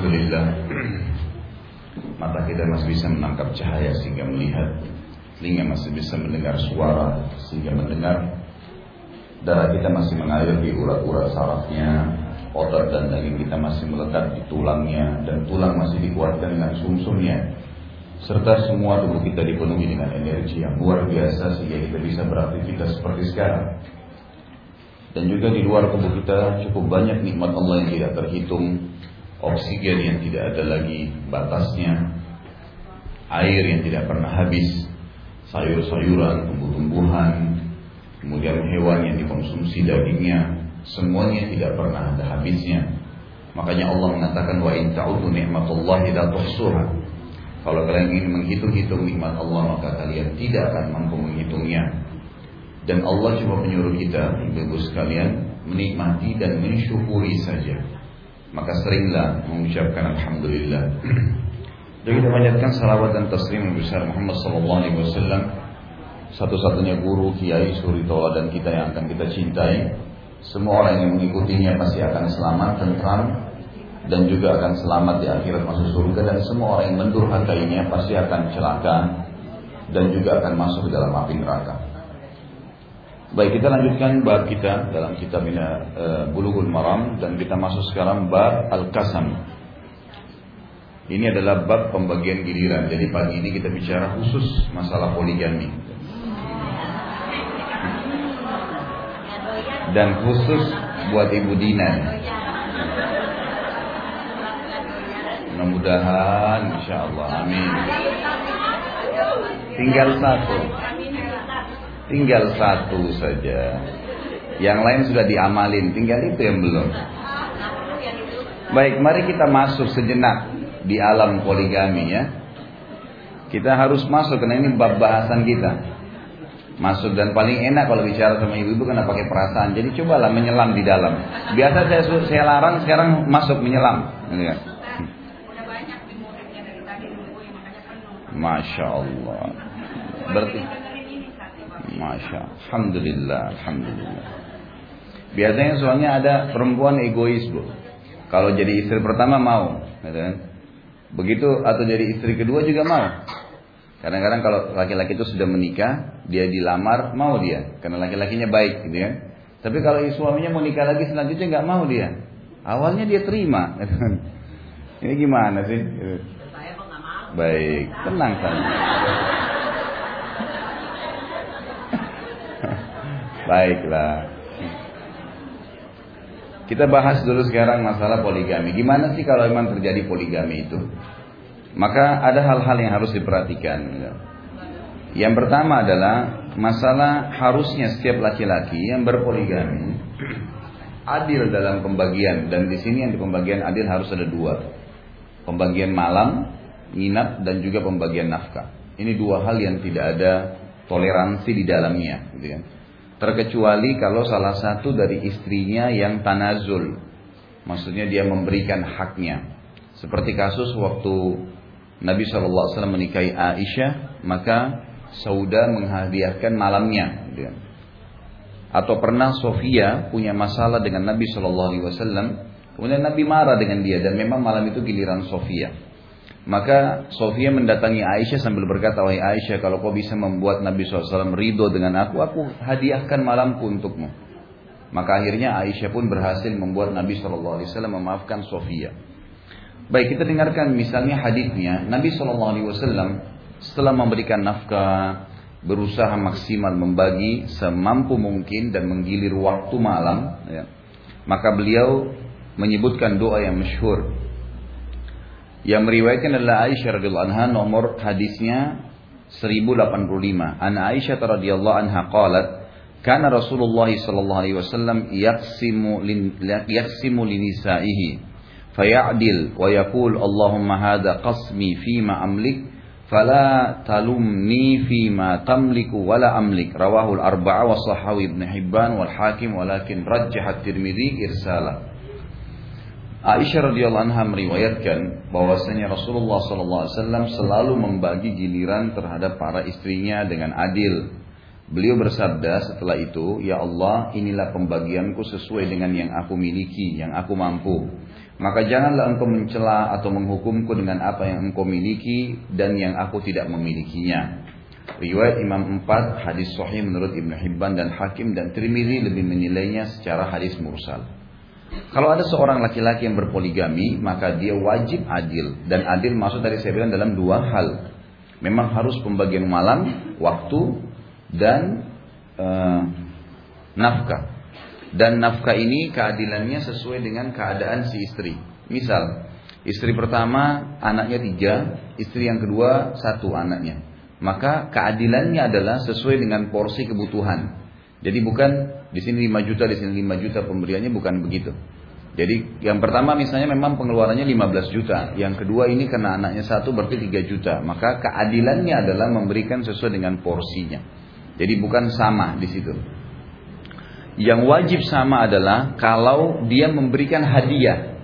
Alhamdulillah. Mata kita masih bisa menangkap cahaya sehingga melihat. Telinga masih bisa mendengar suara sehingga mendengar. Darah kita masih mengalir di urat-urat sarafnya. Otot dan daging kita masih melekat di tulangnya. Dan tulang masih dikuatkan dengan sumsumnya. Serta semua tubuh kita dipenuhi dengan energi yang luar biasa Sehingga kita bisa beraktivitas seperti sekarang. Dan juga di luar tubuh kita cukup banyak nikmat Allah yang tidak terhitung oksigen yang tidak ada lagi batasnya, air yang tidak pernah habis, sayur-sayuran, tumbuh-tumbuhan, kemudian hewan yang dikonsumsi dagingnya, semuanya tidak pernah ada habisnya. Makanya Allah mengatakan wa in ta'udu ni'matallahi la tuhsuha. Kalau kalian ingin menghitung-hitung nikmat Allah maka kalian tidak akan mampu menghitungnya. Dan Allah cuma menyuruh kita, ibu sekalian, menikmati dan mensyukuri saja maka seringlah mengucapkan alhamdulillah. Dan kita panjatkan salawat dan taslim besar Muhammad sallallahu alaihi wasallam satu-satunya guru, kiai, suri tola dan kita yang akan kita cintai. Semua orang yang mengikutinya pasti akan selamat, tentram dan juga akan selamat di akhirat masuk surga dan semua orang yang mendurhakainya pasti akan celaka dan juga akan masuk ke dalam api neraka. Baik kita lanjutkan bab kita dalam kitab ini uh, Bulughul Maram dan kita masuk sekarang bab Al-Qasam. Ini adalah bab pembagian giliran. Jadi pagi ini kita bicara khusus masalah poligami. Dan khusus buat Ibu Dina. Mudah-mudahan insya Allah amin. Tinggal satu. Tinggal satu saja. Yang lain sudah diamalin, tinggal itu yang belum. Baik, mari kita masuk sejenak di alam poligami ya. Kita harus masuk karena ini bab bahasan kita. Masuk dan paling enak kalau bicara sama ibu-ibu karena pakai perasaan. Jadi cobalah menyelam di dalam. Biasa saya saya larang sekarang masuk menyelam. Ya. Masya Allah. Berarti Masya Alhamdulillah Alhamdulillah. Biasanya soalnya ada perempuan egois bu. Kalau jadi istri pertama mau. Gitu kan? Begitu atau jadi istri kedua juga mau. Kadang-kadang kalau laki-laki itu sudah menikah Dia dilamar mau dia. Karena laki-lakinya baik gitu ya. Tapi kalau suaminya mau nikah lagi selanjutnya nggak mau dia. Awalnya dia terima. Gitu kan? Ini gimana sih? Baik, tenang saja. Baiklah. Kita bahas dulu sekarang masalah poligami. Gimana sih kalau memang terjadi poligami itu? Maka ada hal-hal yang harus diperhatikan. Yang pertama adalah masalah harusnya setiap laki-laki yang berpoligami adil dalam pembagian dan di sini yang di pembagian adil harus ada dua. Pembagian malam, nginap dan juga pembagian nafkah. Ini dua hal yang tidak ada toleransi di dalamnya, gitu kan. Terkecuali kalau salah satu dari istrinya yang tanazul. Maksudnya dia memberikan haknya. Seperti kasus waktu Nabi SAW menikahi Aisyah, maka Sauda menghadiahkan malamnya. Gitu. Atau pernah Sofia punya masalah dengan Nabi SAW, kemudian Nabi marah dengan dia dan memang malam itu giliran Sofia. Maka Sofia mendatangi Aisyah sambil berkata, Wahai Aisyah, kalau kau bisa membuat Nabi SAW ridho dengan aku, aku hadiahkan malamku untukmu. Maka akhirnya Aisyah pun berhasil membuat Nabi SAW memaafkan Sofia. Baik, kita dengarkan misalnya hadisnya. Nabi SAW setelah memberikan nafkah, berusaha maksimal membagi semampu mungkin dan menggilir waktu malam. Ya. Maka beliau menyebutkan doa yang masyhur yang meriwayatkan adalah Aisyah radhiyallahu anha nomor hadisnya 1085. An Aisyah radhiyallahu anha qalat kana Rasulullah sallallahu alaihi wasallam yaqsimu lin yaqsimu linisaihi fayadil wa yaqul Allahumma hadha qasmi fima amlik fala talumni fima tamliku wala amlik rawahu al-arba'a wa sahawi ibn Hibban wal Hakim walakin rajjahat Tirmidzi irsalah Aisyah radhiyallahu anha meriwayatkan bahwasanya Rasulullah SAW selalu membagi giliran terhadap para istrinya dengan adil. Beliau bersabda setelah itu, Ya Allah, inilah pembagianku sesuai dengan yang aku miliki, yang aku mampu. Maka janganlah engkau mencela atau menghukumku dengan apa yang engkau miliki dan yang aku tidak memilikinya. Riwayat Imam 4 hadis sahih menurut Ibnu Hibban dan Hakim dan Tirmidzi lebih menilainya secara hadis mursal. Kalau ada seorang laki-laki yang berpoligami, maka dia wajib adil dan adil maksud dari saya bilang dalam dua hal. Memang harus pembagian malam, waktu dan uh, nafkah. Dan nafkah ini keadilannya sesuai dengan keadaan si istri. Misal, istri pertama anaknya tiga, istri yang kedua satu anaknya maka keadilannya adalah sesuai dengan porsi kebutuhan. Jadi bukan di sini 5 juta, di sini 5 juta pemberiannya bukan begitu. Jadi yang pertama misalnya memang pengeluarannya 15 juta, yang kedua ini karena anaknya satu berarti 3 juta, maka keadilannya adalah memberikan sesuai dengan porsinya. Jadi bukan sama di situ. Yang wajib sama adalah kalau dia memberikan hadiah.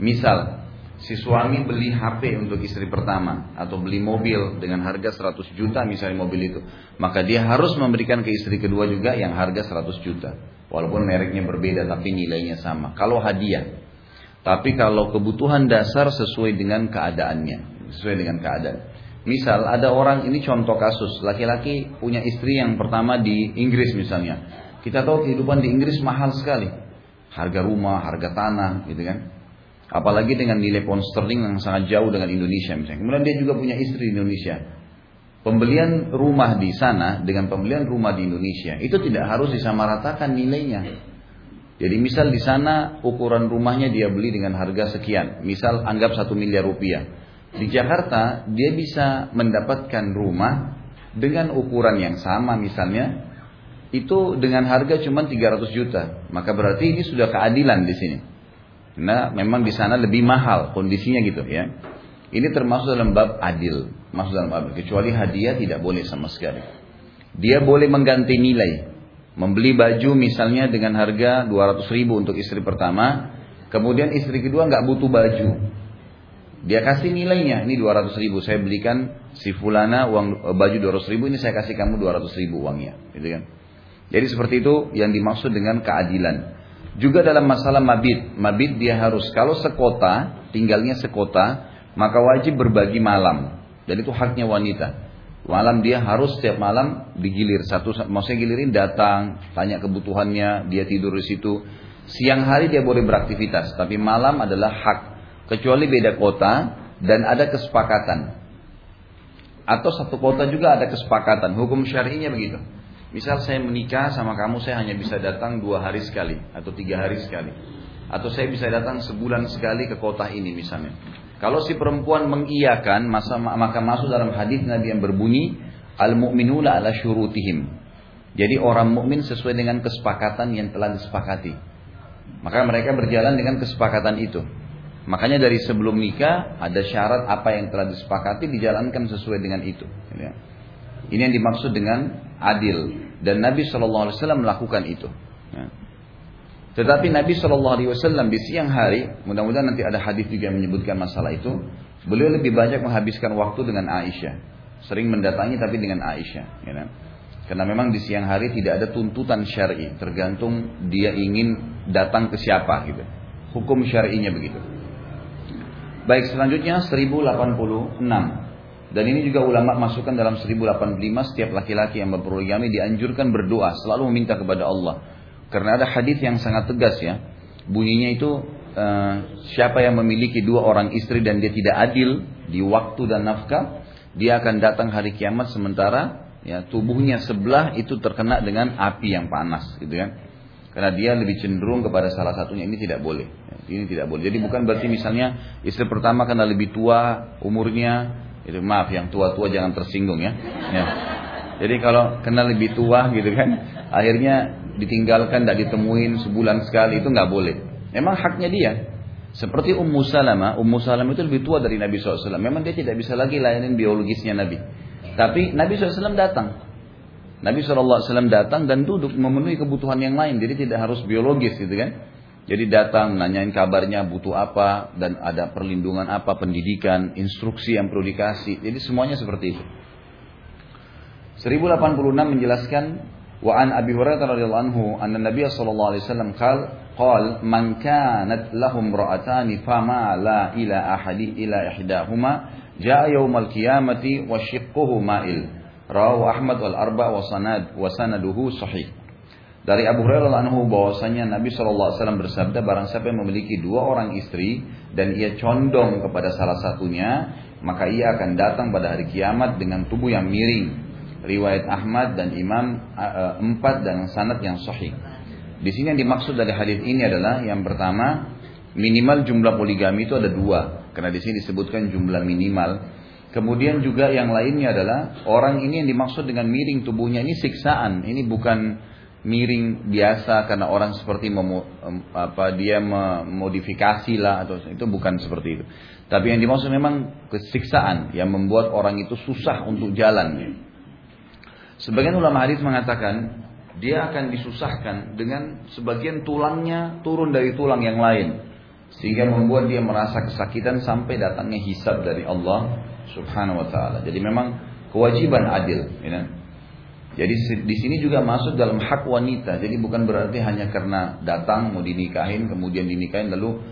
Misal si suami beli HP untuk istri pertama atau beli mobil dengan harga 100 juta misalnya mobil itu, maka dia harus memberikan ke istri kedua juga yang harga 100 juta. Walaupun mereknya berbeda tapi nilainya sama. Kalau hadiah. Tapi kalau kebutuhan dasar sesuai dengan keadaannya, sesuai dengan keadaan. Misal ada orang ini contoh kasus, laki-laki punya istri yang pertama di Inggris misalnya. Kita tahu kehidupan di Inggris mahal sekali. Harga rumah, harga tanah gitu kan Apalagi dengan nilai pound sterling yang sangat jauh dengan Indonesia misalnya. Kemudian dia juga punya istri di Indonesia. Pembelian rumah di sana dengan pembelian rumah di Indonesia itu tidak harus disamaratakan nilainya. Jadi misal di sana ukuran rumahnya dia beli dengan harga sekian. Misal anggap satu miliar rupiah. Di Jakarta dia bisa mendapatkan rumah dengan ukuran yang sama misalnya itu dengan harga cuma 300 juta. Maka berarti ini sudah keadilan di sini. Nah, memang di sana lebih mahal kondisinya gitu ya. Ini termasuk dalam bab adil, masuk dalam bab kecuali hadiah tidak boleh sama sekali. Dia boleh mengganti nilai. Membeli baju misalnya dengan harga 200 ribu untuk istri pertama, kemudian istri kedua nggak butuh baju. Dia kasih nilainya, ini 200 ribu, saya belikan si fulana uang baju 200 ribu, ini saya kasih kamu 200 ribu uangnya. Gitu kan. Jadi seperti itu yang dimaksud dengan keadilan. Juga dalam masalah mabit, mabit dia harus kalau sekota, tinggalnya sekota, maka wajib berbagi malam. Dan itu haknya wanita. Malam dia harus setiap malam digilir satu, maksudnya gilirin datang, tanya kebutuhannya, dia tidur di situ. Siang hari dia boleh beraktivitas, tapi malam adalah hak. Kecuali beda kota dan ada kesepakatan. Atau satu kota juga ada kesepakatan. Hukum syar'inya begitu. Misal saya menikah sama kamu, saya hanya bisa datang dua hari sekali atau tiga hari sekali. Atau saya bisa datang sebulan sekali ke kota ini misalnya. Kalau si perempuan mengiyakan, maka masuk dalam hadis Nabi yang berbunyi, al-mu'minuna ala syurutihim. Jadi orang mukmin sesuai dengan kesepakatan yang telah disepakati. Maka mereka berjalan dengan kesepakatan itu. Makanya dari sebelum nikah ada syarat apa yang telah disepakati dijalankan sesuai dengan itu. Ini yang dimaksud dengan adil. Dan Nabi Wasallam melakukan itu. Ya. Tetapi Nabi Shallallahu Alaihi Wasallam di siang hari, mudah-mudahan nanti ada hadis juga yang menyebutkan masalah itu. Beliau lebih banyak menghabiskan waktu dengan Aisyah, sering mendatangi tapi dengan Aisyah. Ya kan? Karena memang di siang hari tidak ada tuntutan syar'i, tergantung dia ingin datang ke siapa gitu. Hukum syar'inya begitu. Baik selanjutnya 1086. Dan ini juga ulama masukkan dalam 1085 setiap laki-laki yang berpoligami dianjurkan berdoa selalu meminta kepada Allah. Karena ada hadis yang sangat tegas ya. Bunyinya itu uh, siapa yang memiliki dua orang istri dan dia tidak adil di waktu dan nafkah, dia akan datang hari kiamat sementara ya tubuhnya sebelah itu terkena dengan api yang panas gitu kan. Karena dia lebih cenderung kepada salah satunya ini tidak boleh. Ini tidak boleh. Jadi bukan berarti misalnya istri pertama karena lebih tua umurnya itu maaf yang tua-tua jangan tersinggung ya. ya. Jadi kalau kenal lebih tua gitu kan, akhirnya ditinggalkan, tidak ditemuin sebulan sekali itu nggak boleh. Memang haknya dia. Seperti Ummu Salamah, Ummu Salamah itu lebih tua dari Nabi SAW. Memang dia tidak bisa lagi layanin biologisnya Nabi. Tapi Nabi SAW datang. Nabi SAW datang dan duduk memenuhi kebutuhan yang lain. Jadi tidak harus biologis gitu kan. Jadi datang nanyain kabarnya butuh apa dan ada perlindungan apa, pendidikan, instruksi yang perlu dikasih. Jadi semuanya seperti itu. 1086 menjelaskan wa an Abi Hurairah radhiyallahu anhu anna Nabi sallallahu alaihi wasallam qal qal man kanat lahum rautan fa ma la ila ahadi ila ihdahuma jaa yaumal qiyamati wa shiqquhu ma'il rawahu Ahmad wal arba wa sanad wa sanaduhu sahih dari Abu Hurairah anhu bahwasanya Nabi SAW bersabda barang siapa yang memiliki dua orang istri dan ia condong kepada salah satunya maka ia akan datang pada hari kiamat dengan tubuh yang miring. Riwayat Ahmad dan Imam uh, empat dan sanad yang sahih. Di sini yang dimaksud dari hadis ini adalah yang pertama minimal jumlah poligami itu ada dua karena di sini disebutkan jumlah minimal. Kemudian juga yang lainnya adalah orang ini yang dimaksud dengan miring tubuhnya ini siksaan. Ini bukan miring biasa karena orang seperti memo, apa dia memodifikasi lah atau itu bukan seperti itu. Tapi yang dimaksud memang kesiksaan yang membuat orang itu susah untuk jalan. Sebagian ulama hadis mengatakan dia akan disusahkan dengan sebagian tulangnya turun dari tulang yang lain sehingga membuat dia merasa kesakitan sampai datangnya hisab dari Allah Subhanahu wa taala. Jadi memang kewajiban adil, ya. Jadi di sini juga masuk dalam hak wanita. Jadi bukan berarti hanya karena datang mau dinikahin kemudian dinikahin lalu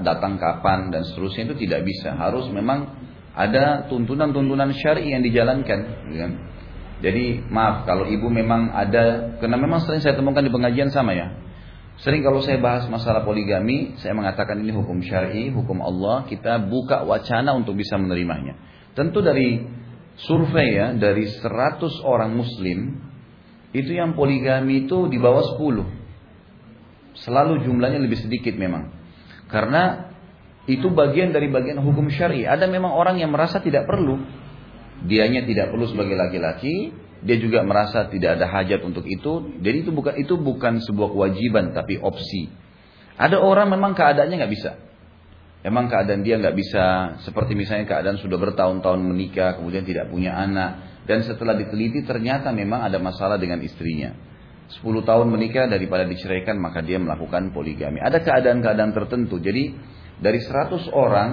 datang kapan dan seterusnya itu tidak bisa. Harus memang ada tuntunan-tuntunan syar'i yang dijalankan. Ya. Jadi maaf kalau ibu memang ada karena memang sering saya temukan di pengajian sama ya. Sering kalau saya bahas masalah poligami, saya mengatakan ini hukum syar'i, hukum Allah, kita buka wacana untuk bisa menerimanya. Tentu dari survei ya dari 100 orang muslim itu yang poligami itu di bawah 10. Selalu jumlahnya lebih sedikit memang. Karena itu bagian dari bagian hukum syari. Ada memang orang yang merasa tidak perlu. Dianya tidak perlu sebagai laki-laki, dia juga merasa tidak ada hajat untuk itu. Jadi itu bukan itu bukan sebuah kewajiban tapi opsi. Ada orang memang keadaannya nggak bisa. Emang keadaan dia nggak bisa seperti misalnya keadaan sudah bertahun-tahun menikah kemudian tidak punya anak dan setelah diteliti ternyata memang ada masalah dengan istrinya. 10 tahun menikah daripada diceraikan maka dia melakukan poligami. Ada keadaan-keadaan tertentu. Jadi dari 100 orang,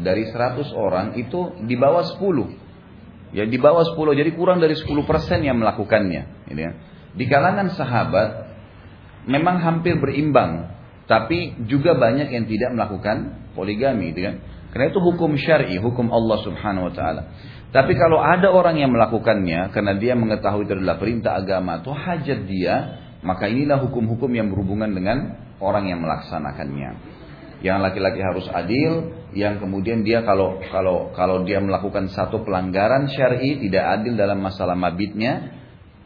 dari 100 orang itu di bawah 10. Ya di bawah 10 jadi kurang dari 10% yang melakukannya, gitu ya. Di kalangan sahabat memang hampir berimbang, tapi juga banyak yang tidak melakukan poligami gitu kan. Karena itu hukum syar'i, hukum Allah Subhanahu wa taala. Tapi kalau ada orang yang melakukannya karena dia mengetahui itu adalah perintah agama atau hajat dia, maka inilah hukum-hukum yang berhubungan dengan orang yang melaksanakannya. Yang laki-laki harus adil, yang kemudian dia kalau kalau kalau dia melakukan satu pelanggaran syar'i tidak adil dalam masalah mabitnya,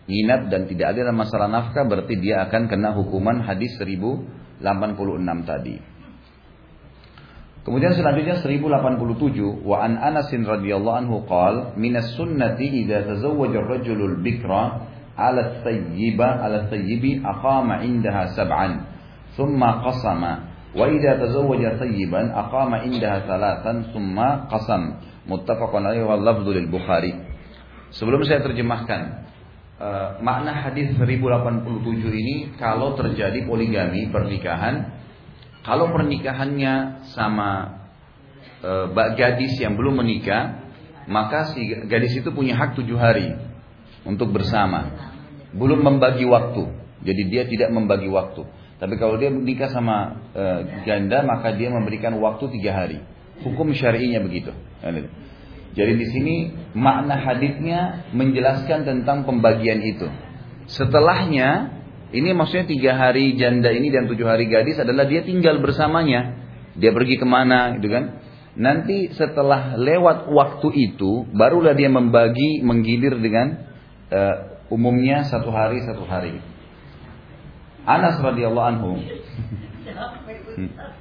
ingat dan tidak adil dalam masalah nafkah berarti dia akan kena hukuman hadis 1086 tadi. Kemudian selanjutnya 1087 wa an Anas radhiyallahu anhu qal minas sunnati idza tazawwaja ar-rajulu al-bikra ala thayyiba ala thayyibi aqama indaha sab'an thumma qasama. Wa idza tazawwaja thayyiban aqama indaha thalathan thumma qasam. Muttafaqun alaihi wal lafdhu lil Bukhari. Sebelum saya terjemahkan uh, makna hadis 1087 ini kalau terjadi poligami pernikahan kalau pernikahannya sama e, gadis yang belum menikah, maka si gadis itu punya hak tujuh hari untuk bersama. Belum membagi waktu. Jadi dia tidak membagi waktu. Tapi kalau dia menikah sama e, ganda, maka dia memberikan waktu tiga hari. Hukum syari'inya begitu. Jadi di sini makna hadisnya menjelaskan tentang pembagian itu. Setelahnya ini maksudnya tiga hari janda ini dan tujuh hari gadis adalah dia tinggal bersamanya. Dia pergi ke mana gitu kan. Nanti setelah lewat waktu itu barulah dia membagi menggilir dengan uh, umumnya satu hari satu hari. Anas radhiyallahu anhu.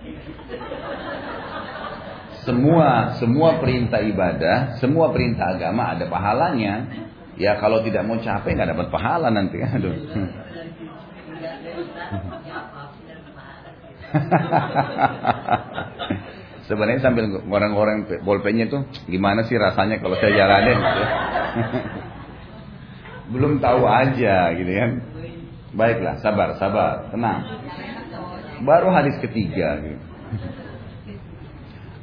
semua semua perintah ibadah, semua perintah agama ada pahalanya. Ya kalau tidak mau capek nggak dapat pahala nanti. Aduh. Sebenarnya sambil orang-orang bolpennya tuh gimana sih rasanya kalau saya jalanin gitu. Belum tahu aja gitu kan. Baiklah, sabar, sabar, tenang. Baru hadis ketiga gitu.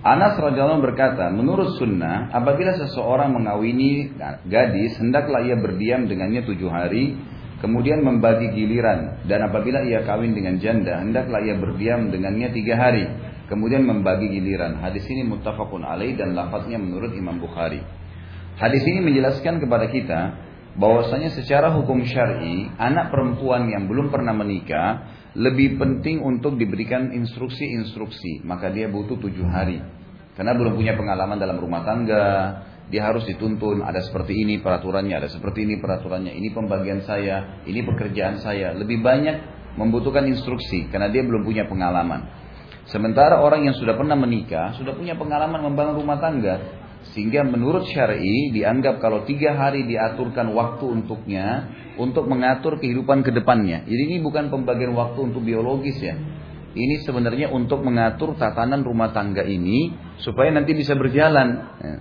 Anas radhiyallahu berkata, menurut sunnah, apabila seseorang mengawini gadis, hendaklah ia berdiam dengannya tujuh hari kemudian membagi giliran. Dan apabila ia kawin dengan janda hendaklah ia berdiam dengannya tiga hari kemudian membagi giliran. Hadis ini muttafaqun alaih dan lafadznya menurut Imam Bukhari. Hadis ini menjelaskan kepada kita bahwasanya secara hukum syar'i anak perempuan yang belum pernah menikah lebih penting untuk diberikan instruksi-instruksi maka dia butuh tujuh hari karena belum punya pengalaman dalam rumah tangga dia harus dituntun ada seperti ini peraturannya, ada seperti ini peraturannya, ini pembagian saya, ini pekerjaan saya. Lebih banyak membutuhkan instruksi karena dia belum punya pengalaman. Sementara orang yang sudah pernah menikah, sudah punya pengalaman membangun rumah tangga, sehingga menurut syari dianggap kalau tiga hari diaturkan waktu untuknya untuk mengatur kehidupan ke depannya. Jadi ini bukan pembagian waktu untuk biologis ya. Ini sebenarnya untuk mengatur tatanan rumah tangga ini supaya nanti bisa berjalan. Ya.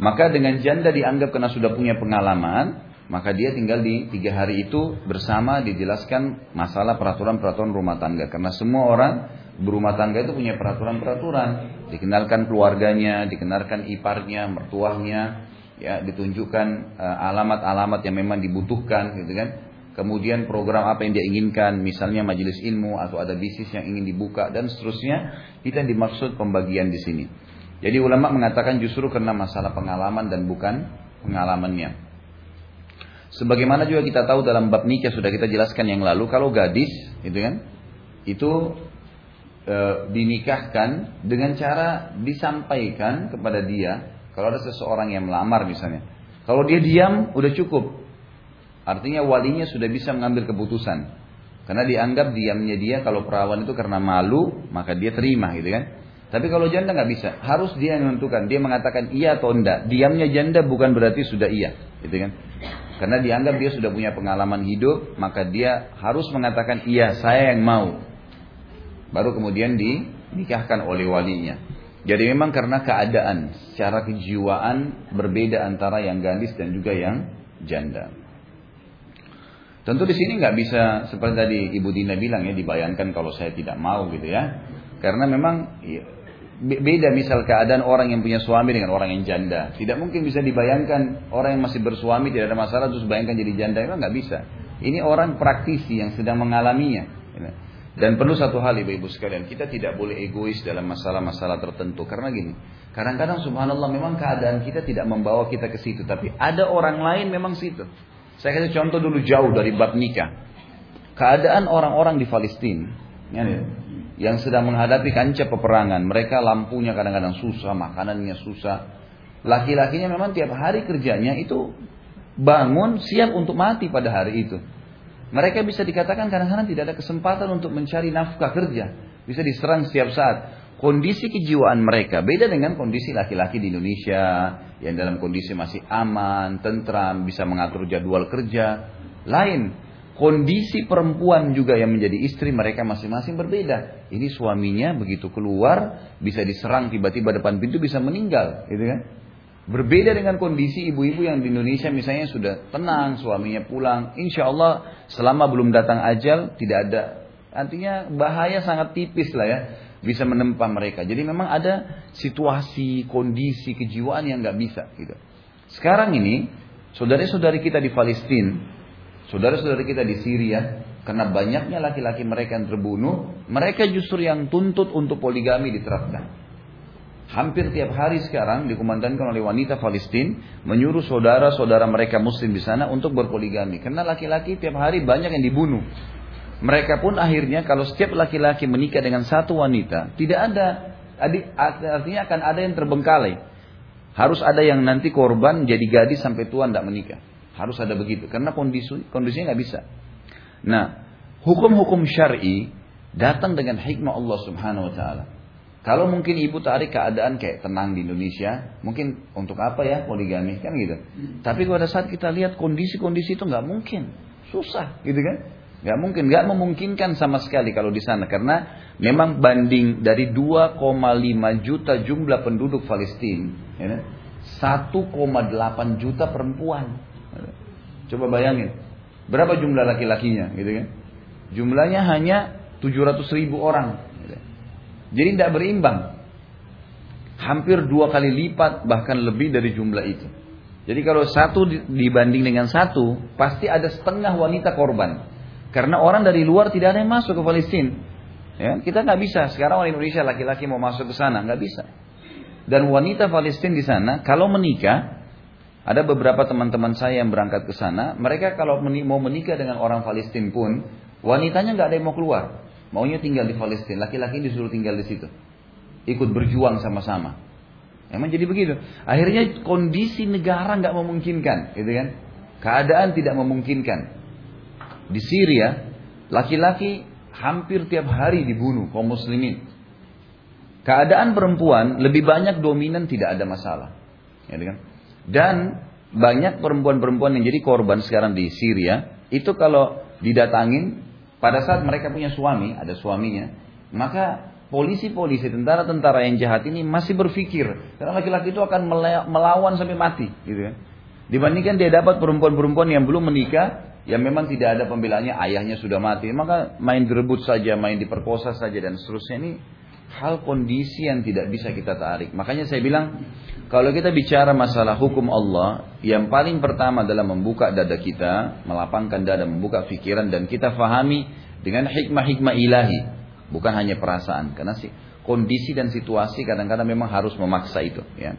Maka dengan janda dianggap karena sudah punya pengalaman, maka dia tinggal di tiga hari itu bersama dijelaskan masalah peraturan-peraturan rumah tangga. Karena semua orang berumah tangga itu punya peraturan-peraturan. Dikenalkan keluarganya, dikenalkan iparnya, mertuahnya, ya ditunjukkan eh, alamat-alamat yang memang dibutuhkan, gitu kan. Kemudian program apa yang dia inginkan, misalnya majelis ilmu atau ada bisnis yang ingin dibuka dan seterusnya, itu yang dimaksud pembagian di sini. Jadi ulama mengatakan justru karena masalah pengalaman dan bukan pengalamannya. Sebagaimana juga kita tahu dalam bab nikah sudah kita jelaskan yang lalu kalau gadis itu kan itu e, dinikahkan dengan cara disampaikan kepada dia kalau ada seseorang yang melamar misalnya. Kalau dia diam udah cukup. Artinya walinya sudah bisa mengambil keputusan. Karena dianggap diamnya dia kalau perawan itu karena malu maka dia terima gitu kan. Tapi kalau janda nggak bisa, harus dia yang menentukan. Dia mengatakan iya atau enggak. Diamnya janda bukan berarti sudah iya, gitu kan? Karena dianggap dia sudah punya pengalaman hidup, maka dia harus mengatakan iya, saya yang mau. Baru kemudian dinikahkan oleh walinya. Jadi memang karena keadaan, secara kejiwaan berbeda antara yang gadis dan juga yang janda. Tentu di sini nggak bisa seperti tadi Ibu Dina bilang ya dibayangkan kalau saya tidak mau gitu ya. Karena memang ya, beda misal keadaan orang yang punya suami dengan orang yang janda. Tidak mungkin bisa dibayangkan orang yang masih bersuami tidak ada masalah terus bayangkan jadi janda itu nggak bisa. Ini orang praktisi yang sedang mengalaminya. Dan perlu satu hal ibu-ibu sekalian, kita tidak boleh egois dalam masalah-masalah tertentu. Karena gini, kadang-kadang subhanallah memang keadaan kita tidak membawa kita ke situ. Tapi ada orang lain memang situ. Saya kasih contoh dulu jauh dari bab nikah. Keadaan orang-orang di Palestina. Ya, yang sedang menghadapi kancah peperangan. Mereka lampunya kadang-kadang susah, makanannya susah. Laki-lakinya memang tiap hari kerjanya itu bangun siap untuk mati pada hari itu. Mereka bisa dikatakan kadang-kadang tidak ada kesempatan untuk mencari nafkah kerja. Bisa diserang setiap saat. Kondisi kejiwaan mereka beda dengan kondisi laki-laki di Indonesia yang dalam kondisi masih aman, tentram, bisa mengatur jadwal kerja. Lain, Kondisi perempuan juga yang menjadi istri mereka masing-masing berbeda. Ini suaminya begitu keluar bisa diserang tiba-tiba depan pintu bisa meninggal, gitu kan? Berbeda dengan kondisi ibu-ibu yang di Indonesia misalnya sudah tenang, suaminya pulang, insya Allah selama belum datang ajal tidak ada, artinya bahaya sangat tipis lah ya, bisa menempa mereka. Jadi memang ada situasi, kondisi, kejiwaan yang nggak bisa gitu. Sekarang ini saudari-saudari kita di Palestina Saudara-saudara kita di Syria, karena banyaknya laki-laki mereka yang terbunuh, mereka justru yang tuntut untuk poligami diterapkan. Hampir tiap hari sekarang dikumandangkan oleh wanita Palestina menyuruh saudara-saudara mereka muslim di sana untuk berpoligami. Karena laki-laki tiap hari banyak yang dibunuh. Mereka pun akhirnya kalau setiap laki-laki menikah dengan satu wanita, tidak ada artinya akan ada yang terbengkalai. Harus ada yang nanti korban jadi gadis sampai tua tidak menikah. Harus ada begitu karena kondisi kondisinya nggak bisa. Nah, hukum-hukum syar'i datang dengan hikmah Allah Subhanahu wa taala. Kalau mungkin ibu tarik keadaan kayak tenang di Indonesia, mungkin untuk apa ya poligami kan gitu. Tapi pada saat kita lihat kondisi-kondisi itu nggak mungkin, susah gitu kan? Nggak mungkin, nggak memungkinkan sama sekali kalau di sana karena memang banding dari 2,5 juta jumlah penduduk Palestina, ya, 1,8 juta perempuan. Coba bayangin. Berapa jumlah laki-lakinya gitu kan? Jumlahnya hanya 700 ribu orang. Jadi tidak berimbang. Hampir dua kali lipat bahkan lebih dari jumlah itu. Jadi kalau satu dibanding dengan satu, pasti ada setengah wanita korban. Karena orang dari luar tidak ada yang masuk ke Palestina. Ya, kita nggak bisa. Sekarang orang Indonesia laki-laki mau masuk ke sana nggak bisa. Dan wanita Palestina di sana kalau menikah, ada beberapa teman-teman saya yang berangkat ke sana. Mereka kalau mau menikah dengan orang Palestina pun, wanitanya nggak ada yang mau keluar. Maunya tinggal di Palestina. Laki-laki disuruh tinggal di situ. Ikut berjuang sama-sama. Emang jadi begitu. Akhirnya kondisi negara nggak memungkinkan, gitu kan? Keadaan tidak memungkinkan. Di Syria, laki-laki hampir tiap hari dibunuh kaum muslimin. Keadaan perempuan lebih banyak dominan tidak ada masalah. Ya kan? Dan banyak perempuan-perempuan yang jadi korban sekarang di Syria, itu kalau didatangin pada saat mereka punya suami, ada suaminya, maka polisi-polisi, tentara-tentara yang jahat ini masih berpikir karena laki-laki itu akan melawan sampai mati, gitu kan. Dibandingkan dia dapat perempuan-perempuan yang belum menikah, yang memang tidak ada pembelaannya ayahnya sudah mati maka main direbut saja main diperkosa saja dan seterusnya ini hal kondisi yang tidak bisa kita tarik makanya saya bilang kalau kita bicara masalah hukum Allah yang paling pertama adalah membuka dada kita melapangkan dada membuka pikiran dan kita fahami dengan hikmah-hikmah ilahi bukan hanya perasaan karena sih kondisi dan situasi kadang-kadang memang harus memaksa itu ya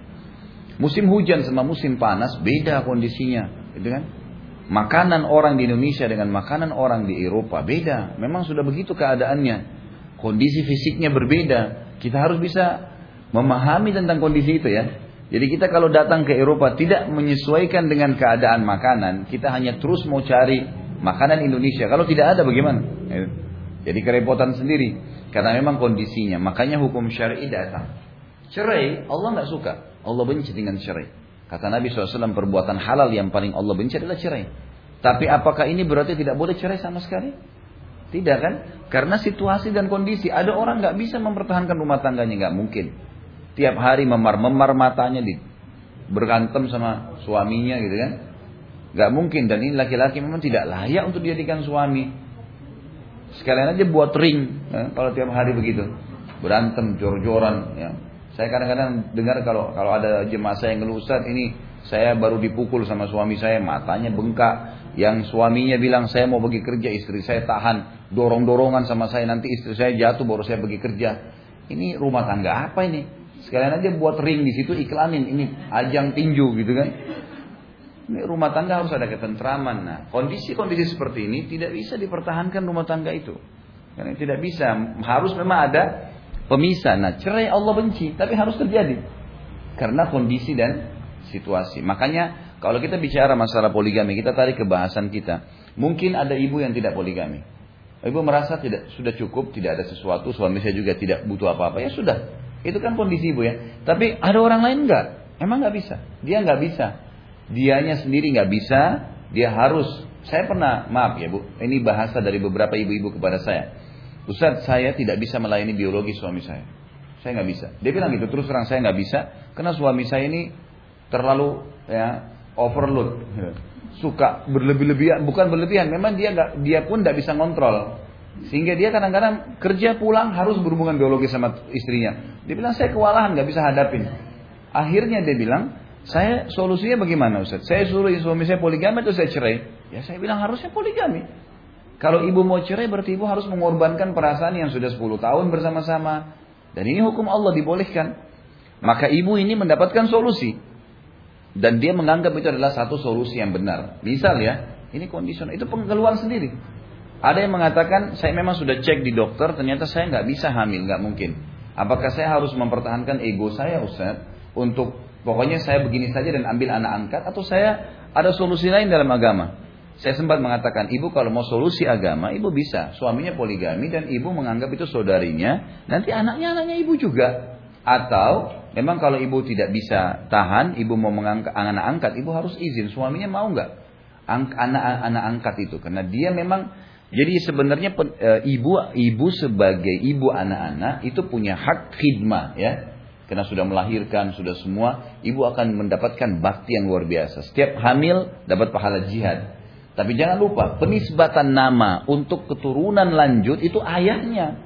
musim hujan sama musim panas beda kondisinya gitu kan Makanan orang di Indonesia dengan makanan orang di Eropa beda. Memang sudah begitu keadaannya. Kondisi fisiknya berbeda. Kita harus bisa memahami tentang kondisi itu ya. Jadi kita kalau datang ke Eropa tidak menyesuaikan dengan keadaan makanan, kita hanya terus mau cari makanan Indonesia. Kalau tidak ada bagaimana? Ya. Jadi kerepotan sendiri. Karena memang kondisinya. Makanya hukum syar'i datang. Cerai Allah nggak suka. Allah benci dengan cerai. Kata Nabi SAW perbuatan halal yang paling Allah benci adalah cerai. Tapi apakah ini berarti tidak boleh cerai sama sekali? Tidak kan? Karena situasi dan kondisi. Ada orang nggak bisa mempertahankan rumah tangganya nggak mungkin. Tiap hari memar-memar matanya di berantem sama suaminya gitu kan? Gak mungkin dan ini laki-laki memang tidak layak untuk dijadikan suami. Sekalian aja buat ring ya, kalau tiap hari begitu berantem jor-joran ya. Saya kadang-kadang dengar kalau kalau ada jemaah saya yang ngeluh ini saya baru dipukul sama suami saya matanya bengkak. Yang suaminya bilang saya mau pergi kerja istri saya tahan dorong-dorongan sama saya nanti istri saya jatuh baru saya pergi kerja. Ini rumah tangga apa ini? Sekalian aja buat ring di situ iklanin ini ajang tinju gitu kan. Ini rumah tangga harus ada ketentraman. Nah, kondisi-kondisi seperti ini tidak bisa dipertahankan rumah tangga itu. Karena tidak bisa, harus memang ada pemisah. Nah, cerai Allah benci, tapi harus terjadi. Karena kondisi dan situasi. Makanya kalau kita bicara masalah poligami, kita tarik ke bahasan kita. Mungkin ada ibu yang tidak poligami. Ibu merasa tidak sudah cukup, tidak ada sesuatu, suami saya juga tidak butuh apa-apa. Ya sudah, itu kan kondisi ibu ya. Tapi ada orang lain enggak. Emang nggak bisa. Dia nggak bisa. Dianya sendiri nggak bisa. Dia harus. Saya pernah, maaf ya bu, ini bahasa dari beberapa ibu-ibu kepada saya. Ustaz saya tidak bisa melayani biologi suami saya. Saya nggak bisa. Dia bilang gitu terus terang saya nggak bisa karena suami saya ini terlalu ya overload, suka berlebih-lebihan. Bukan berlebihan, memang dia nggak dia pun nggak bisa ngontrol. Sehingga dia kadang-kadang kerja pulang harus berhubungan biologi sama istrinya. Dia bilang saya kewalahan nggak bisa hadapin. Akhirnya dia bilang saya solusinya bagaimana Ustaz? Saya suruh suami saya poligami atau saya cerai? Ya saya bilang harusnya poligami. Kalau ibu mau cerai berarti ibu harus mengorbankan perasaan yang sudah 10 tahun bersama-sama. Dan ini hukum Allah dibolehkan. Maka ibu ini mendapatkan solusi. Dan dia menganggap itu adalah satu solusi yang benar. Misal ya, ini kondisional, itu pengeluaran sendiri. Ada yang mengatakan, saya memang sudah cek di dokter, ternyata saya nggak bisa hamil, nggak mungkin. Apakah saya harus mempertahankan ego saya Ustaz? Untuk pokoknya saya begini saja dan ambil anak angkat, atau saya ada solusi lain dalam agama? Saya sempat mengatakan, ibu kalau mau solusi agama, ibu bisa. Suaminya poligami dan ibu menganggap itu saudarinya. Nanti anaknya anaknya ibu juga. Atau memang kalau ibu tidak bisa tahan, ibu mau mengangkat anak angkat, ibu harus izin. Suaminya mau nggak? Anak-anak angkat itu, karena dia memang jadi sebenarnya e, ibu ibu sebagai ibu anak-anak itu punya hak khidmah ya. Karena sudah melahirkan, sudah semua, ibu akan mendapatkan bakti yang luar biasa. Setiap hamil dapat pahala jihad. Tapi jangan lupa, penisbatan nama untuk keturunan lanjut itu ayahnya.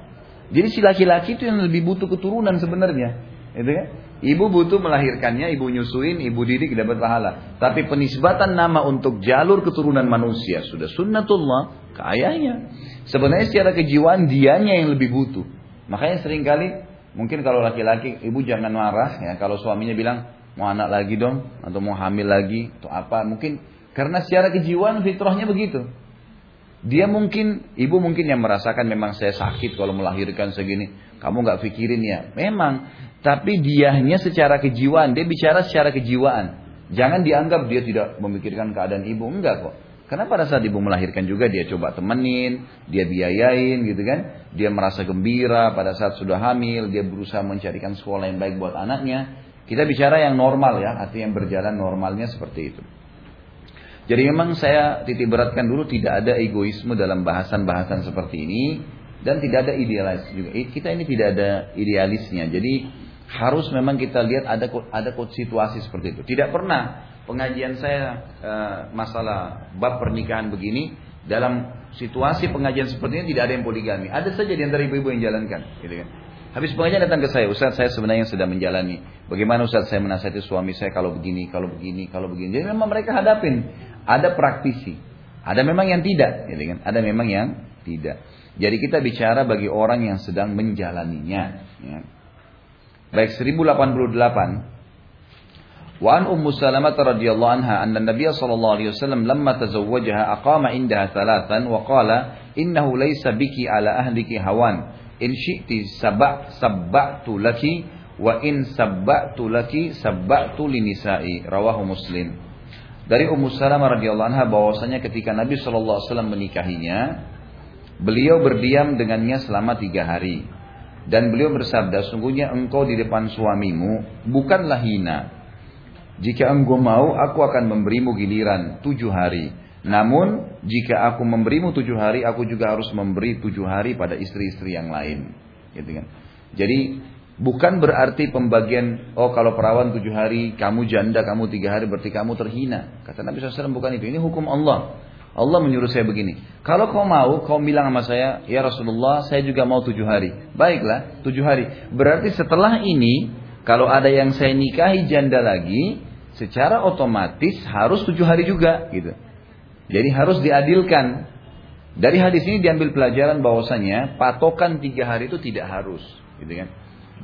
Jadi si laki-laki itu yang lebih butuh keturunan sebenarnya. Itu kan? Ibu butuh melahirkannya, ibu nyusuin, ibu didik dapat pahala. Tapi penisbatan nama untuk jalur keturunan manusia sudah sunnatullah ke ayahnya. Sebenarnya secara kejiwaan dianya yang lebih butuh. Makanya sering kali mungkin kalau laki-laki ibu jangan marah ya kalau suaminya bilang mau anak lagi dong atau mau hamil lagi atau apa mungkin karena secara kejiwaan fitrahnya begitu. Dia mungkin, ibu mungkin yang merasakan memang saya sakit kalau melahirkan segini. Kamu nggak pikirin ya. Memang, tapi diahnya secara kejiwaan, dia bicara secara kejiwaan. Jangan dianggap dia tidak memikirkan keadaan ibu, enggak kok. Karena pada saat ibu melahirkan juga dia coba temenin, dia biayain gitu kan. Dia merasa gembira pada saat sudah hamil, dia berusaha mencarikan sekolah yang baik buat anaknya. Kita bicara yang normal ya, artinya yang berjalan normalnya seperti itu. Jadi memang saya titik beratkan dulu tidak ada egoisme dalam bahasan-bahasan seperti ini dan tidak ada idealis juga. Kita ini tidak ada idealisnya. Jadi harus memang kita lihat ada ada situasi seperti itu. Tidak pernah pengajian saya e, masalah bab pernikahan begini dalam situasi pengajian seperti ini tidak ada yang poligami. Ada saja di antara ibu-ibu yang jalankan, gitu kan. Habis pengajian datang ke saya, Ustaz saya sebenarnya sedang menjalani. Bagaimana Ustaz saya menasihati suami saya kalau begini, kalau begini, kalau begini. Jadi memang mereka hadapin. Ada praktisi. Ada memang yang tidak. Gitu kan? Ada memang yang tidak. Jadi kita bicara bagi orang yang sedang menjalaninya. Ya. Baik 1088. An Ummu Salamah radhiyallahu anha anna Nabiy sallallahu alaihi wasallam lamma tazawwajaha aqama indaha thalathan wa qala innahu laysa biki ala ahliki hawan in syi'ti sabak sabba'tu laki wa in sabba'tu laki sabba'tu linisa'i rawahu muslim dari Ummu Salamah radhiyallahu anha bahwasanya ketika Nabi sallallahu alaihi wasallam menikahinya beliau berdiam dengannya selama tiga hari. Dan beliau bersabda sungguhnya engkau di depan suamimu bukanlah hina jika engkau mau aku akan memberimu giliran tujuh hari namun jika aku memberimu tujuh hari, aku juga harus memberi tujuh hari pada istri-istri yang lain. Gitu kan? Jadi bukan berarti pembagian, oh kalau perawan tujuh hari, kamu janda, kamu tiga hari, berarti kamu terhina. Kata Nabi SAW bukan itu. Ini hukum Allah. Allah menyuruh saya begini. Kalau kau mau, kau bilang sama saya, ya Rasulullah, saya juga mau tujuh hari. Baiklah, tujuh hari. Berarti setelah ini, kalau ada yang saya nikahi janda lagi, secara otomatis harus tujuh hari juga, gitu. Jadi harus diadilkan. Dari hadis ini diambil pelajaran bahwasanya patokan tiga hari itu tidak harus, gitu kan?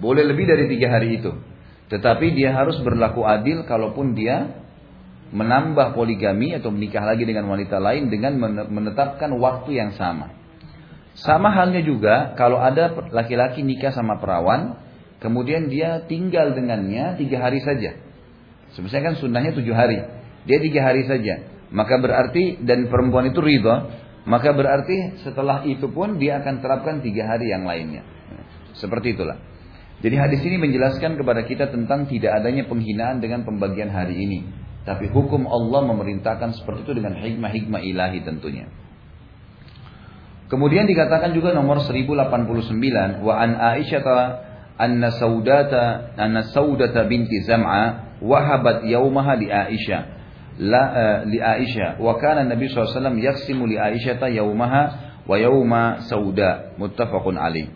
Boleh lebih dari tiga hari itu, tetapi dia harus berlaku adil kalaupun dia menambah poligami atau menikah lagi dengan wanita lain dengan menetapkan waktu yang sama. Sama halnya juga kalau ada laki-laki nikah sama perawan, kemudian dia tinggal dengannya tiga hari saja. Sebenarnya kan sunnahnya tujuh hari, dia tiga hari saja. Maka berarti dan perempuan itu ridho, maka berarti setelah itu pun dia akan terapkan tiga hari yang lainnya. Seperti itulah. Jadi hadis ini menjelaskan kepada kita tentang tidak adanya penghinaan dengan pembagian hari ini. Tapi hukum Allah memerintahkan seperti itu dengan hikmah-hikmah ilahi tentunya. Kemudian dikatakan juga nomor 1089 wa an Aisyah anna saudata anna saudata binti Zam'a wahabat yaumaha li Aisyah. La uh, li Aisyah. Wa kana Nabi SAW yaksimu li Aisyah yaumaha wa yauma sauda. Muttafaqun alaih.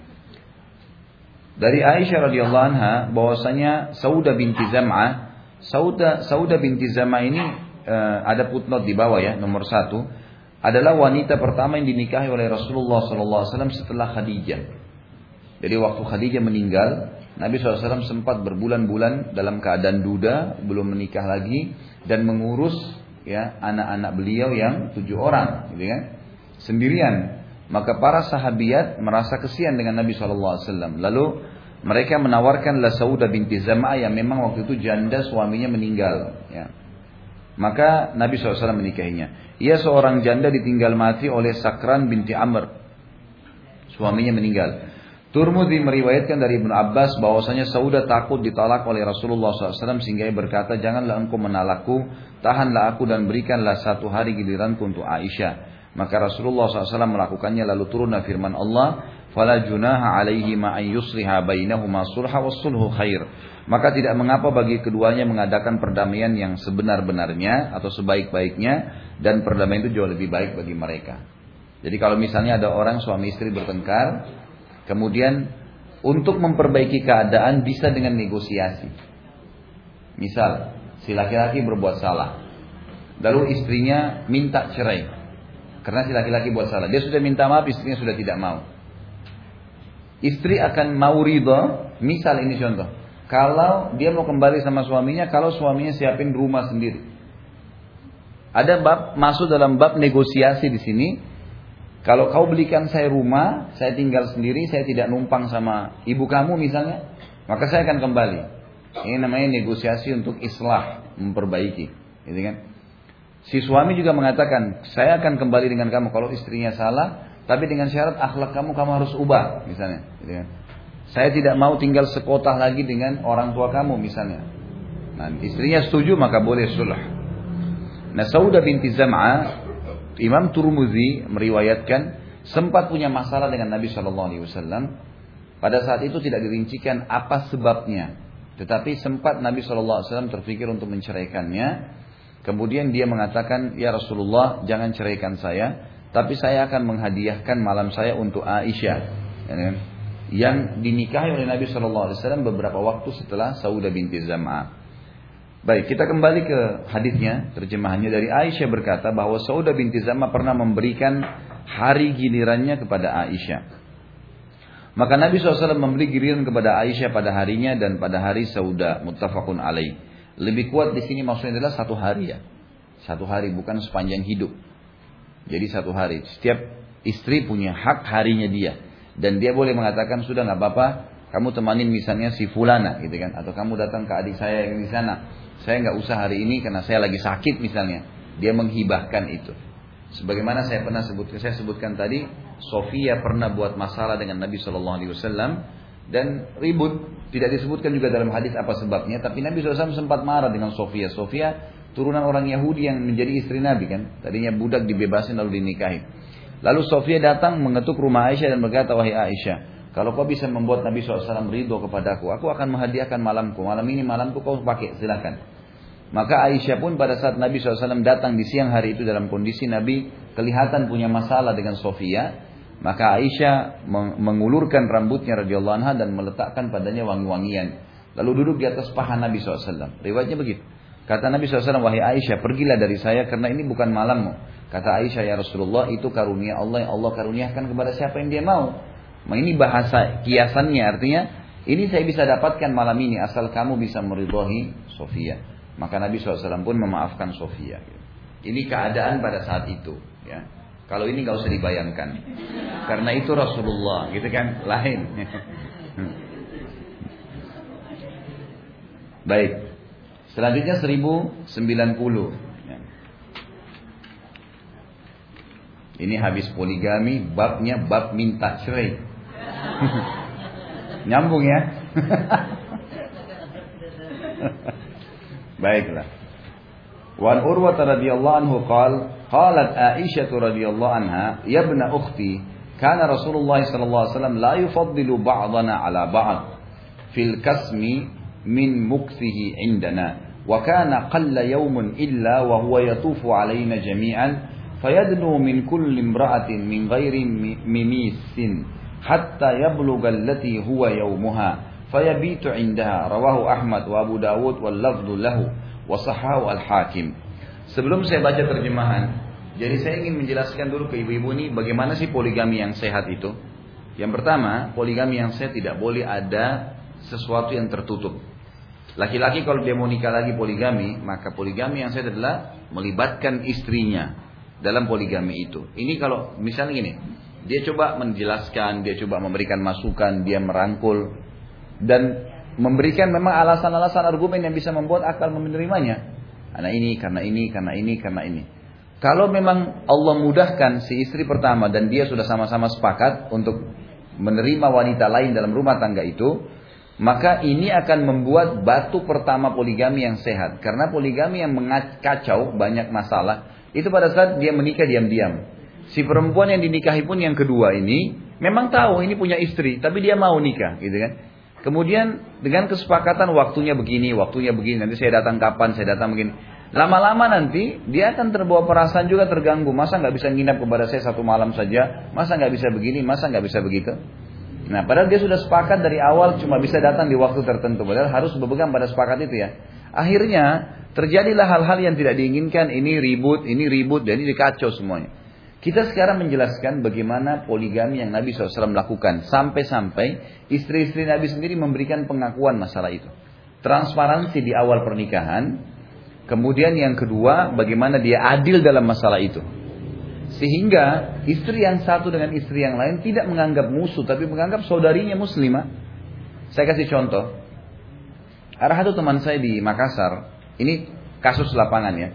Dari Aisyah radhiyallahu anha bahwasanya Sauda binti Zam'ah Sauda Sauda binti Zam'ah ini uh, ada footnote di bawah ya nomor satu adalah wanita pertama yang dinikahi oleh Rasulullah SAW setelah Khadijah. Jadi waktu Khadijah meninggal, Nabi SAW sempat berbulan-bulan dalam keadaan duda, belum menikah lagi, dan mengurus ya anak-anak beliau yang tujuh orang, gitu kan? Sendirian. Maka para sahabiat merasa kesian dengan Nabi SAW. Lalu mereka menawarkan La Sauda binti Zam'a yang memang waktu itu janda suaminya meninggal. Ya. Maka Nabi SAW menikahinya. Ia seorang janda ditinggal mati oleh Sakran binti Amr. Suaminya meninggal. Turmudi meriwayatkan dari Ibnu Abbas bahwasanya Sauda takut ditalak oleh Rasulullah SAW sehingga ia berkata, janganlah engkau menalakku, tahanlah aku dan berikanlah satu hari giliranku untuk Aisyah. Maka Rasulullah SAW melakukannya lalu turunlah firman Allah, fala junaha alaihi ma an yusliha bainahuma sulha was sulhu khair. Maka tidak mengapa bagi keduanya mengadakan perdamaian yang sebenar-benarnya atau sebaik-baiknya dan perdamaian itu jauh lebih baik bagi mereka. Jadi kalau misalnya ada orang suami istri bertengkar, Kemudian untuk memperbaiki keadaan bisa dengan negosiasi. Misal, si laki-laki berbuat salah. Lalu istrinya minta cerai. Karena si laki-laki buat salah. Dia sudah minta maaf, istrinya sudah tidak mau. Istri akan mau ridho, misal ini contoh. Kalau dia mau kembali sama suaminya, kalau suaminya siapin rumah sendiri. Ada bab masuk dalam bab negosiasi di sini. Kalau kau belikan saya rumah, saya tinggal sendiri, saya tidak numpang sama ibu kamu misalnya, maka saya akan kembali. Ini namanya negosiasi untuk islah, memperbaiki, gitu kan? Si suami juga mengatakan, saya akan kembali dengan kamu kalau istrinya salah, tapi dengan syarat akhlak kamu kamu harus ubah, misalnya, gitu kan? Saya tidak mau tinggal sekotah lagi dengan orang tua kamu misalnya. Nah, istrinya setuju maka boleh sulh. Nah, Sauda binti Zam'a, Imam Turmuzi meriwayatkan sempat punya masalah dengan Nabi Shallallahu Alaihi Wasallam. Pada saat itu tidak dirincikan apa sebabnya, tetapi sempat Nabi Shallallahu Alaihi Wasallam terpikir untuk menceraikannya. Kemudian dia mengatakan, ya Rasulullah, jangan ceraikan saya, tapi saya akan menghadiahkan malam saya untuk Aisyah. Ya, kan? yang dinikahi oleh Nabi Shallallahu Alaihi Wasallam beberapa waktu setelah Saudah binti Zam'a. Baik, kita kembali ke hadisnya, terjemahannya dari Aisyah berkata bahwa Saudah binti Zam'a pernah memberikan hari gilirannya kepada Aisyah. Maka Nabi SAW memberi giliran kepada Aisyah pada harinya dan pada hari Saudah muttafaqun alaih. Lebih kuat di sini maksudnya adalah satu hari ya. Satu hari bukan sepanjang hidup. Jadi satu hari. Setiap istri punya hak harinya dia dan dia boleh mengatakan sudah nggak apa-apa kamu temanin misalnya si fulana gitu kan atau kamu datang ke adik saya yang di sana saya nggak usah hari ini karena saya lagi sakit misalnya. Dia menghibahkan itu. Sebagaimana saya pernah sebutkan saya sebutkan tadi Sofia pernah buat masalah dengan Nabi Shallallahu Alaihi Wasallam dan ribut. Tidak disebutkan juga dalam hadis apa sebabnya tapi Nabi SAW sempat marah dengan Sofia. Sofia turunan orang Yahudi yang menjadi istri Nabi kan? Tadinya budak dibebasin lalu dinikahi. Lalu Sofia datang mengetuk rumah Aisyah dan berkata, Wahai Aisyah, kalau kau bisa membuat Nabi SAW ridho kepadaku, aku akan menghadiahkan malamku. Malam ini malamku kau pakai, silakan. Maka Aisyah pun pada saat Nabi SAW datang di siang hari itu dalam kondisi Nabi kelihatan punya masalah dengan Sofia, maka Aisyah mengulurkan rambutnya radhiyallahu anha dan meletakkan padanya wangi-wangian. Lalu duduk di atas paha Nabi SAW. Riwayatnya begitu. Kata Nabi SAW, wahai Aisyah, pergilah dari saya karena ini bukan malammu. Kata Aisyah ya Rasulullah itu karunia Allah yang Allah karuniakan kepada siapa yang dia mau. Nah, ini bahasa kiasannya artinya ini saya bisa dapatkan malam ini asal kamu bisa meridhoi Sofia. Maka Nabi SAW pun memaafkan Sofia. Ini keadaan pada saat itu. Ya. Kalau ini nggak usah dibayangkan. Karena itu Rasulullah, gitu kan? Lain. Baik. Selanjutnya 1090. Ini habis poligami, babnya bab minta cerai. Nyambung ya. Baiklah. Wan Urwah radhiyallahu anhu qal qalat Aisyah radhiyallahu anha ya ibn ukhti kana Rasulullah sallallahu alaihi wasallam la yufaddilu ba'dana ala ba'd fil kasmi min mukthihi indana wa kana qalla yawmun illa wa huwa yatufu alaina jami'an فيدنو من كل hatta yablugha allati huwa yaumuha fayabitu indaha. Rawahu Ahmad wa Abu Dawud wal lafdhu lahu wa sahahu al hakim. Sebelum saya baca terjemahan jadi saya ingin menjelaskan dulu ke ibu-ibu ini bagaimana sih poligami yang sehat itu. Yang pertama poligami yang sehat tidak boleh ada sesuatu yang tertutup. Laki-laki kalau dia mau nikah lagi poligami, maka poligami yang sehat adalah melibatkan istrinya dalam poligami itu. Ini kalau misalnya gini, dia coba menjelaskan, dia coba memberikan masukan, dia merangkul dan memberikan memang alasan-alasan argumen yang bisa membuat akal menerimanya. Karena ini, karena ini, karena ini, karena ini. Kalau memang Allah mudahkan si istri pertama dan dia sudah sama-sama sepakat untuk menerima wanita lain dalam rumah tangga itu, maka ini akan membuat batu pertama poligami yang sehat. Karena poligami yang mengacau banyak masalah, itu pada saat dia menikah diam-diam. Si perempuan yang dinikahi pun yang kedua ini memang tahu ini punya istri, tapi dia mau nikah, gitu kan? Kemudian dengan kesepakatan waktunya begini, waktunya begini, nanti saya datang kapan, saya datang begini. Lama-lama nanti dia akan terbawa perasaan juga terganggu. Masa nggak bisa nginap kepada saya satu malam saja? Masa nggak bisa begini? Masa nggak bisa begitu? Nah, padahal dia sudah sepakat dari awal cuma bisa datang di waktu tertentu. Padahal harus berpegang pada sepakat itu ya. Akhirnya terjadilah hal-hal yang tidak diinginkan. Ini ribut, ini ribut, dan ini dikacau semuanya. Kita sekarang menjelaskan bagaimana poligami yang Nabi SAW lakukan. Sampai-sampai istri-istri Nabi sendiri memberikan pengakuan masalah itu. Transparansi di awal pernikahan. Kemudian yang kedua, bagaimana dia adil dalam masalah itu. Sehingga istri yang satu dengan istri yang lain tidak menganggap musuh, tapi menganggap saudarinya muslimah. Saya kasih contoh. Ada satu teman saya di Makassar, ini kasus lapangan ya.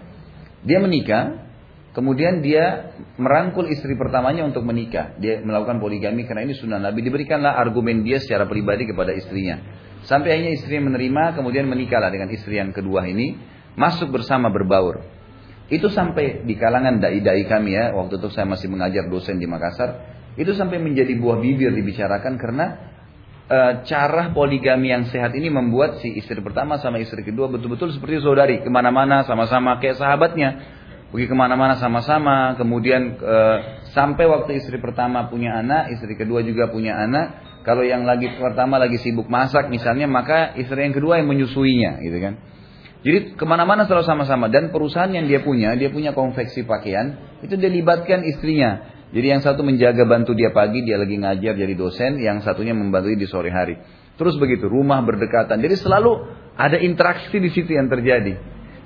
Dia menikah, kemudian dia merangkul istri pertamanya untuk menikah. Dia melakukan poligami karena ini sunnah Nabi. Diberikanlah argumen dia secara pribadi kepada istrinya. Sampai akhirnya istrinya menerima, kemudian menikahlah dengan istri yang kedua ini. Masuk bersama berbaur. Itu sampai di kalangan dai-dai kami ya, waktu itu saya masih mengajar dosen di Makassar, itu sampai menjadi buah bibir dibicarakan karena e, cara poligami yang sehat ini membuat si istri pertama sama istri kedua betul-betul seperti saudari, ke mana-mana sama-sama kayak sahabatnya, pergi ke mana-mana sama-sama, kemudian e, sampai waktu istri pertama punya anak, istri kedua juga punya anak, kalau yang lagi pertama lagi sibuk masak misalnya, maka istri yang kedua yang menyusuinya, gitu kan. Jadi ke mana-mana selalu sama-sama dan perusahaan yang dia punya, dia punya konveksi pakaian, itu dia libatkan istrinya. Jadi yang satu menjaga bantu dia pagi, dia lagi ngajar jadi dosen, yang satunya membantu di sore hari. Terus begitu, rumah berdekatan. Jadi selalu ada interaksi di situ yang terjadi.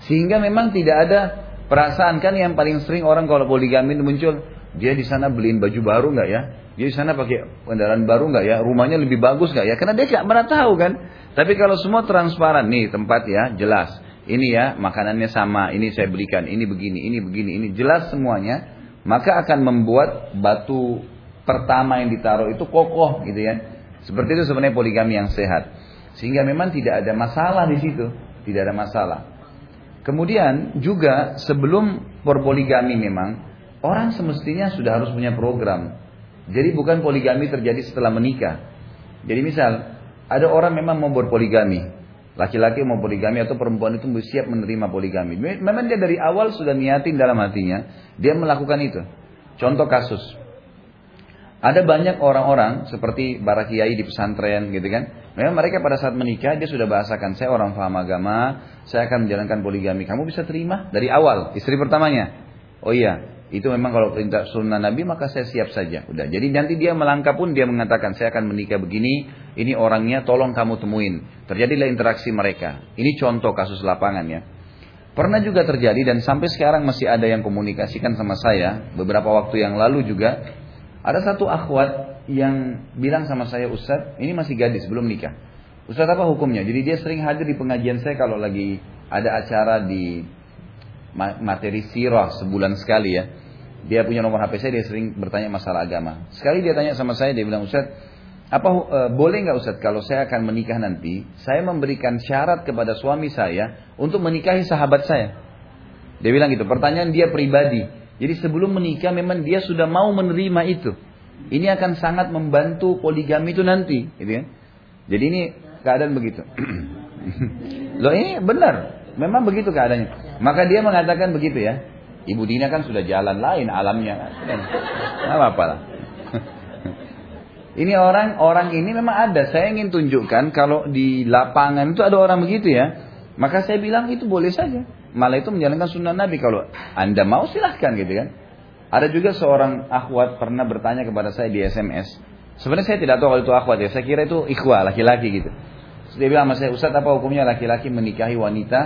Sehingga memang tidak ada perasaan kan yang paling sering orang kalau poligami muncul, dia di sana beliin baju baru nggak ya? Dia di sana pakai kendaraan baru nggak ya? Rumahnya lebih bagus nggak ya? Karena dia nggak pernah tahu kan. Tapi kalau semua transparan nih tempat ya jelas ini ya makanannya sama, ini saya belikan, ini begini, ini begini, ini jelas semuanya, maka akan membuat batu pertama yang ditaruh itu kokoh gitu ya. Seperti itu sebenarnya poligami yang sehat. Sehingga memang tidak ada masalah di situ, tidak ada masalah. Kemudian juga sebelum berpoligami memang orang semestinya sudah harus punya program. Jadi bukan poligami terjadi setelah menikah. Jadi misal ada orang memang mau berpoligami, Laki-laki mau poligami atau perempuan itu siap menerima poligami. Memang dia dari awal sudah niatin dalam hatinya, dia melakukan itu. Contoh kasus. Ada banyak orang-orang seperti para di pesantren gitu kan. Memang mereka pada saat menikah dia sudah bahasakan saya orang paham agama, saya akan menjalankan poligami. Kamu bisa terima dari awal istri pertamanya. Oh iya, itu memang kalau perintah sunnah Nabi maka saya siap saja. Udah. Jadi nanti dia melangkah pun dia mengatakan saya akan menikah begini. Ini orangnya tolong kamu temuin. Terjadilah interaksi mereka. Ini contoh kasus lapangan ya. Pernah juga terjadi dan sampai sekarang masih ada yang komunikasikan sama saya. Beberapa waktu yang lalu juga. Ada satu akhwat yang bilang sama saya Ustaz ini masih gadis belum nikah. Ustaz apa hukumnya? Jadi dia sering hadir di pengajian saya kalau lagi ada acara di materi sirah sebulan sekali ya. Dia punya nomor HP saya, dia sering bertanya masalah agama. Sekali dia tanya sama saya, dia bilang, Ustaz, apa e, boleh nggak Ustaz kalau saya akan menikah nanti, saya memberikan syarat kepada suami saya untuk menikahi sahabat saya. Dia bilang gitu, pertanyaan dia pribadi. Jadi sebelum menikah memang dia sudah mau menerima itu. Ini akan sangat membantu poligami itu nanti, gitu kan? Jadi ini keadaan begitu. Loh ini benar, memang begitu keadaannya. Maka dia mengatakan begitu ya. Ibu Dina kan sudah jalan lain alamnya. Tidak apa-apa lah. Ini orang orang ini memang ada. Saya ingin tunjukkan kalau di lapangan itu ada orang begitu ya. Maka saya bilang itu boleh saja. Malah itu menjalankan sunnah Nabi. Kalau anda mau silahkan gitu kan. Ada juga seorang akhwat pernah bertanya kepada saya di SMS. Sebenarnya saya tidak tahu kalau itu akhwat ya. Saya kira itu ikhwah laki-laki gitu. dia bilang sama saya, Ustaz apa hukumnya laki-laki menikahi wanita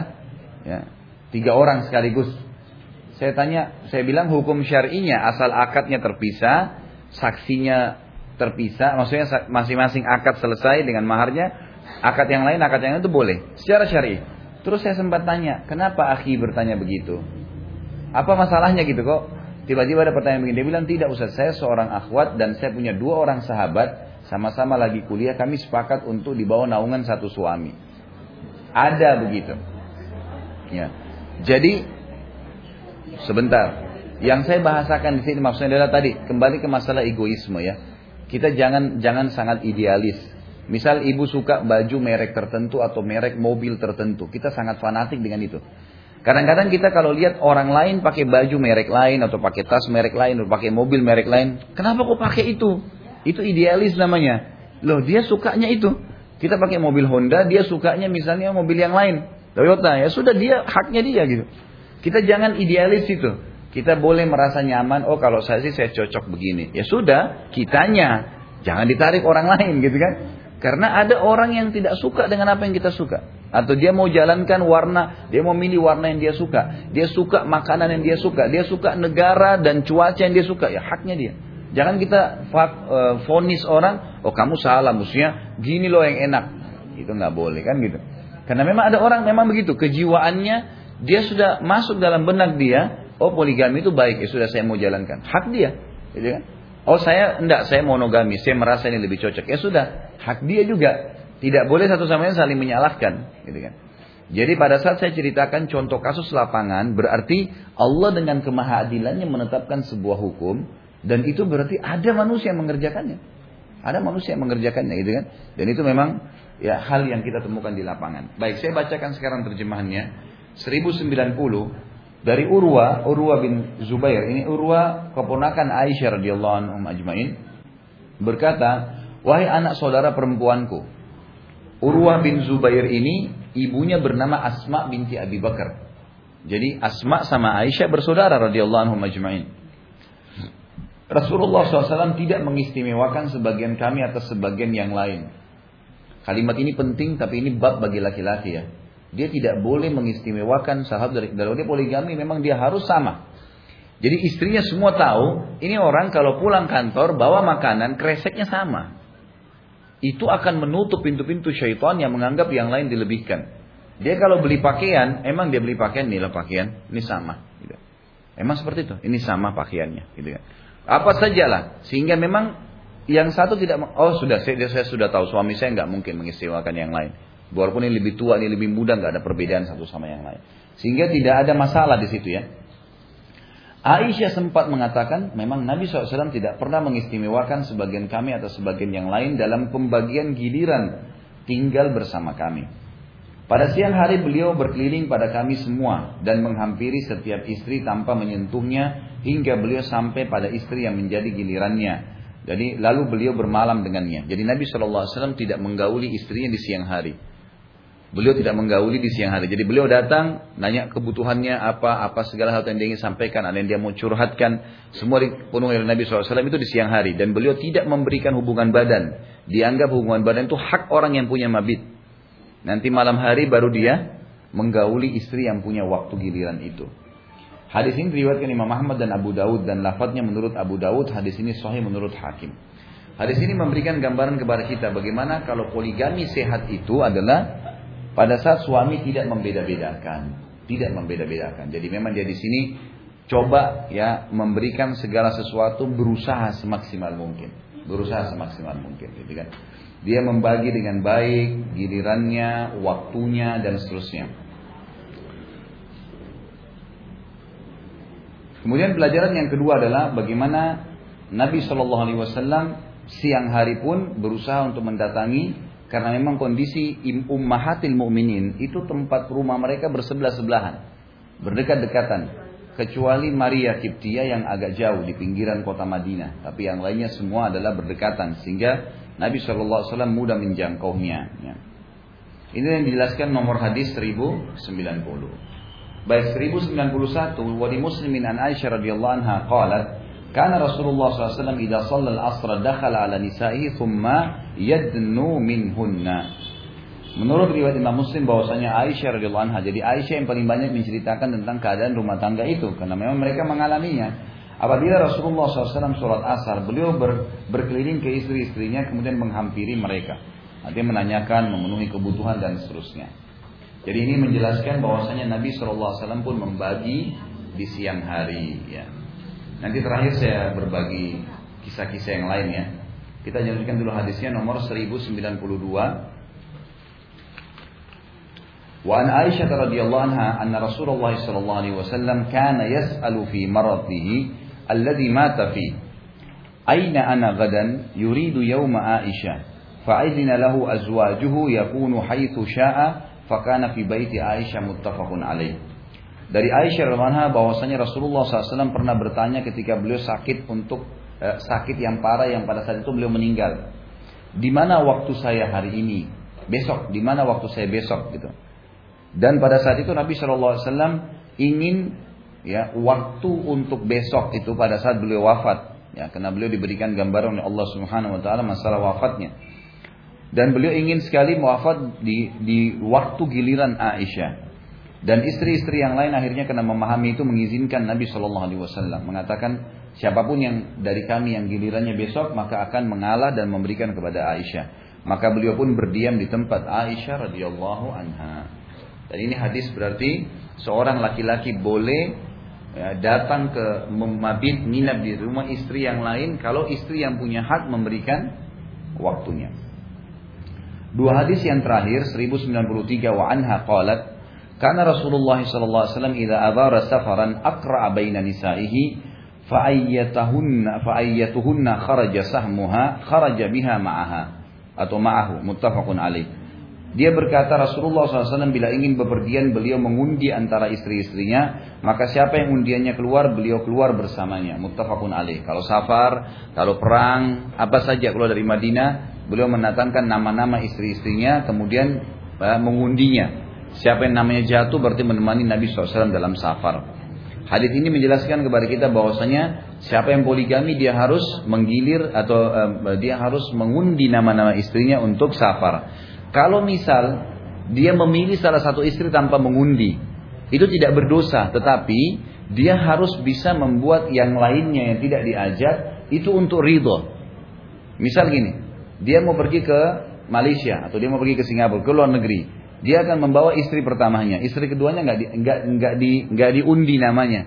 ya, Tiga orang sekaligus. Saya tanya, saya bilang hukum syar'inya asal akadnya terpisah, saksinya terpisah, maksudnya masing-masing akad selesai dengan maharnya, akad yang lain, akad yang lain itu boleh secara syar'i. Terus saya sempat tanya, kenapa akhi bertanya begitu? Apa masalahnya gitu kok? Tiba-tiba ada pertanyaan begini, dia bilang tidak usah saya seorang akhwat dan saya punya dua orang sahabat, sama-sama lagi kuliah, kami sepakat untuk dibawa naungan satu suami. Ada begitu. Ya. Jadi sebentar. Yang saya bahasakan di sini maksudnya adalah tadi kembali ke masalah egoisme ya. Kita jangan jangan sangat idealis. Misal ibu suka baju merek tertentu atau merek mobil tertentu, kita sangat fanatik dengan itu. Kadang-kadang kita kalau lihat orang lain pakai baju merek lain atau pakai tas merek lain atau pakai mobil merek lain, kenapa kok pakai itu? Itu idealis namanya. Loh dia sukanya itu. Kita pakai mobil Honda, dia sukanya misalnya mobil yang lain. Toyota, ya sudah dia haknya dia gitu. Kita jangan idealis itu. Kita boleh merasa nyaman, oh kalau saya sih saya cocok begini. Ya sudah, kitanya. Jangan ditarik orang lain gitu kan. Karena ada orang yang tidak suka dengan apa yang kita suka. Atau dia mau jalankan warna, dia mau milih warna yang dia suka. Dia suka makanan yang dia suka. Dia suka negara dan cuaca yang dia suka. Ya haknya dia. Jangan kita fonis uh, orang, oh kamu salah, musuhnya gini loh yang enak. Itu nggak boleh kan gitu. Karena memang ada orang memang begitu, kejiwaannya dia sudah masuk dalam benak dia, oh poligami itu baik, ya sudah saya mau jalankan. Hak dia, gitu kan? Oh saya enggak, saya monogami, saya merasa ini lebih cocok. Ya sudah, hak dia juga. Tidak boleh satu sama lain saling menyalahkan, gitu kan. Jadi pada saat saya ceritakan contoh kasus lapangan, berarti Allah dengan kemahadilannya menetapkan sebuah hukum, dan itu berarti ada manusia yang mengerjakannya. Ada manusia yang mengerjakannya, gitu kan. Dan itu memang ya hal yang kita temukan di lapangan. Baik, saya bacakan sekarang terjemahannya. 1090 dari Urwa, Urwa bin Zubair. Ini Urwa keponakan Aisyah radhiyallahu anhu ajmain berkata, "Wahai anak saudara perempuanku, Urwa bin Zubair ini ibunya bernama Asma binti Abi Bakar. Jadi Asma sama Aisyah bersaudara radhiyallahu anhu ajmain. Rasulullah SAW tidak mengistimewakan sebagian kami atas sebagian yang lain. Kalimat ini penting tapi ini bab bagi laki-laki ya. Dia tidak boleh mengistimewakan sahabat dari kalau dia poligami memang dia harus sama. Jadi istrinya semua tahu, ini orang kalau pulang kantor bawa makanan kreseknya sama. Itu akan menutup pintu-pintu syaitan yang menganggap yang lain dilebihkan. Dia kalau beli pakaian, emang dia beli pakaian nilai pakaian, ini sama. Gitu. Emang seperti itu, ini sama pakaiannya. Gitu kan. Apa sajalah, sehingga memang yang satu tidak, oh sudah saya, saya sudah tahu suami saya nggak mungkin mengistimewakan yang lain. Walaupun ini lebih tua, ini lebih muda, nggak ada perbedaan satu sama yang lain. Sehingga tidak ada masalah di situ ya. Aisyah sempat mengatakan, memang Nabi SAW tidak pernah mengistimewakan sebagian kami atau sebagian yang lain dalam pembagian giliran tinggal bersama kami. Pada siang hari beliau berkeliling pada kami semua dan menghampiri setiap istri tanpa menyentuhnya hingga beliau sampai pada istri yang menjadi gilirannya. Jadi lalu beliau bermalam dengannya. Jadi Nabi SAW tidak menggauli istrinya di siang hari. Beliau tidak menggauli di siang hari. Jadi beliau datang, nanya kebutuhannya apa, apa segala hal yang dia ingin sampaikan, ada yang dia mau curhatkan. Semua dipenuhi oleh Nabi SAW itu di siang hari. Dan beliau tidak memberikan hubungan badan. Dianggap hubungan badan itu hak orang yang punya mabit. Nanti malam hari baru dia menggauli istri yang punya waktu giliran itu. Hadis ini diriwayatkan Imam Ahmad dan Abu Daud dan lafadznya menurut Abu Daud, hadis ini sahih menurut Hakim. Hadis ini memberikan gambaran kepada kita bagaimana kalau poligami sehat itu adalah pada saat suami tidak membeda-bedakan, tidak membeda-bedakan. Jadi memang dia di sini coba ya memberikan segala sesuatu berusaha semaksimal mungkin, berusaha semaksimal mungkin, gitu kan. Dia membagi dengan baik gilirannya, waktunya dan seterusnya. Kemudian pelajaran yang kedua adalah bagaimana Nabi Shallallahu Alaihi Wasallam siang hari pun berusaha untuk mendatangi karena memang kondisi ummahatil mu'minin itu tempat rumah mereka bersebelah-sebelahan. Berdekat-dekatan. Kecuali Maria Kiptia yang agak jauh di pinggiran kota Madinah. Tapi yang lainnya semua adalah berdekatan. Sehingga Nabi SAW mudah menjangkaunya. Ya. Ini yang dijelaskan nomor hadis 1090. Baik 1091 wali muslimin an Aisyah radhiyallahu anha qalat karena Rasulullah SAW idza shalla al-asr dakhala ala nisa'i thumma yadnu minhunna. Menurut riwayat Imam Muslim bahwasanya Aisyah radhiyallahu anha jadi Aisyah yang paling banyak menceritakan tentang keadaan rumah tangga itu karena memang mereka mengalaminya. Apabila Rasulullah SAW sholat asar, beliau ber, berkeliling ke istri-istrinya kemudian menghampiri mereka. Artinya menanyakan, memenuhi kebutuhan dan seterusnya. Jadi ini menjelaskan bahwasanya Nabi SAW pun membagi di siang hari. Ya. Nanti terakhir saya berbagi kisah-kisah yang lain ya. Kita lanjutkan dulu hadisnya nomor 1092. Wa an Aisyah radhiyallahu anha anna Rasulullah sallallahu alaihi wasallam kana yas'alu fi maradihi alladhi mata fi Aina ana gadan yuridu yawma Aisyah fa'idina lahu azwajuhu yakunu haythu sya'a fakana fi baiti Aisyah muttafaqun alaih dari Aisyah radhiyallahu bahwasanya Rasulullah SAW pernah bertanya ketika beliau sakit untuk eh, sakit yang parah yang pada saat itu beliau meninggal. di mana waktu saya hari ini, besok, di mana waktu saya besok? Gitu. Dan pada saat itu Nabi Wasallam ingin ya waktu untuk besok itu pada saat beliau wafat. Ya karena beliau diberikan gambaran oleh Allah Subhanahu wa taala masalah wafatnya. Dan beliau ingin sekali wafat di di waktu giliran Aisyah dan istri-istri yang lain akhirnya karena memahami itu mengizinkan Nabi Shallallahu Alaihi Wasallam mengatakan siapa pun yang dari kami yang gilirannya besok maka akan mengalah dan memberikan kepada Aisyah maka beliau pun berdiam di tempat Aisyah radhiyallahu anha dan ini hadis berarti seorang laki-laki boleh ya, datang ke memabit nginap di rumah istri yang lain kalau istri yang punya hak memberikan waktunya. Dua hadis yang terakhir 1093 wa anha qalat karena Rasulullah sallallahu alaihi wasallam idza adara safaran aqra baina nisaihi fa ayyatuhunna fa ayyatuhunna kharaja sahmuha kharaja biha ma'aha. Atau ma'ahu muttafaqun alaih. Dia berkata Rasulullah SAW bila ingin bepergian beliau mengundi antara istri-istrinya maka siapa yang undiannya keluar beliau keluar bersamanya. Muttafaqun alaih. Kalau safar kalau perang apa saja keluar dari Madinah beliau mendatangkan nama-nama istri-istrinya kemudian uh, mengundinya siapa yang namanya jatuh berarti menemani Nabi SAW dalam safar Hadis ini menjelaskan kepada kita bahwasanya siapa yang poligami dia harus menggilir atau uh, dia harus mengundi nama-nama istrinya untuk safar. Kalau misal dia memilih salah satu istri tanpa mengundi, itu tidak berdosa, tetapi dia harus bisa membuat yang lainnya yang tidak diajak itu untuk ridho. Misal gini, dia mau pergi ke Malaysia atau dia mau pergi ke Singapura, ke luar negeri. Dia akan membawa istri pertamanya, istri keduanya nggak di, nggak nggak di nggak diundi namanya.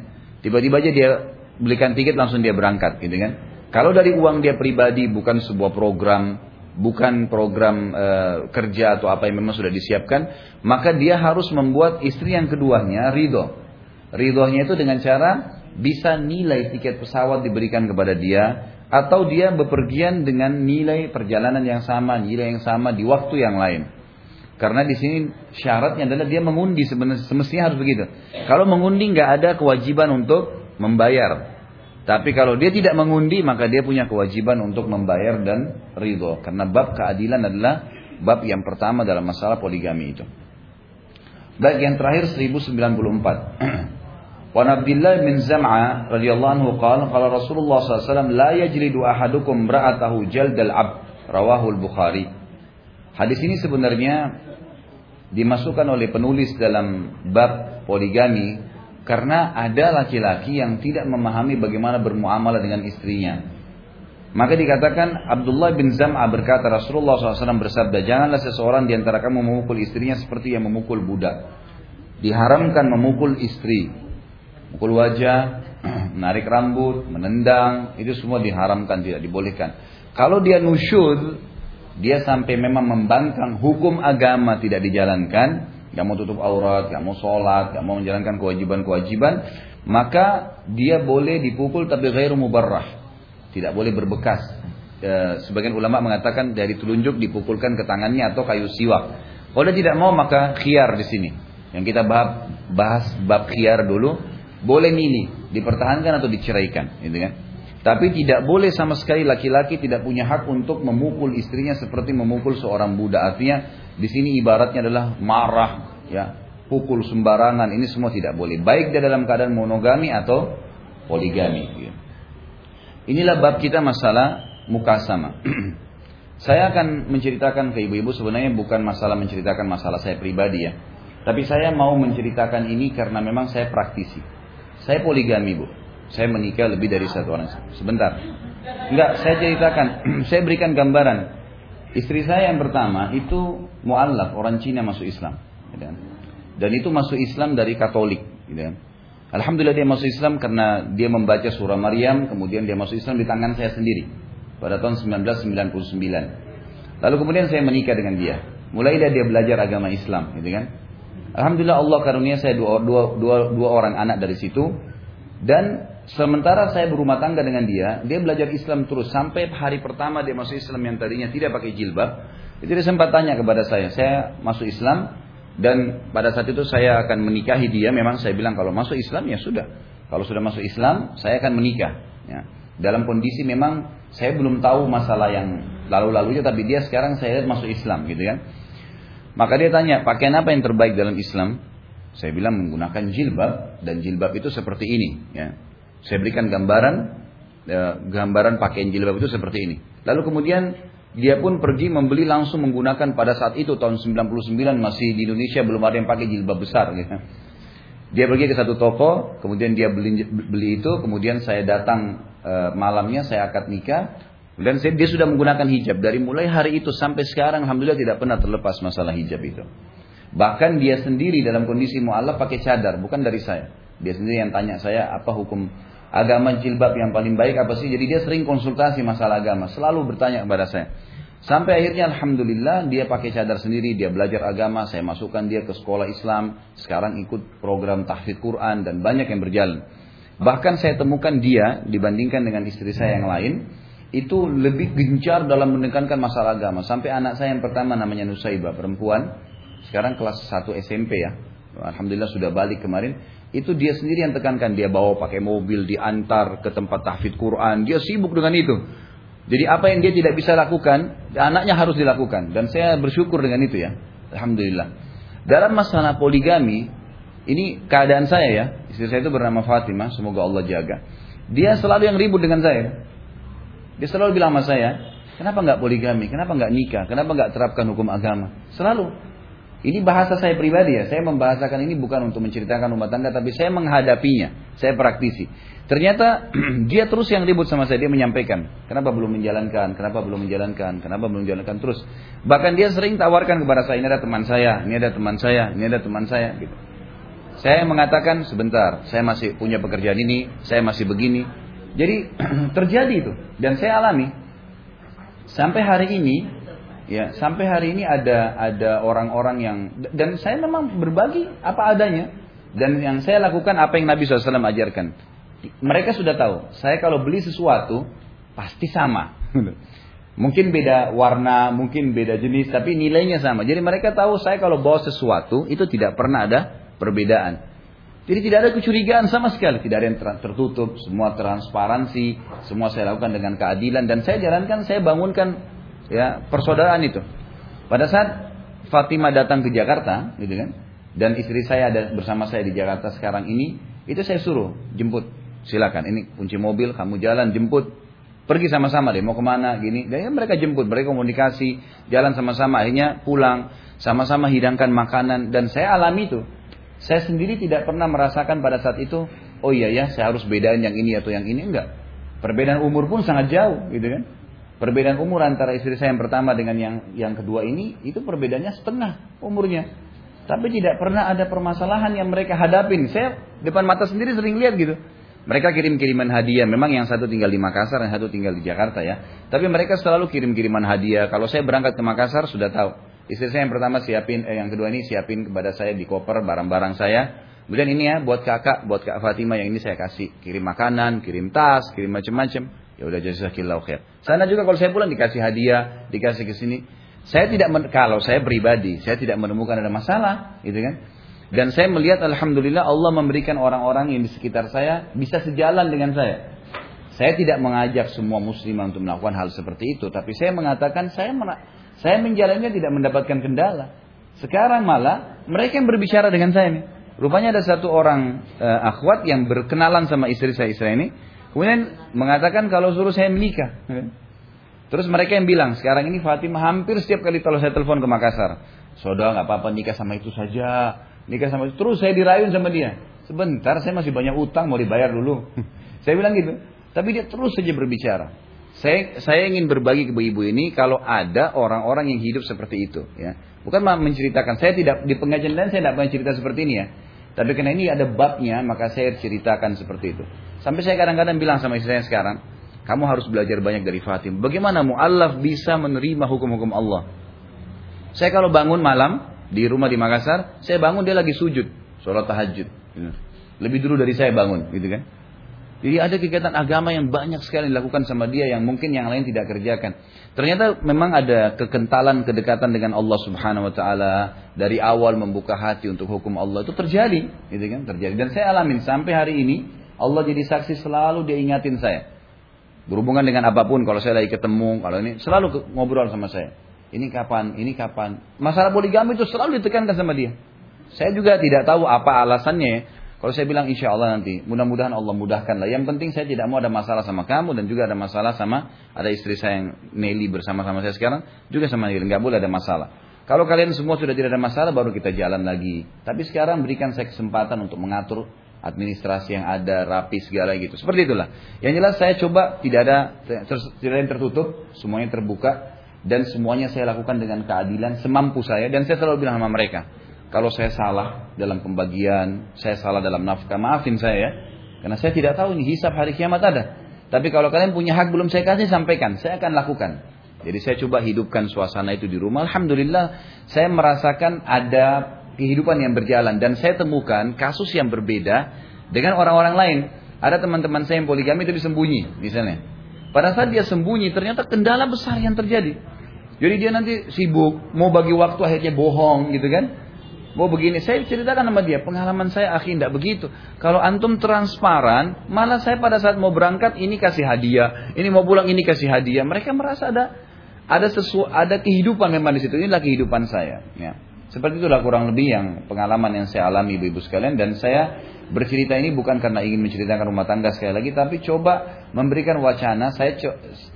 Tiba-tiba aja dia belikan tiket langsung dia berangkat, gitu kan? Kalau dari uang dia pribadi bukan sebuah program bukan program e, kerja atau apa yang memang sudah disiapkan, maka dia harus membuat istri yang keduanya ridho. Ridhonya itu dengan cara bisa nilai tiket pesawat diberikan kepada dia, atau dia bepergian dengan nilai perjalanan yang sama, nilai yang sama di waktu yang lain. Karena di sini syaratnya adalah dia mengundi sebenarnya semestinya harus begitu. Kalau mengundi nggak ada kewajiban untuk membayar. Tapi kalau dia tidak mengundi maka dia punya kewajiban untuk membayar dan ridho. Karena bab keadilan adalah bab yang pertama dalam masalah poligami itu. Baik yang terakhir 1094. Wa Abdullah bin Zam'a radhiyallahu anhu qala qala Rasulullah SAW la yajlidu ahadukum ra'atahu jaldal ab rawahu al-Bukhari. Hadis ini sebenarnya dimasukkan oleh penulis dalam bab poligami karena ada laki-laki yang tidak memahami bagaimana bermuamalah dengan istrinya. Maka dikatakan Abdullah bin Zam'a berkata Rasulullah SAW bersabda Janganlah seseorang di antara kamu memukul istrinya seperti yang memukul budak. Diharamkan memukul istri. Mukul wajah, menarik rambut, menendang Itu semua diharamkan, tidak dibolehkan. Kalau dia nusyud Dia sampai memang membangkang hukum agama tidak dijalankan gak mau tutup aurat, gak mau sholat, gak mau menjalankan kewajiban-kewajiban, maka dia boleh dipukul tapi ghairu mubarrah. Tidak boleh berbekas. E, sebagian ulama mengatakan dari telunjuk dipukulkan ke tangannya atau kayu siwak. Kalau dia tidak mau maka khiar di sini. Yang kita bahas, bahas bab khiar dulu, boleh milih, dipertahankan atau diceraikan, gitu kan? Tapi tidak boleh sama sekali laki-laki tidak punya hak untuk memukul istrinya seperti memukul seorang budak. Artinya di sini ibaratnya adalah marah, ya, pukul sembarangan. Ini semua tidak boleh. Baik dia dalam keadaan monogami atau poligami. Ya. Inilah bab kita masalah muka sama. saya akan menceritakan ke ibu-ibu sebenarnya bukan masalah menceritakan masalah saya pribadi ya. Tapi saya mau menceritakan ini karena memang saya praktisi. Saya poligami bu. Saya menikah lebih dari satu orang. Sebentar. Enggak, saya ceritakan. saya berikan gambaran. Istri saya yang pertama itu mu'allaf, orang Cina masuk Islam. Gitu kan. Dan itu masuk Islam dari Katolik. Gitu kan. Alhamdulillah dia masuk Islam karena dia membaca surah Maryam, kemudian dia masuk Islam di tangan saya sendiri. Pada tahun 1999. Lalu kemudian saya menikah dengan dia. Mulai dari dia belajar agama Islam. Gitu kan. Alhamdulillah Allah karunia saya dua, dua, dua, dua orang anak dari situ. Dan Sementara saya berumah tangga dengan dia, dia belajar Islam terus sampai hari pertama dia masuk Islam yang tadinya tidak pakai jilbab. Itu dia sempat tanya kepada saya, saya masuk Islam dan pada saat itu saya akan menikahi dia. Memang saya bilang kalau masuk Islam ya sudah. Kalau sudah masuk Islam, saya akan menikah. Ya. Dalam kondisi memang saya belum tahu masalah yang lalu-lalunya tapi dia sekarang saya lihat masuk Islam gitu kan. Maka dia tanya, pakaian apa yang terbaik dalam Islam? Saya bilang menggunakan jilbab dan jilbab itu seperti ini ya. Saya berikan gambaran ya, gambaran pakaian jilbab itu seperti ini. Lalu kemudian dia pun pergi membeli langsung menggunakan pada saat itu tahun 99 masih di Indonesia belum ada yang pakai jilbab besar gitu. Dia pergi ke satu toko, kemudian dia beli beli itu, kemudian saya datang e, malamnya saya akad nikah, dan saya, dia sudah menggunakan hijab dari mulai hari itu sampai sekarang, alhamdulillah tidak pernah terlepas masalah hijab itu. Bahkan dia sendiri dalam kondisi mualaf pakai cadar, bukan dari saya. Dia sendiri yang tanya saya apa hukum agama jilbab yang paling baik apa sih? Jadi dia sering konsultasi masalah agama, selalu bertanya kepada saya. Sampai akhirnya Alhamdulillah dia pakai cadar sendiri, dia belajar agama, saya masukkan dia ke sekolah Islam, sekarang ikut program tahfidz Quran dan banyak yang berjalan. Bahkan saya temukan dia dibandingkan dengan istri saya yang lain, itu lebih gencar dalam menekankan masalah agama. Sampai anak saya yang pertama namanya Nusaibah, perempuan, sekarang kelas 1 SMP ya. Alhamdulillah sudah balik kemarin. Itu dia sendiri yang tekankan, dia bawa pakai mobil, diantar ke tempat tahfidz Quran, dia sibuk dengan itu. Jadi apa yang dia tidak bisa lakukan, anaknya harus dilakukan. Dan saya bersyukur dengan itu ya. Alhamdulillah. Dalam masalah poligami, ini keadaan saya ya. Istri saya itu bernama Fatimah, semoga Allah jaga. Dia selalu yang ribut dengan saya. Dia selalu bilang sama saya, kenapa nggak poligami? Kenapa nggak nikah? Kenapa nggak terapkan hukum agama? Selalu. Ini bahasa saya pribadi ya. Saya membahasakan ini bukan untuk menceritakan rumah tangga, tapi saya menghadapinya. Saya praktisi. Ternyata dia terus yang ribut sama saya. Dia menyampaikan, kenapa belum menjalankan, kenapa belum menjalankan, kenapa belum menjalankan terus. Bahkan dia sering tawarkan kepada saya, ini ada teman saya, ini ada teman saya, ini ada teman saya. Gitu. Saya mengatakan sebentar, saya masih punya pekerjaan ini, saya masih begini. Jadi terjadi itu dan saya alami sampai hari ini Ya, sampai hari ini ada ada orang-orang yang dan saya memang berbagi apa adanya dan yang saya lakukan apa yang Nabi SAW ajarkan. Mereka sudah tahu, saya kalau beli sesuatu pasti sama. mungkin beda warna, mungkin beda jenis, tapi nilainya sama. Jadi mereka tahu saya kalau bawa sesuatu itu tidak pernah ada perbedaan. Jadi tidak ada kecurigaan sama sekali, tidak ada yang tertutup, semua transparansi, semua saya lakukan dengan keadilan dan saya jalankan, saya bangunkan ya persaudaraan itu. Pada saat Fatimah datang ke Jakarta, gitu kan, dan istri saya ada bersama saya di Jakarta sekarang ini, itu saya suruh jemput, silakan, ini kunci mobil, kamu jalan jemput, pergi sama-sama deh, mau ke mana, gini, dan ya mereka jemput, mereka komunikasi, jalan sama-sama, akhirnya pulang, sama-sama hidangkan makanan, dan saya alami itu. Saya sendiri tidak pernah merasakan pada saat itu, oh iya ya, saya harus bedain yang ini atau yang ini, enggak. Perbedaan umur pun sangat jauh, gitu kan. Perbedaan umur antara istri saya yang pertama dengan yang yang kedua ini itu perbedaannya setengah umurnya. Tapi tidak pernah ada permasalahan yang mereka hadapin. Saya depan mata sendiri sering lihat gitu. Mereka kirim-kiriman hadiah. Memang yang satu tinggal di Makassar, yang satu tinggal di Jakarta ya. Tapi mereka selalu kirim-kiriman hadiah. Kalau saya berangkat ke Makassar sudah tahu. Istri saya yang pertama siapin, eh, yang kedua ini siapin kepada saya di koper barang-barang saya. Kemudian ini ya buat kakak, buat kak Fatimah yang ini saya kasih kirim makanan, kirim tas, kirim macam-macam. Ya udah jazakillahu khair. Sana juga kalau saya pulang dikasih hadiah, dikasih ke sini. Saya tidak kalau saya pribadi, saya tidak menemukan ada masalah, gitu kan? Dan saya melihat alhamdulillah Allah memberikan orang-orang yang di sekitar saya bisa sejalan dengan saya. Saya tidak mengajak semua muslim untuk melakukan hal seperti itu, tapi saya mengatakan saya saya menjalannya tidak mendapatkan kendala. Sekarang malah mereka yang berbicara dengan saya nih. Rupanya ada satu orang uh, akhwat yang berkenalan sama istri saya istri ini. Kemudian mengatakan kalau suruh saya menikah. Terus mereka yang bilang, sekarang ini Fatimah hampir setiap kali kalau saya telepon ke Makassar. Saudara nggak apa-apa nikah sama itu saja. Nikah sama itu. Terus saya dirayun sama dia. Sebentar saya masih banyak utang mau dibayar dulu. saya bilang gitu. Tapi dia terus saja berbicara. Saya, saya ingin berbagi ke ibu-ibu ini kalau ada orang-orang yang hidup seperti itu. ya Bukan menceritakan. Saya tidak di pengajian lain saya tidak pernah cerita seperti ini ya. Tapi karena ini ada babnya, maka saya ceritakan seperti itu. Sampai saya kadang-kadang bilang sama istri saya sekarang, kamu harus belajar banyak dari Fatim. Bagaimana mu'allaf bisa menerima hukum-hukum Allah? Saya kalau bangun malam di rumah di Makassar, saya bangun dia lagi sujud, sholat tahajud. Lebih dulu dari saya bangun, gitu kan? Jadi ada kegiatan agama yang banyak sekali dilakukan sama dia yang mungkin yang lain tidak kerjakan. Ternyata memang ada kekentalan kedekatan dengan Allah Subhanahu wa taala dari awal membuka hati untuk hukum Allah itu terjadi, gitu kan? Terjadi dan saya alamin sampai hari ini Allah jadi saksi selalu dia ingatin saya. Berhubungan dengan apa pun, kalau saya lagi ketemu, kalau ini selalu ngobrol sama saya. Ini kapan, ini kapan. Masalah poligami itu selalu ditekankan sama dia. Saya juga tidak tahu apa alasannya. Kalau saya bilang insya Allah nanti, mudah-mudahan Allah mudahkan lah. Yang penting saya tidak mau ada masalah sama kamu dan juga ada masalah sama ada istri saya yang Nelly bersama-sama saya sekarang juga sama Nelly. Nggak boleh ada masalah. Kalau kalian semua sudah tidak ada masalah, baru kita jalan lagi. Tapi sekarang berikan saya kesempatan untuk mengatur administrasi yang ada, rapi segala gitu. Seperti itulah. Yang jelas saya coba tidak ada tidak yang tertutup, semuanya terbuka dan semuanya saya lakukan dengan keadilan semampu saya dan saya selalu bilang sama mereka, kalau saya salah dalam pembagian, saya salah dalam nafkah, maafin saya ya. Karena saya tidak tahu ini hisab hari kiamat ada. Tapi kalau kalian punya hak belum saya kasih, sampaikan. Saya akan lakukan. Jadi saya coba hidupkan suasana itu di rumah. Alhamdulillah saya merasakan ada kehidupan yang berjalan. Dan saya temukan kasus yang berbeda dengan orang-orang lain. Ada teman-teman saya yang poligami tapi sembunyi misalnya. Pada saat dia sembunyi ternyata kendala besar yang terjadi. Jadi dia nanti sibuk, mau bagi waktu akhirnya bohong gitu kan. Mau begini, saya ceritakan sama dia, pengalaman saya akhi tidak begitu. Kalau antum transparan, malah saya pada saat mau berangkat ini kasih hadiah, ini mau pulang ini kasih hadiah. Mereka merasa ada ada sesu, ada kehidupan memang di situ. Inilah kehidupan saya. Ya. Seperti itulah kurang lebih yang pengalaman yang saya alami ibu-ibu sekalian dan saya bercerita ini bukan karena ingin menceritakan rumah tangga sekali lagi, tapi coba memberikan wacana. Saya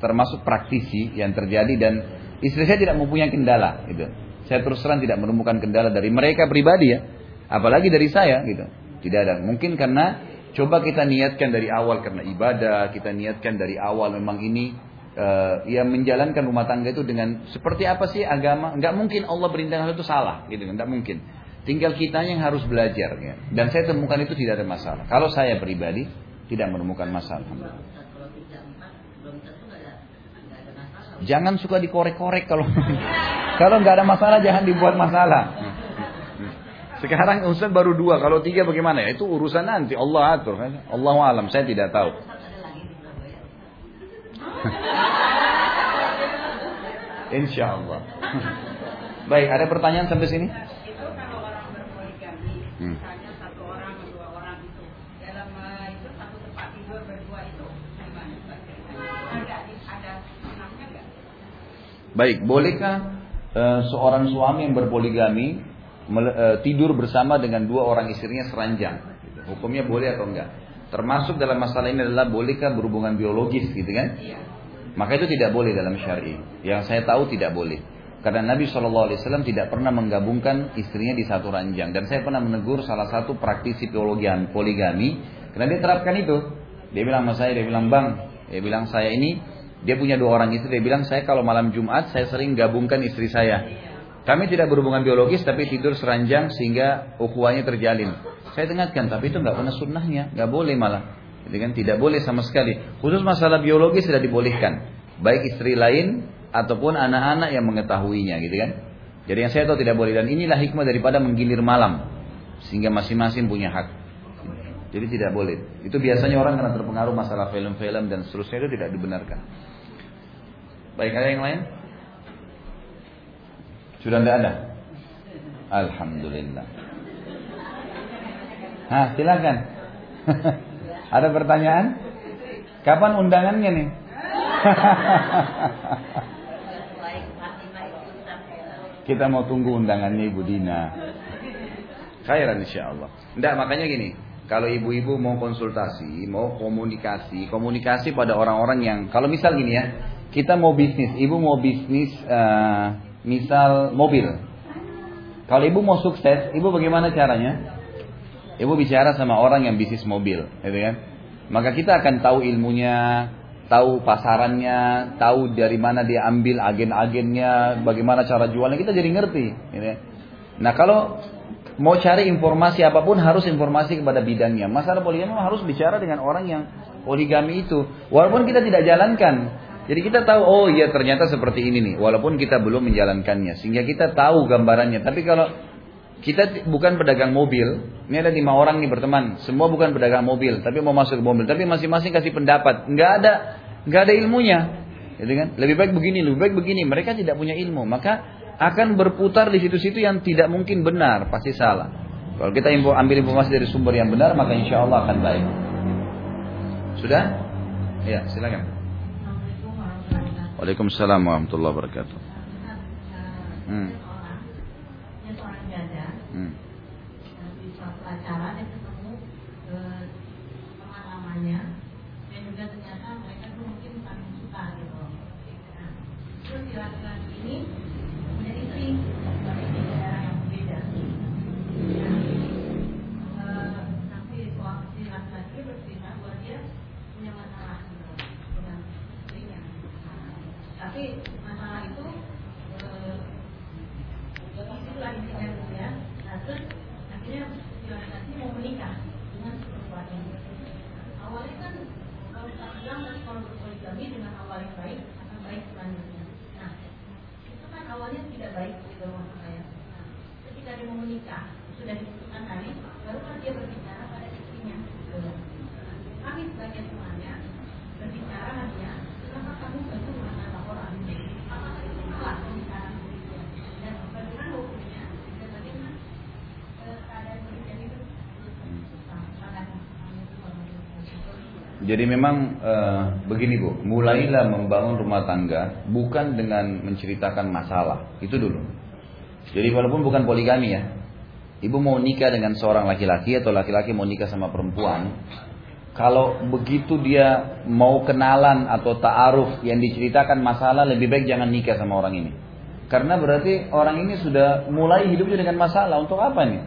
termasuk praktisi yang terjadi dan istri saya tidak mempunyai kendala. Gitu. Saya terus terang tidak menemukan kendala dari mereka pribadi ya. Apalagi dari saya gitu. Tidak ada. Mungkin karena coba kita niatkan dari awal karena ibadah, kita niatkan dari awal memang ini uh, ya menjalankan rumah tangga itu dengan seperti apa sih agama? Enggak mungkin Allah hal itu salah gitu enggak mungkin. Tinggal kita yang harus belajar ya. Dan saya temukan itu tidak ada masalah. Kalau saya pribadi tidak menemukan masalah. Jangan suka dikorek-korek kalau kalau nggak ada masalah jangan dibuat masalah. Sekarang Ustaz baru dua, kalau tiga bagaimana ya? Itu urusan nanti Allah atur. Allah alam, saya tidak tahu. Insya Allah. Baik, ada pertanyaan sampai sini? Hmm. Baik, bolehkah e, seorang suami yang berpoligami e, tidur bersama dengan dua orang istrinya seranjang? Gitu. Hukumnya boleh atau enggak? Termasuk dalam masalah ini adalah bolehkah berhubungan biologis gitu kan? Iya. Maka itu tidak boleh dalam syari. Yang saya tahu tidak boleh. Karena Nabi SAW tidak pernah menggabungkan istrinya di satu ranjang. Dan saya pernah menegur salah satu praktisi poligami. Karena dia terapkan itu. Dia bilang sama saya, dia bilang, Bang, dia bilang saya ini dia punya dua orang istri. Dia bilang saya kalau malam Jumat saya sering gabungkan istri saya. Kami tidak berhubungan biologis tapi tidur seranjang sehingga ukhuwahnya terjalin. Saya dengarkan tapi itu nggak pernah sunnahnya, nggak boleh malah. Jadi kan tidak boleh sama sekali. Khusus masalah biologis tidak dibolehkan. Baik istri lain ataupun anak-anak yang mengetahuinya gitu kan. Jadi yang saya tahu tidak boleh dan inilah hikmah daripada menggilir malam sehingga masing-masing punya hak. Jadi tidak boleh. Itu biasanya orang karena terpengaruh masalah film-film dan seterusnya itu tidak dibenarkan. Baik, ada yang lain? Sudah tidak ada? Alhamdulillah. Nah, silakan. ada pertanyaan? Kapan undangannya nih? Kita mau tunggu undangannya Ibu Dina. Khairan insya Allah. Tidak, makanya gini. Kalau ibu-ibu mau konsultasi, mau komunikasi, komunikasi pada orang-orang yang, kalau misal gini ya, kita mau bisnis, ibu mau bisnis uh, misal mobil. Kalau ibu mau sukses, ibu bagaimana caranya? Ibu bicara sama orang yang bisnis mobil, gitu kan? Maka kita akan tahu ilmunya, tahu pasarannya, tahu dari mana dia ambil agen-agennya, bagaimana cara jualnya, kita jadi ngerti. Gitu kan? Nah kalau mau cari informasi apa pun harus informasi kepada bidangnya. Masalah poligami harus bicara dengan orang yang poligami itu. Walaupun kita tidak jalankan, jadi kita tahu, oh iya ternyata seperti ini nih, walaupun kita belum menjalankannya. Sehingga kita tahu gambarannya. Tapi kalau kita bukan pedagang mobil, ini ada lima orang nih berteman, semua bukan pedagang mobil, tapi mau masuk ke mobil, tapi masing-masing kasih pendapat, nggak ada, nggak ada ilmunya, gitu kan? Lebih baik begini, lebih baik begini. Mereka tidak punya ilmu, maka akan berputar di situ-situ yang tidak mungkin benar, pasti salah. Kalau kita ambil informasi dari sumber yang benar, maka insya Allah akan baik. Sudah? Ya, silakan. Waalaikumsalam warahmatullahi wabarakatuh. Hmm. Hmm. di suatu acara dia ketemu eh, teman-temannya dan juga ternyata mereka tuh mungkin saling suka gitu. Nah, laki-laki ini punya istri tapi di daerah yang berbeda. Nah, eh, bahwa dia punya masalah dengan. Tapi masalah itu eh, ya. Nah, mau menikah dengan ini. Awalnya kan kalau kita bilang tadi kalau berpoligami dengan awal yang baik akan baik selanjutnya. Nah, itu kan awalnya tidak baik gitu maksud saya. Nah, ketika dia mau menikah sudah diputuskan tadi, barulah dia berbicara pada istrinya. Gitu. Kami sebagai temannya berbicara hanya kenapa kamu bantu rumah tangga orang? Apakah itu salah pembicaraan begitu? Dan bagaimana hukumnya? Dan bagaimana eh, keadaan demikian itu? Nah, terima kasih. Jadi memang eh, begini Bu, mulailah membangun rumah tangga bukan dengan menceritakan masalah, itu dulu. Jadi walaupun bukan poligami ya, ibu mau nikah dengan seorang laki-laki atau laki-laki mau nikah sama perempuan, kalau begitu dia mau kenalan atau ta'aruf yang diceritakan masalah lebih baik jangan nikah sama orang ini. Karena berarti orang ini sudah mulai hidupnya dengan masalah. Untuk apa nih?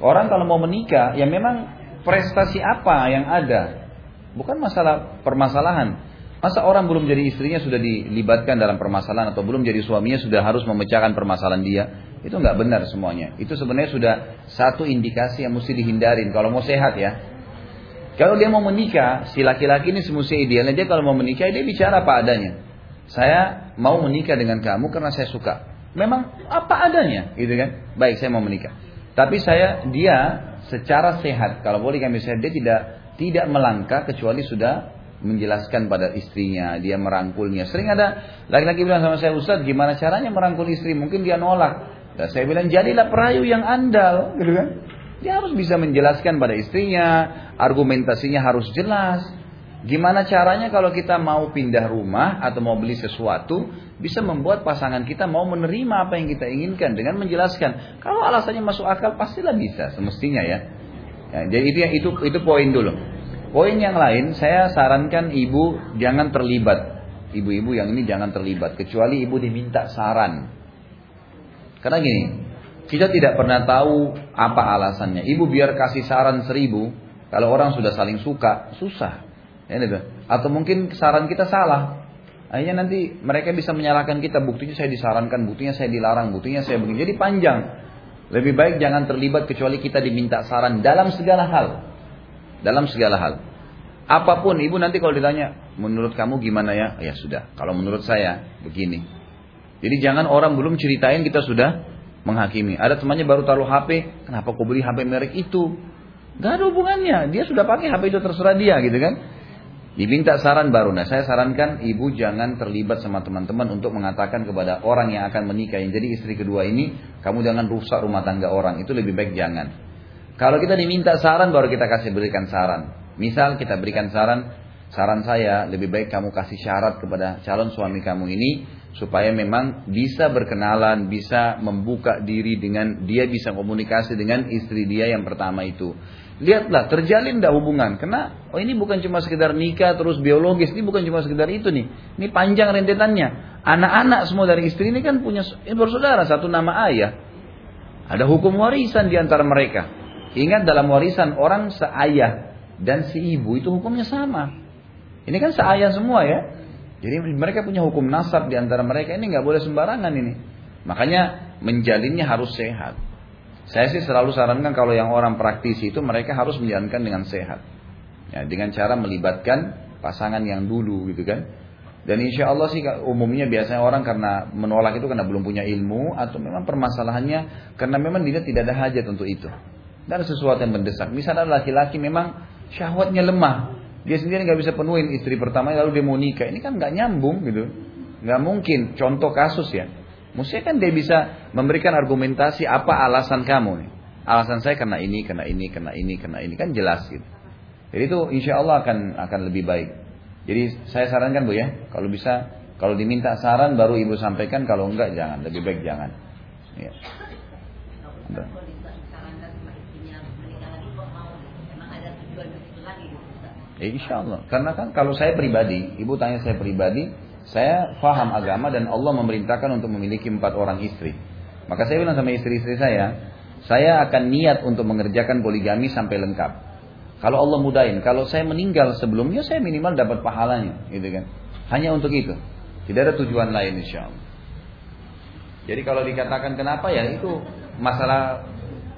Orang kalau mau menikah, ya memang prestasi apa yang ada. Bukan masalah permasalahan. Masa orang belum jadi istrinya sudah dilibatkan dalam permasalahan atau belum jadi suaminya sudah harus memecahkan permasalahan dia. Itu nggak benar semuanya. Itu sebenarnya sudah satu indikasi yang mesti dihindarin kalau mau sehat ya. Kalau dia mau menikah, si laki-laki ini semestinya idealnya dia kalau mau menikah dia bicara apa adanya. Saya mau menikah dengan kamu karena saya suka. Memang apa adanya, gitu kan? Baik, saya mau menikah. Tapi saya dia secara sehat, kalau boleh kami sehat, dia tidak tidak melangkah kecuali sudah menjelaskan pada istrinya, dia merangkulnya. Sering ada laki-laki bilang sama saya, Ustaz, gimana caranya merangkul istri? Mungkin dia nolak. Dan saya bilang, jadilah perayu yang andal, gitu kan? Dia harus bisa menjelaskan pada istrinya, argumentasinya harus jelas. Gimana caranya kalau kita mau pindah rumah atau mau beli sesuatu, bisa membuat pasangan kita mau menerima apa yang kita inginkan dengan menjelaskan. Kalau alasannya masuk akal, pastilah bisa, semestinya ya. ya jadi itu itu itu poin dulu. Poin yang lain, saya sarankan ibu jangan terlibat. Ibu-ibu yang ini jangan terlibat, kecuali ibu diminta saran. Karena gini, kita tidak pernah tahu apa alasannya. Ibu biar kasih saran seribu, kalau orang sudah saling suka, susah. Ya, gitu. Atau mungkin saran kita salah. Akhirnya nanti mereka bisa menyalahkan kita. Buktinya saya disarankan, buktinya saya dilarang, buktinya saya begini. Jadi panjang. Lebih baik jangan terlibat kecuali kita diminta saran dalam segala hal. Dalam segala hal. Apa pun ibu nanti kalau ditanya, menurut kamu gimana ya? Ya sudah, kalau menurut saya begini. Jadi jangan orang belum ceritain kita sudah menghakimi. Ada temannya baru taruh HP, kenapa kau beli HP merek itu? Gak ada hubungannya, dia sudah pakai HP itu terserah dia gitu kan. Diminta saran baru. Nah, saya sarankan ibu jangan terlibat sama teman-teman untuk mengatakan kepada orang yang akan menikah yang jadi istri kedua ini, kamu jangan rusak rumah tangga orang. Itu lebih baik jangan. Kalau kita diminta saran baru kita kasih berikan saran. Misal kita berikan saran, saran saya lebih baik kamu kasih syarat kepada calon suami kamu ini supaya memang bisa berkenalan, bisa membuka diri dengan dia bisa komunikasi dengan istri dia yang pertama itu. Lihatlah, terjalin tidak hubungan. Karena oh ini bukan cuma sekedar nikah terus biologis, ini bukan cuma sekedar itu nih. Ini panjang rentetannya. Anak-anak semua dari istri ini kan punya ini bersaudara satu nama ayah. Ada hukum warisan di antara mereka. Ingat dalam warisan orang seayah dan si ibu itu hukumnya sama. Ini kan seayah semua ya. Jadi mereka punya hukum nasab di antara mereka ini nggak boleh sembarangan ini. Makanya menjalinnya harus sehat. Saya sih selalu sarankan kalau yang orang praktisi itu mereka harus menjalankan dengan sehat. Ya, dengan cara melibatkan pasangan yang dulu gitu kan. Dan insya Allah sih umumnya biasanya orang karena menolak itu karena belum punya ilmu atau memang permasalahannya karena memang dia tidak ada hajat untuk itu. Dan sesuatu yang mendesak. Misalnya laki-laki memang syahwatnya lemah. Dia sendiri nggak bisa penuhin istri pertama lalu dia mau nikah. Ini kan nggak nyambung gitu. Nggak mungkin. Contoh kasus ya. Mestinya kan dia bisa memberikan argumentasi apa alasan kamu nih. Alasan saya karena ini, karena ini, karena ini, karena ini kan jelas gitu. Jadi itu insya Allah akan akan lebih baik. Jadi saya sarankan Bu ya, kalau bisa kalau diminta saran baru Ibu sampaikan, kalau enggak jangan, lebih baik jangan. Ya. Ya, insya Allah. Karena kan kalau saya pribadi, ibu tanya saya pribadi, saya faham agama dan Allah memerintahkan untuk memiliki empat orang istri. Maka saya bilang sama istri-istri saya, saya akan niat untuk mengerjakan poligami sampai lengkap. Kalau Allah mudahin, kalau saya meninggal sebelumnya, saya minimal dapat pahalanya, gitu kan? Hanya untuk itu. Tidak ada tujuan lain, insya Allah. Jadi kalau dikatakan kenapa ya itu masalah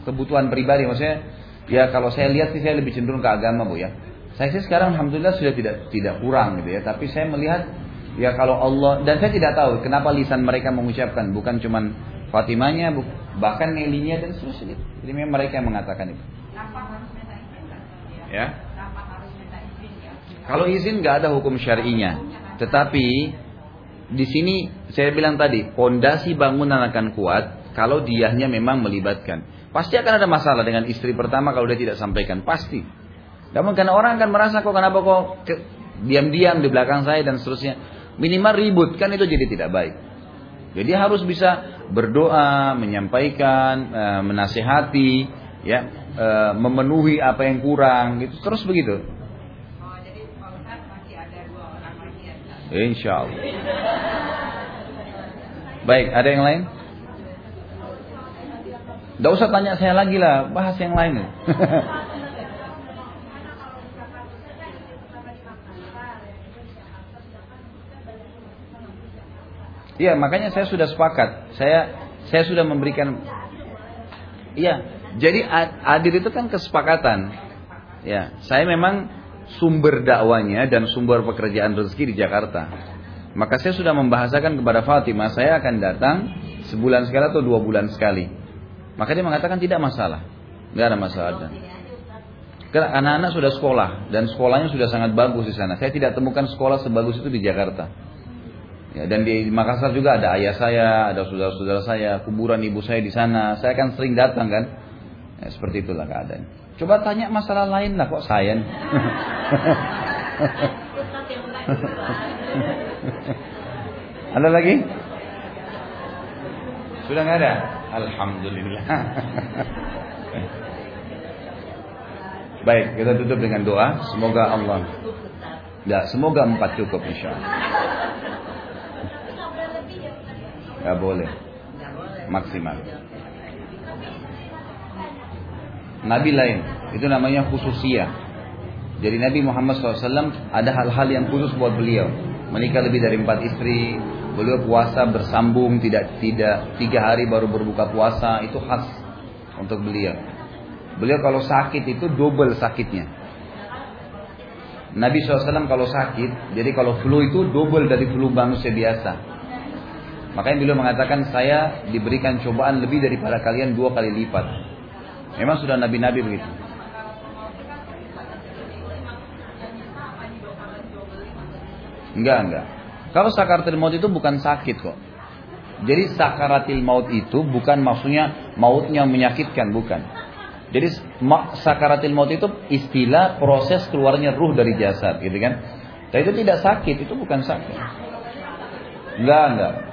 kebutuhan pribadi, maksudnya ya kalau saya lihat sih saya lebih cenderung ke agama bu ya. Saya sih sekarang alhamdulillah sudah tidak tidak kurang gitu ya, tapi saya melihat ya kalau Allah dan saya tidak tahu kenapa lisan mereka mengucapkan bukan cuman Fatimanya bahkan Nelinya dan seterusnya. Jadi memang mereka yang mengatakan itu. Ya. Kalau izin nggak ada hukum syar'inya, tetapi di sini saya bilang tadi pondasi bangunan akan kuat kalau diahnya memang melibatkan. Pasti akan ada masalah dengan istri pertama kalau dia tidak sampaikan, pasti. Namun karena orang akan merasa kok kenapa kok diam-diam di belakang saya dan seterusnya. Minimal ribut kan itu jadi tidak baik. Jadi harus bisa berdoa, menyampaikan, e, menasehati, ya, e, memenuhi apa yang kurang, gitu. Terus begitu. Oh, jadi masih ada dua orang lagi ya? Insya Allah. Baik, ada yang lain? Tidak usah tanya saya lagi lah, bahas yang lain. Iya, makanya saya sudah sepakat. Saya saya sudah memberikan Iya, jadi adil itu kan kesepakatan. Ya, saya memang sumber dakwanya dan sumber pekerjaan rezeki di Jakarta. Maka saya sudah membahasakan kepada Fatimah, saya akan datang sebulan sekali atau dua bulan sekali. Maka dia mengatakan tidak masalah, nggak ada masalah. Karena anak-anak sudah sekolah dan sekolahnya sudah sangat bagus di sana. Saya tidak temukan sekolah sebagus itu di Jakarta. Ya, dan di Makassar juga ada ayah saya, ada saudara-saudara saya, kuburan ibu saya di sana. Saya kan sering datang kan. Ya, seperti itulah keadaan. Coba tanya masalah lain lah kok saya. ada lagi? Sudah nggak ada? Alhamdulillah. Baik, kita tutup dengan doa. Semoga Allah. Ya, semoga empat cukup insya Allah. Gak boleh. Maksimal. Nabi lain. Itu namanya khususiyah. Jadi Nabi Muhammad SAW ada hal-hal yang khusus buat beliau. Menikah lebih dari empat istri. Beliau puasa bersambung. Tidak tidak tiga hari baru berbuka puasa. Itu khas untuk beliau. Beliau kalau sakit itu double sakitnya. Nabi SAW kalau sakit, jadi kalau flu itu double dari flu manusia biasa. Makanya beliau mengatakan saya diberikan cobaan lebih daripada kalian dua kali lipat. Memang sudah nabi-nabi begitu. Enggak, enggak. Kalau sakaratil maut itu bukan sakit kok. Jadi sakaratil maut itu bukan maksudnya mautnya menyakitkan, bukan. Jadi sakaratil maut itu istilah proses keluarnya ruh dari jasad, gitu kan. Tapi itu tidak sakit, itu bukan sakit. Enggak, enggak.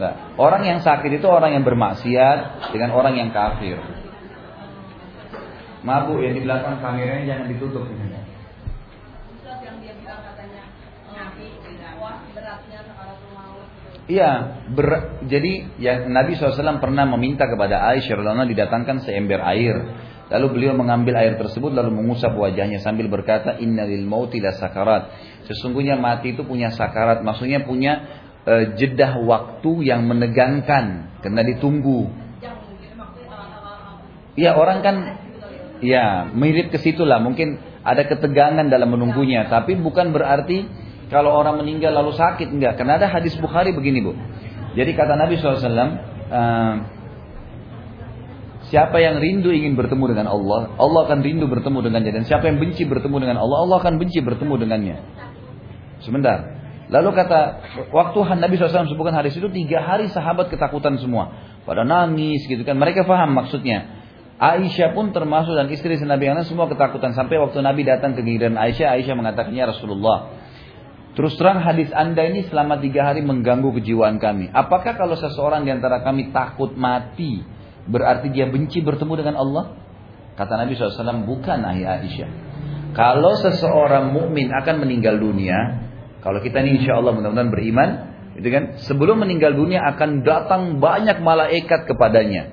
Nah, orang yang sakit itu orang yang bermaksiat dengan orang yang kafir. Mabuk yang di belakang kameranya jangan ditutup. Iya, ber, jadi yang Nabi SAW pernah meminta kepada Aisyah radhiallahu didatangkan seember air. Lalu beliau mengambil air tersebut lalu mengusap wajahnya sambil berkata, Innalil mauti la sakarat. Sesungguhnya mati itu punya sakarat, maksudnya punya e, jedah waktu yang menegangkan karena ditunggu. Iya orang kan ya. mirip ke situ lah. Mungkin ada ketegangan dalam menunggunya. Tapi bukan berarti kalau orang meninggal lalu sakit. Enggak karena ada hadis Bukhari begini bu. Jadi kata Nabi SAW uh, eh, siapa yang rindu ingin bertemu dengan Allah Allah akan rindu bertemu dengannya. Dan siapa yang benci bertemu dengan Allah Allah akan benci bertemu dengannya. Sebentar Lalu kata waktu Nabi SAW sebutkan hadis itu tiga hari sahabat ketakutan semua, pada nangis gitu kan. Mereka paham maksudnya. Aisyah pun termasuk dan istri Nabi yang lain semua ketakutan sampai waktu Nabi datang ke giliran Aisyah, Aisyah mengatakannya Rasulullah, Terus terang hadis anda ini selama tiga hari mengganggu kejiwaan kami. Apakah kalau seseorang di antara kami takut mati, berarti dia benci bertemu dengan Allah? Kata Nabi SAW, bukan ahi Aisyah. Kalau seseorang mukmin akan meninggal dunia, kalau kita ini insya Allah mudah-mudahan beriman, itu kan? Sebelum meninggal dunia akan datang banyak malaikat kepadanya,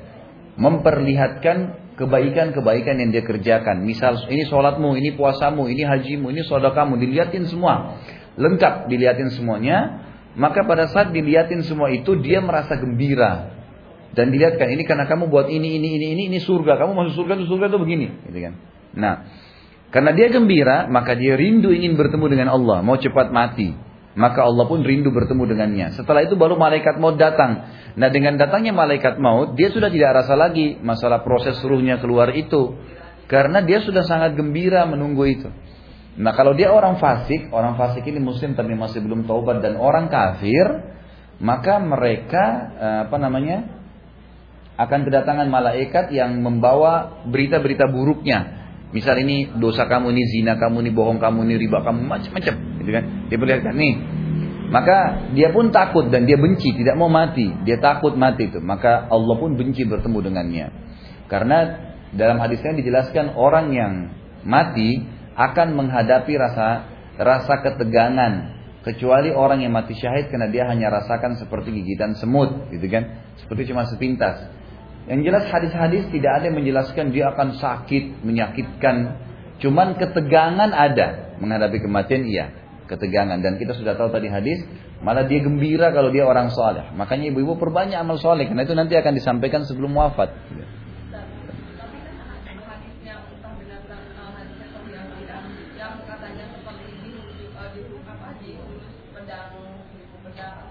memperlihatkan kebaikan-kebaikan yang dia kerjakan. Misal ini sholatmu, ini puasamu, ini hajimu, ini kamu, dilihatin semua. Lengkap dilihatin semuanya, maka pada saat dilihatin semua itu dia merasa gembira. Dan dilihatkan ini karena kamu buat ini ini ini ini ini surga, kamu masuk surga itu surga itu begini, gitu kan. Nah, karena dia gembira, maka dia rindu ingin bertemu dengan Allah, mau cepat mati. Maka Allah pun rindu bertemu dengannya. Setelah itu baru malaikat maut datang. Nah dengan datangnya malaikat maut, dia sudah tidak rasa lagi masalah proses ruhnya keluar itu. Karena dia sudah sangat gembira menunggu itu. Nah kalau dia orang fasik, orang fasik ini muslim tapi masih belum taubat dan orang kafir, maka mereka eh, apa namanya akan kedatangan malaikat yang membawa berita-berita buruknya. Misal ini dosa kamu ini zina kamu ini bohong kamu ini riba kamu macam-macam, gitu kan? Dia perlihatkan nih. Maka dia pun takut dan dia benci, tidak mau mati. Dia takut mati itu. Maka Allah pun benci bertemu dengannya. Karena dalam hadisnya dijelaskan orang yang mati akan menghadapi rasa rasa ketegangan kecuali orang yang mati syahid karena dia hanya rasakan seperti gigitan semut gitu kan seperti cuma sepintas yang jelas hadis-hadis tidak ada yang menjelaskan dia akan sakit menyakitkan cuman ketegangan ada menghadapi kematian iya ketegangan dan kita sudah tahu tadi hadis malah dia gembira kalau dia orang soleh makanya ibu-ibu perbanyak amal soleh karena itu nanti akan disampaikan sebelum wafat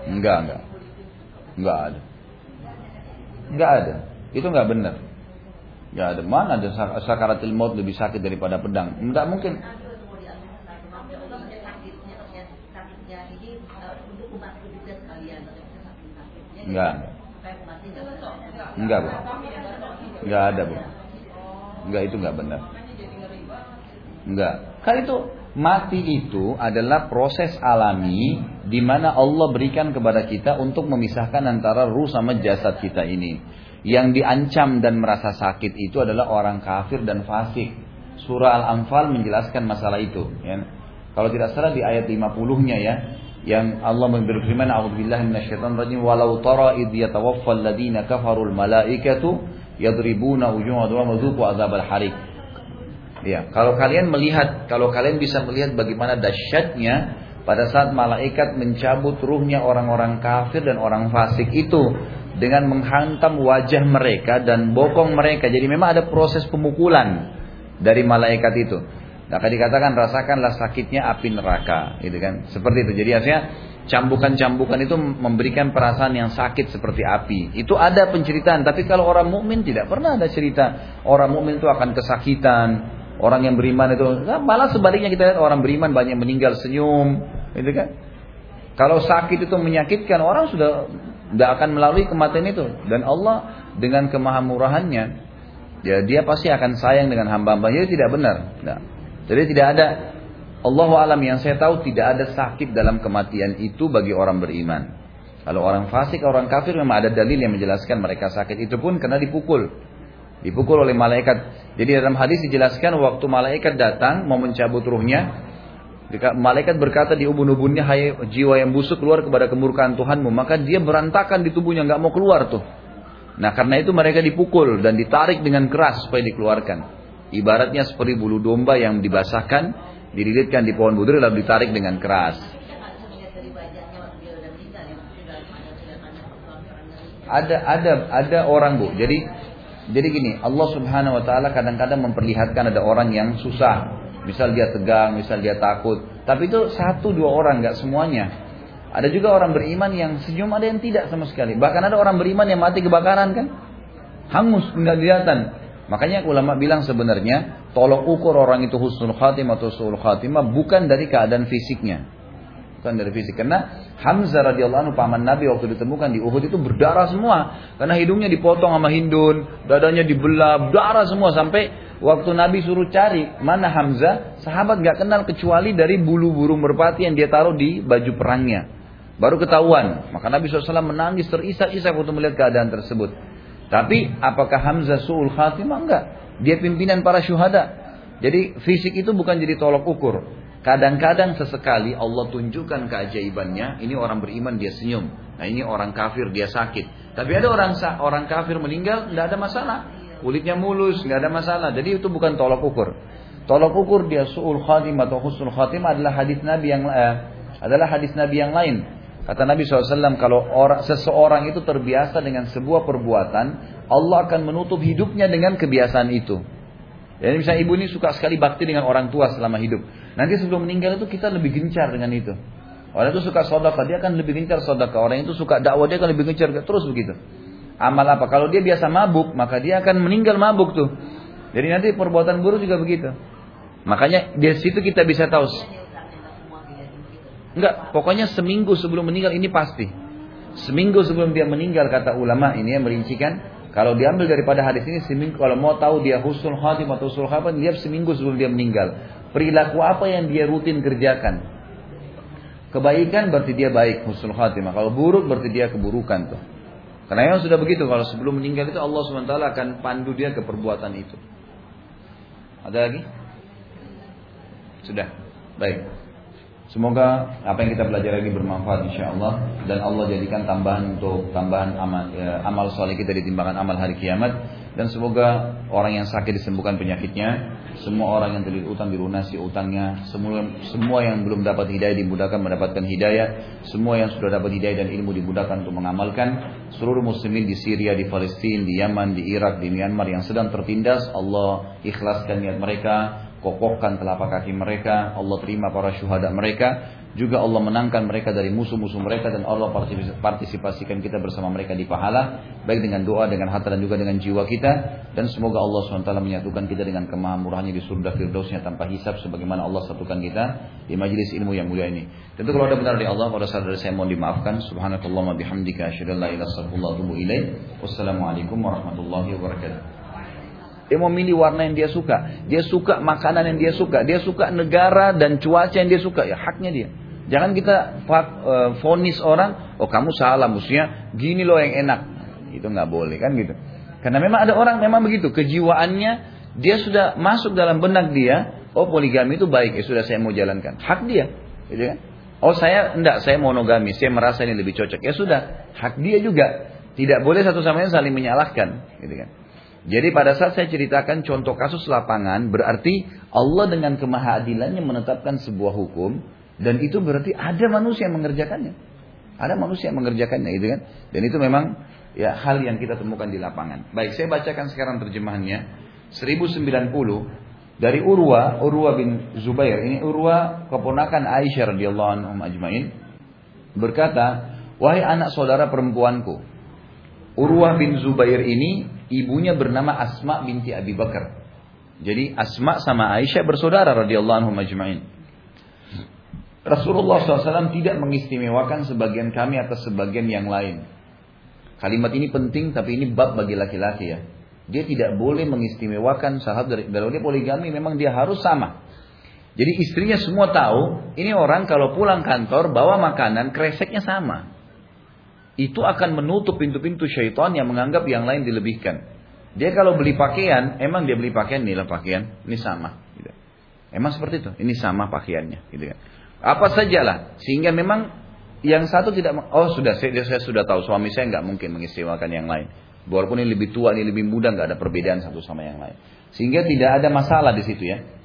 Enggak, enggak. Enggak ada. Enggak ada. Itu enggak benar. Enggak ada. Mana ada sakaratil maut lebih sakit daripada pedang? Enggak mungkin. Enggak. Enggak, Bu. Enggak ada, Bu. Enggak itu enggak benar. Enggak. Kan itu Mati itu adalah proses alami di mana Allah berikan kepada kita untuk memisahkan antara ruh sama jasad kita ini. Yang diancam dan merasa sakit itu adalah orang kafir dan fasik. Surah Al-Anfal menjelaskan masalah itu. Ya. Kalau tidak salah di ayat 50-nya ya, yang Allah berfirman a'udzubillahi minasyaitonir walau tara id yatawaffal ladina kafarul malaikatu yadribuna wujuhahum wa dhuqu adzabal harik Ya, kalau kalian melihat, kalau kalian bisa melihat bagaimana dahsyatnya pada saat malaikat mencabut ruhnya orang-orang kafir dan orang fasik itu dengan menghantam wajah mereka dan bokong mereka. Jadi memang ada proses pemukulan dari malaikat itu. Maka dikatakan rasakanlah sakitnya api neraka, gitu kan? Seperti itu. Jadi artinya cambukan-cambukan itu memberikan perasaan yang sakit seperti api. Itu ada penceritaan, tapi kalau orang mukmin tidak pernah ada cerita orang mukmin itu akan kesakitan, Orang yang beriman itu nah, malah sebaliknya kita lihat orang beriman banyak meninggal senyum, gitu kan? Kalau sakit itu menyakitkan orang sudah tidak akan melalui kematian itu dan Allah dengan kemahamurahannya ya dia pasti akan sayang dengan hamba-hamba jadi tidak benar. Nah, jadi tidak ada Allah alam yang saya tahu tidak ada sakit dalam kematian itu bagi orang beriman. Kalau orang fasik, orang kafir memang ada dalil yang menjelaskan mereka sakit itu pun karena dipukul. Dipukul oleh malaikat. Jadi dalam hadis dijelaskan waktu malaikat datang mau mencabut ruhnya, malaikat berkata di ubun-ubunnya, hai jiwa yang busuk keluar kepada kemurkaan Tuhanmu. Maka dia berantakan di tubuhnya, nggak mau keluar tuh. Nah karena itu mereka dipukul dan ditarik dengan keras supaya dikeluarkan. Ibaratnya seperti bulu domba yang dibasahkan, dililitkan di pohon budur lalu ditarik dengan keras. Ada ada ada orang bu. Jadi jadi gini, Allah Subhanahu wa taala kadang-kadang memperlihatkan ada orang yang susah. Misal dia tegang, misal dia takut. Tapi itu satu dua orang, nggak semuanya. Ada juga orang beriman yang senyum, ada yang tidak sama sekali. Bahkan ada orang beriman yang mati kebakaran kan? Hangus, nggak kelihatan. Makanya ulama bilang sebenarnya tolong ukur orang itu husnul khatimah atau suul khatimah bukan dari keadaan fisiknya bukan dari fisik. Karena Hamzah radhiyallahu anhu paman Nabi waktu ditemukan di Uhud itu berdarah semua karena hidungnya dipotong sama Hindun, dadanya dibelah, darah semua sampai Waktu Nabi suruh cari mana Hamzah, sahabat gak kenal kecuali dari bulu burung merpati yang dia taruh di baju perangnya. Baru ketahuan. Maka Nabi SAW menangis terisak-isak waktu melihat keadaan tersebut. Tapi apakah Hamzah su'ul khatimah? Enggak. Dia pimpinan para syuhada. Jadi fisik itu bukan jadi tolok ukur. Kadang-kadang sesekali Allah tunjukkan keajaibannya. Ini orang beriman dia senyum. Nah ini orang kafir dia sakit. Tapi ada orang orang kafir meninggal tidak ada masalah. Kulitnya mulus nggak ada masalah. Jadi itu bukan tolok ukur. Tolok ukur dia su'ul khatimah atau husnul khatimah adalah hadis Nabi yang eh, adalah hadis Nabi yang lain. Kata Nabi SAW, kalau orang, seseorang itu terbiasa dengan sebuah perbuatan, Allah akan menutup hidupnya dengan kebiasaan itu. Jadi misalnya ibu ini suka sekali bakti dengan orang tua selama hidup. Nanti sebelum meninggal itu kita lebih gencar dengan itu. Orang itu suka sodaka, dia akan lebih gencar sodaka. Orang itu suka dakwah, dia akan lebih gencar. Terus begitu. Amal apa? Kalau dia biasa mabuk, maka dia akan meninggal mabuk tuh. Jadi nanti perbuatan buruk juga begitu. Makanya di situ kita bisa tahu Enggak, pokoknya seminggu sebelum meninggal ini pasti. Seminggu sebelum dia meninggal kata ulama ini yang merincikan kalau diambil daripada hadis ini seminggu kalau mau tahu dia husnul khatim atau husnul khatim lihat seminggu sebelum dia meninggal. Perilaku apa yang dia rutin kerjakan? Kebaikan berarti dia baik husnul khatimah. Kalau buruk berarti dia keburukan tuh. Karena yang sudah begitu kalau sebelum meninggal itu Allah SWT akan pandu dia ke perbuatan itu. Ada lagi? Sudah. Baik. Semoga apa yang kita belajar ini bermanfaat insya Allah dan Allah jadikan tambahan untuk tambahan amal, ya, amal soleh kita di timbangan amal hari kiamat dan semoga orang yang sakit disembuhkan penyakitnya, semua orang yang terlilit utang dilunasi utangnya, semua semua yang belum dapat hidayah dimudahkan mendapatkan hidayah, semua yang sudah dapat hidayah dan ilmu dimudahkan untuk mengamalkan, seluruh muslimin di Syria, di Palestina, di Yaman, di Irak, di Myanmar yang sedang tertindas, Allah ikhlaskan niat mereka, kokohkan telapak kaki mereka, Allah terima para syuhada mereka, juga Allah menangkan mereka dari musuh-musuh mereka dan Allah partisipasikan kita bersama mereka di pahala, baik dengan doa, dengan harta dan juga dengan jiwa kita, dan semoga Allah SWT menyatukan kita dengan kemahamurahannya di surga firdausnya tanpa hisap, sebagaimana Allah satukan kita di majelis ilmu yang mulia ini. Tentu kalau ada benar di Allah, pada saat dari saya mohon dimaafkan. Subhanakallah bihamdika asyhadu an la ilaha Wassalamualaikum warahmatullahi wabarakatuh. Dia mau milih warna yang dia suka. Dia suka makanan yang dia suka. Dia suka negara dan cuaca yang dia suka. Ya haknya dia. Jangan kita uh, fonis orang, oh kamu salah, mestinya gini loh yang enak. Itu nggak boleh kan gitu. Karena memang ada orang memang begitu, kejiwaannya dia sudah masuk dalam benak dia, oh poligami itu baik, ya sudah saya mau jalankan. Hak dia, gitu kan? Oh saya enggak, saya monogami, saya merasa ini lebih cocok. Ya sudah, hak dia juga. Tidak boleh satu sama lain saling menyalahkan, gitu kan? Jadi pada saat saya ceritakan contoh kasus lapangan, berarti Allah dengan kemahadilannya menetapkan sebuah hukum, dan itu berarti ada manusia yang mengerjakannya. Ada manusia yang mengerjakannya, gitu kan? Dan itu memang ya hal yang kita temukan di lapangan. Baik, saya bacakan sekarang terjemahannya. 1090 dari Urwa, Urwa bin Zubair. Ini Urwa keponakan Aisyah radhiyallahu anhu ajmain berkata, "Wahai anak saudara perempuanku, Urwah bin Zubair ini ibunya bernama Asma binti Abi Bakar. Jadi Asma sama Aisyah bersaudara radhiyallahu anhum majma'in. Rasulullah SAW tidak mengistimewakan sebagian kami atas sebagian yang lain. Kalimat ini penting tapi ini bab bagi laki-laki ya. Dia tidak boleh mengistimewakan sahabat dari kalau dia poligami memang dia harus sama. Jadi istrinya semua tahu ini orang kalau pulang kantor bawa makanan kreseknya sama itu akan menutup pintu-pintu syaitan yang menganggap yang lain dilebihkan. Dia kalau beli pakaian, emang dia beli pakaian nilai pakaian, ini sama. Gitu. Emang seperti itu, ini sama pakaiannya. Gitu kan. Apa sajalah, sehingga memang yang satu tidak, oh sudah saya, saya sudah tahu suami saya nggak mungkin mengistimewakan yang lain. Walaupun ini lebih tua, ini lebih muda, nggak ada perbedaan satu sama yang lain. Sehingga tidak ada masalah di situ ya.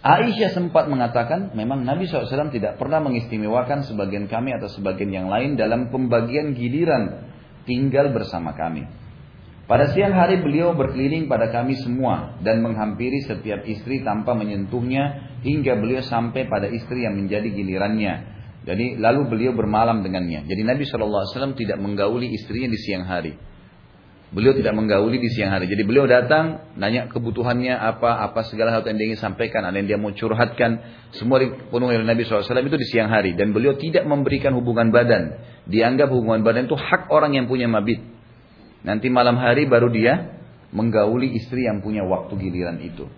Aisyah sempat mengatakan memang Nabi SAW tidak pernah mengistimewakan sebagian kami atau sebagian yang lain dalam pembagian giliran tinggal bersama kami. Pada siang hari beliau berkeliling pada kami semua dan menghampiri setiap istri tanpa menyentuhnya hingga beliau sampai pada istri yang menjadi gilirannya. Jadi lalu beliau bermalam dengannya. Jadi Nabi SAW tidak menggauli istrinya di siang hari. Beliau tidak menggauli di siang hari. Jadi beliau datang, nanya kebutuhannya apa, apa segala hal yang dia ingin sampaikan, ada yang dia mau curhatkan. Semua dipenuhi oleh Nabi SAW itu di siang hari. Dan beliau tidak memberikan hubungan badan. Dianggap hubungan badan itu hak orang yang punya mabit. Nanti malam hari baru dia menggauli istri yang punya waktu giliran itu.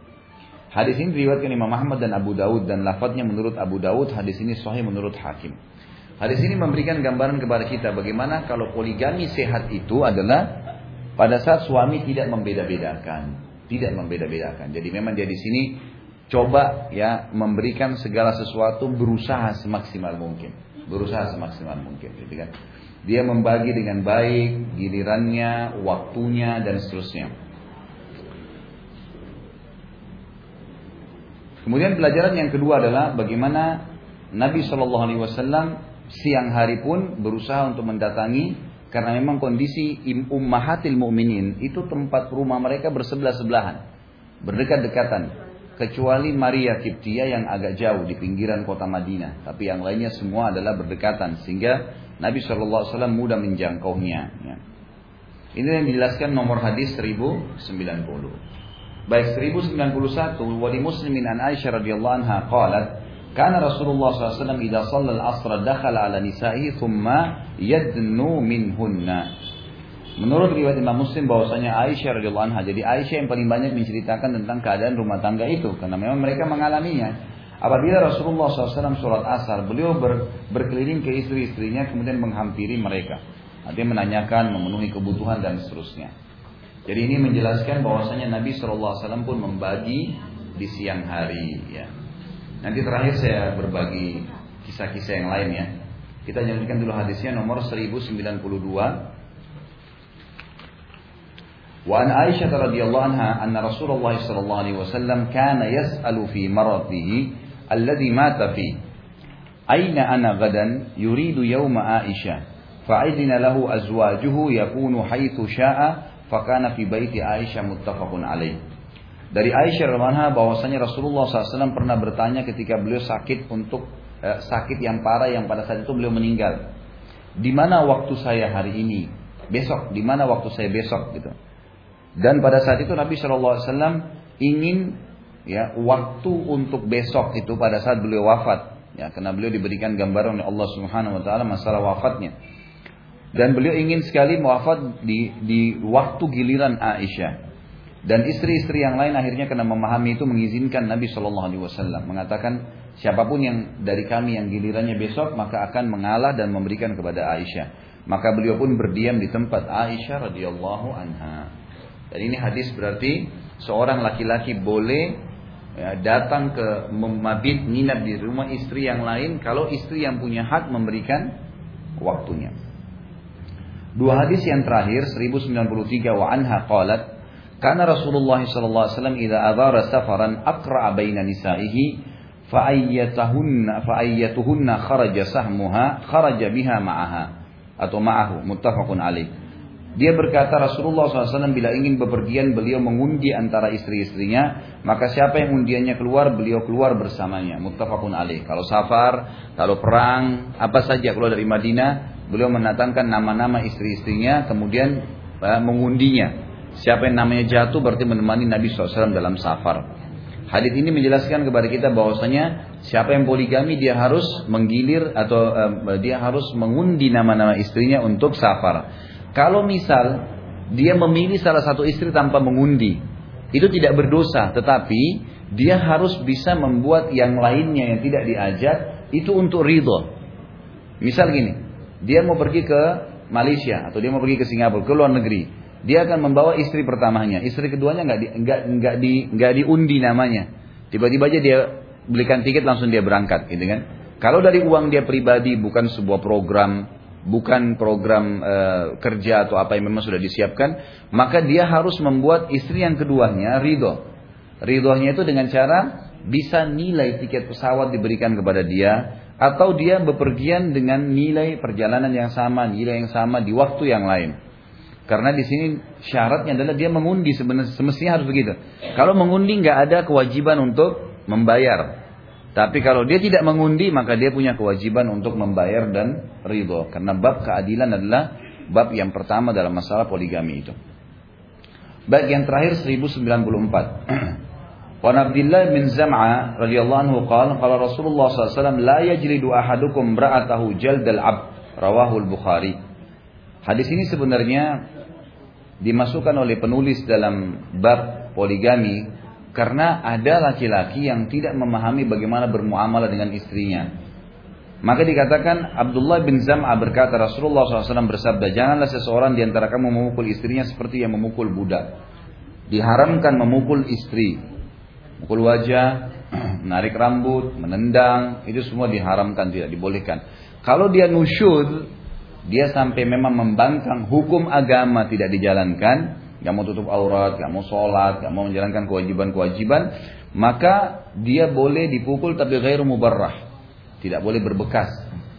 Hadis ini diriwayatkan Imam Ahmad dan Abu Daud dan lafadznya menurut Abu Daud, hadis ini sahih menurut Hakim. Hadis ini memberikan gambaran kepada kita bagaimana kalau poligami sehat itu adalah pada saat suami tidak membeda-bedakan, tidak membeda-bedakan. Jadi memang dia di sini coba ya memberikan segala sesuatu berusaha semaksimal mungkin, berusaha semaksimal mungkin, gitu kan. Dia membagi dengan baik gilirannya, waktunya dan seterusnya. Kemudian pelajaran yang kedua adalah bagaimana Nabi Shallallahu Alaihi Wasallam siang hari pun berusaha untuk mendatangi karena memang kondisi ummahatil mu'minin itu tempat rumah mereka bersebelah sebelahan, berdekat-dekatan. Kecuali Maria Kiptia yang agak jauh di pinggiran kota Madinah, tapi yang lainnya semua adalah berdekatan sehingga Nabi Wasallam mudah menjangkaunya. Ya. Ini yang dijelaskan nomor hadis 1090. Baik 1091 wali muslimin an Aisyah radhiyallahu anha qalat kana Rasulullah SAW idza shalla al-asr dakhala ala nisa'i thumma yadnu minhunna Menurut riwayat Imam Muslim bahwasanya Aisyah radhiyallahu anha jadi Aisyah yang paling banyak menceritakan tentang keadaan rumah tangga itu karena memang mereka mengalaminya. Apabila Rasulullah SAW sholat asar, beliau ber, berkeliling ke istri-istrinya kemudian menghampiri mereka. Artinya menanyakan, memenuhi kebutuhan dan seterusnya. Jadi ini menjelaskan bahwasanya Nabi SAW pun membagi di siang hari. Ya. Nanti terakhir saya berbagi kisah-kisah yang lain ya. Kita jalankan dulu hadisnya nomor 1092. Wa an Aisyah radhiyallahu anha anna Rasulullah sallallahu alaihi wasallam kana yas'alu fi maradihi alladhi mata fi Aina ana gadan yuridu yawma Aisyah fa'idina lahu azwajuhu yakunu haythu sya'a fakana fi baiti Aisyah muttafaqun alaih. Dari Aisyah radhiyallahu bahwasanya Rasulullah SAW pernah bertanya ketika beliau sakit untuk eh, sakit yang parah yang pada saat itu beliau meninggal. Di mana waktu saya hari ini? Besok, di mana waktu saya besok gitu. Dan pada saat itu Nabi SAW ingin ya waktu untuk besok itu pada saat beliau wafat ya karena beliau diberikan gambaran oleh Allah Subhanahu wa taala masalah wafatnya. Dan beliau ingin sekali wafat di, di waktu giliran Aisyah. Dan istri-istri yang lain akhirnya karena memahami itu mengizinkan Nabi Shallallahu Alaihi Wasallam mengatakan siapa pun yang dari kami yang gilirannya besok maka akan mengalah dan memberikan kepada Aisyah. Maka beliau pun berdiam di tempat Aisyah radhiyallahu anha. Dan ini hadis berarti seorang laki-laki boleh ya, datang ke mabit nginap di rumah istri yang lain kalau istri yang punya hak memberikan waktunya. Dua hadis yang terakhir 1093 wa anha qalat kana Rasulullah sallallahu alaihi wasallam idza adhara safaran aqra baina nisaihi fa ayyatuhunna fa ayyatuhunna kharaja sahmuha kharaja biha ma'aha atau ma'ahu muttafaqun alaih. Dia berkata Rasulullah SAW bila ingin bepergian beliau mengundi antara istri-istrinya maka siapa yang undiannya keluar beliau keluar bersamanya muttafaqun alaih. Kalau safar, kalau perang, apa saja keluar dari Madinah Beliau mendatangkan nama-nama istri-istrinya kemudian uh, mengundinya. Siapa yang namanya jatuh berarti menemani Nabi SAW dalam safar. Hadis ini menjelaskan kepada kita bahwasanya siapa yang poligami dia harus menggilir atau dia harus mengundi nama-nama istrinya untuk safar. Kalau misal dia memilih salah satu istri tanpa mengundi, itu tidak berdosa, tetapi dia harus bisa membuat yang lainnya yang tidak diajak itu untuk ridho. Misal gini, dia mau pergi ke Malaysia atau dia mau pergi ke Singapura, ke luar negeri. Dia akan membawa istri pertamanya, istri keduanya nggak di, nggak nggak di nggak diundi namanya. Tiba-tiba aja dia belikan tiket langsung dia berangkat, gitu kan? Kalau dari uang dia pribadi bukan sebuah program, bukan program e, kerja atau apa yang memang sudah disiapkan, maka dia harus membuat istri yang keduanya ridho. Ridhonya itu dengan cara bisa nilai tiket pesawat diberikan kepada dia, atau dia bepergian dengan nilai perjalanan yang sama, nilai yang sama di waktu yang lain. Karena di sini syaratnya adalah dia mengundi sebenarnya semestinya harus begitu. Kalau mengundi nggak ada kewajiban untuk membayar. Tapi kalau dia tidak mengundi maka dia punya kewajiban untuk membayar dan ridho. Karena bab keadilan adalah bab yang pertama dalam masalah poligami itu. Baik yang terakhir 1094. وعن عبد الله بن زمعة رضي الله عنه قال قال رسول الله صلى الله عليه وسلم لا يجلد أحدكم امرأته جلد العبد رواه البخاري Hadis ini sebenarnya dimasukkan oleh penulis dalam bab poligami karena ada laki-laki yang tidak memahami bagaimana bermuamalah dengan istrinya. Maka dikatakan Abdullah bin Zam'a berkata Rasulullah SAW bersabda, janganlah seseorang di antara kamu memukul istrinya seperti yang memukul budak. Diharamkan memukul istri, mukul wajah, menarik rambut, menendang, itu semua diharamkan tidak dibolehkan. Kalau dia nusyud, dia sampai memang membangkang hukum agama tidak dijalankan, nggak mau tutup aurat, nggak mau sholat, nggak mau menjalankan kewajiban-kewajiban, maka dia boleh dipukul tapi ghairu mubarrah tidak boleh berbekas.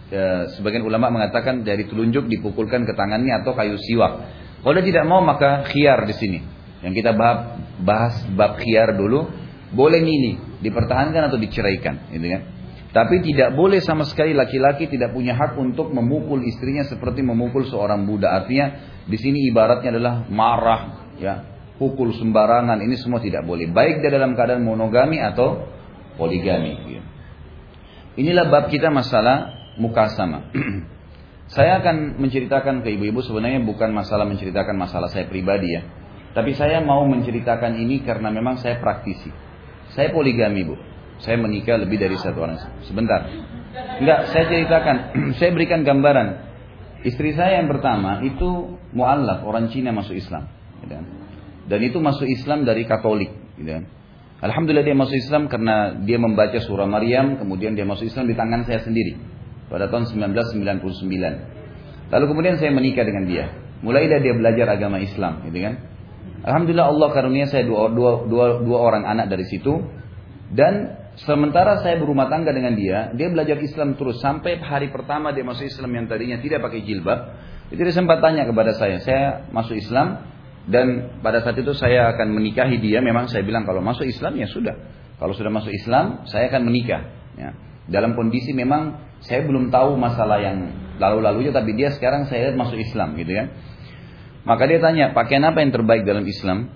E, sebagian ulama mengatakan dari telunjuk dipukulkan ke tangannya atau kayu siwak. Kalau dia tidak mau maka khiar di sini. Yang kita bahas, bahas bab khiar dulu, boleh ini dipertahankan atau diceraikan, gitu kan. Tapi tidak boleh sama sekali laki-laki tidak punya hak untuk memukul istrinya seperti memukul seorang budak. Artinya di sini ibaratnya adalah marah, ya, pukul sembarangan. Ini semua tidak boleh. Baik dia dalam keadaan monogami atau poligami. Gitu. Inilah bab kita masalah muka sama. saya akan menceritakan ke ibu-ibu sebenarnya bukan masalah menceritakan masalah saya pribadi ya. Tapi saya mau menceritakan ini karena memang saya praktisi. Saya poligami bu. Saya menikah lebih dari satu orang. Sebentar. Enggak, saya ceritakan. saya berikan gambaran. Istri saya yang pertama itu mu'allaf, orang Cina masuk Islam. Gitu kan. Dan itu masuk Islam dari Katolik. Gitu kan. Alhamdulillah dia masuk Islam karena dia membaca surah Maryam, kemudian dia masuk Islam di tangan saya sendiri pada tahun 1999. Lalu kemudian saya menikah dengan dia. Mulai dari dia belajar agama Islam, gitu kan? Alhamdulillah Allah karunia saya dua, dua, dua, dua orang anak dari situ. Dan sementara saya berumah tangga dengan dia, dia belajar Islam terus sampai hari pertama dia masuk Islam yang tadinya tidak pakai jilbab. Itu dia sempat tanya kepada saya, saya masuk Islam, dan pada saat itu saya akan menikahi dia. Memang saya bilang kalau masuk Islam ya sudah. Kalau sudah masuk Islam, saya akan menikah. Ya. Dalam kondisi memang saya belum tahu masalah yang lalu-lalunya, tapi dia sekarang saya lihat masuk Islam gitu ya. Maka dia tanya, pakaian apa yang terbaik dalam Islam?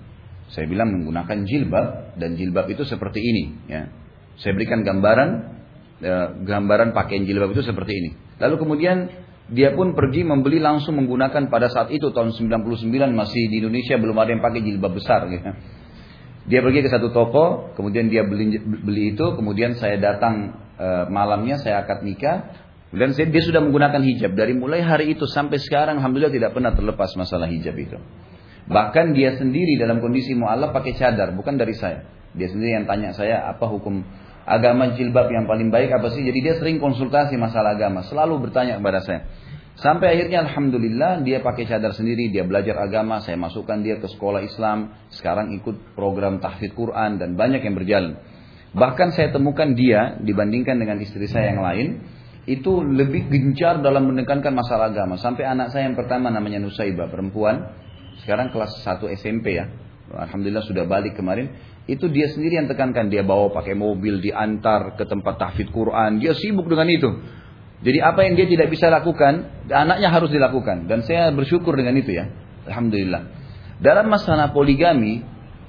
Saya bilang menggunakan jilbab dan jilbab itu seperti ini. Ya. Saya berikan gambaran, ya, gambaran pakaian jilbab itu seperti ini. Lalu kemudian dia pun pergi membeli langsung menggunakan pada saat itu tahun 99 masih di Indonesia belum ada yang pakai jilbab besar gitu. Dia pergi ke satu toko, kemudian dia beli beli itu, kemudian saya datang e, malamnya saya akad nikah, dan saya, dia sudah menggunakan hijab dari mulai hari itu sampai sekarang alhamdulillah tidak pernah terlepas masalah hijab itu. Bahkan dia sendiri dalam kondisi mualaf pakai cadar, bukan dari saya. Dia sendiri yang tanya saya apa hukum agama jilbab yang paling baik apa sih? Jadi dia sering konsultasi masalah agama, selalu bertanya kepada saya. Sampai akhirnya alhamdulillah dia pakai cadar sendiri, dia belajar agama, saya masukkan dia ke sekolah Islam, sekarang ikut program tahfidz Quran dan banyak yang berjalan. Bahkan saya temukan dia dibandingkan dengan istri saya yang lain, itu lebih gencar dalam menekankan masalah agama. Sampai anak saya yang pertama namanya Nusaiba, perempuan, sekarang kelas 1 SMP ya. Alhamdulillah sudah balik kemarin. Itu dia sendiri yang tekankan. Dia bawa pakai mobil, diantar ke tempat tahfidz Quran. Dia sibuk dengan itu. Jadi apa yang dia tidak bisa lakukan, anaknya harus dilakukan. Dan saya bersyukur dengan itu ya. Alhamdulillah. Dalam masalah poligami,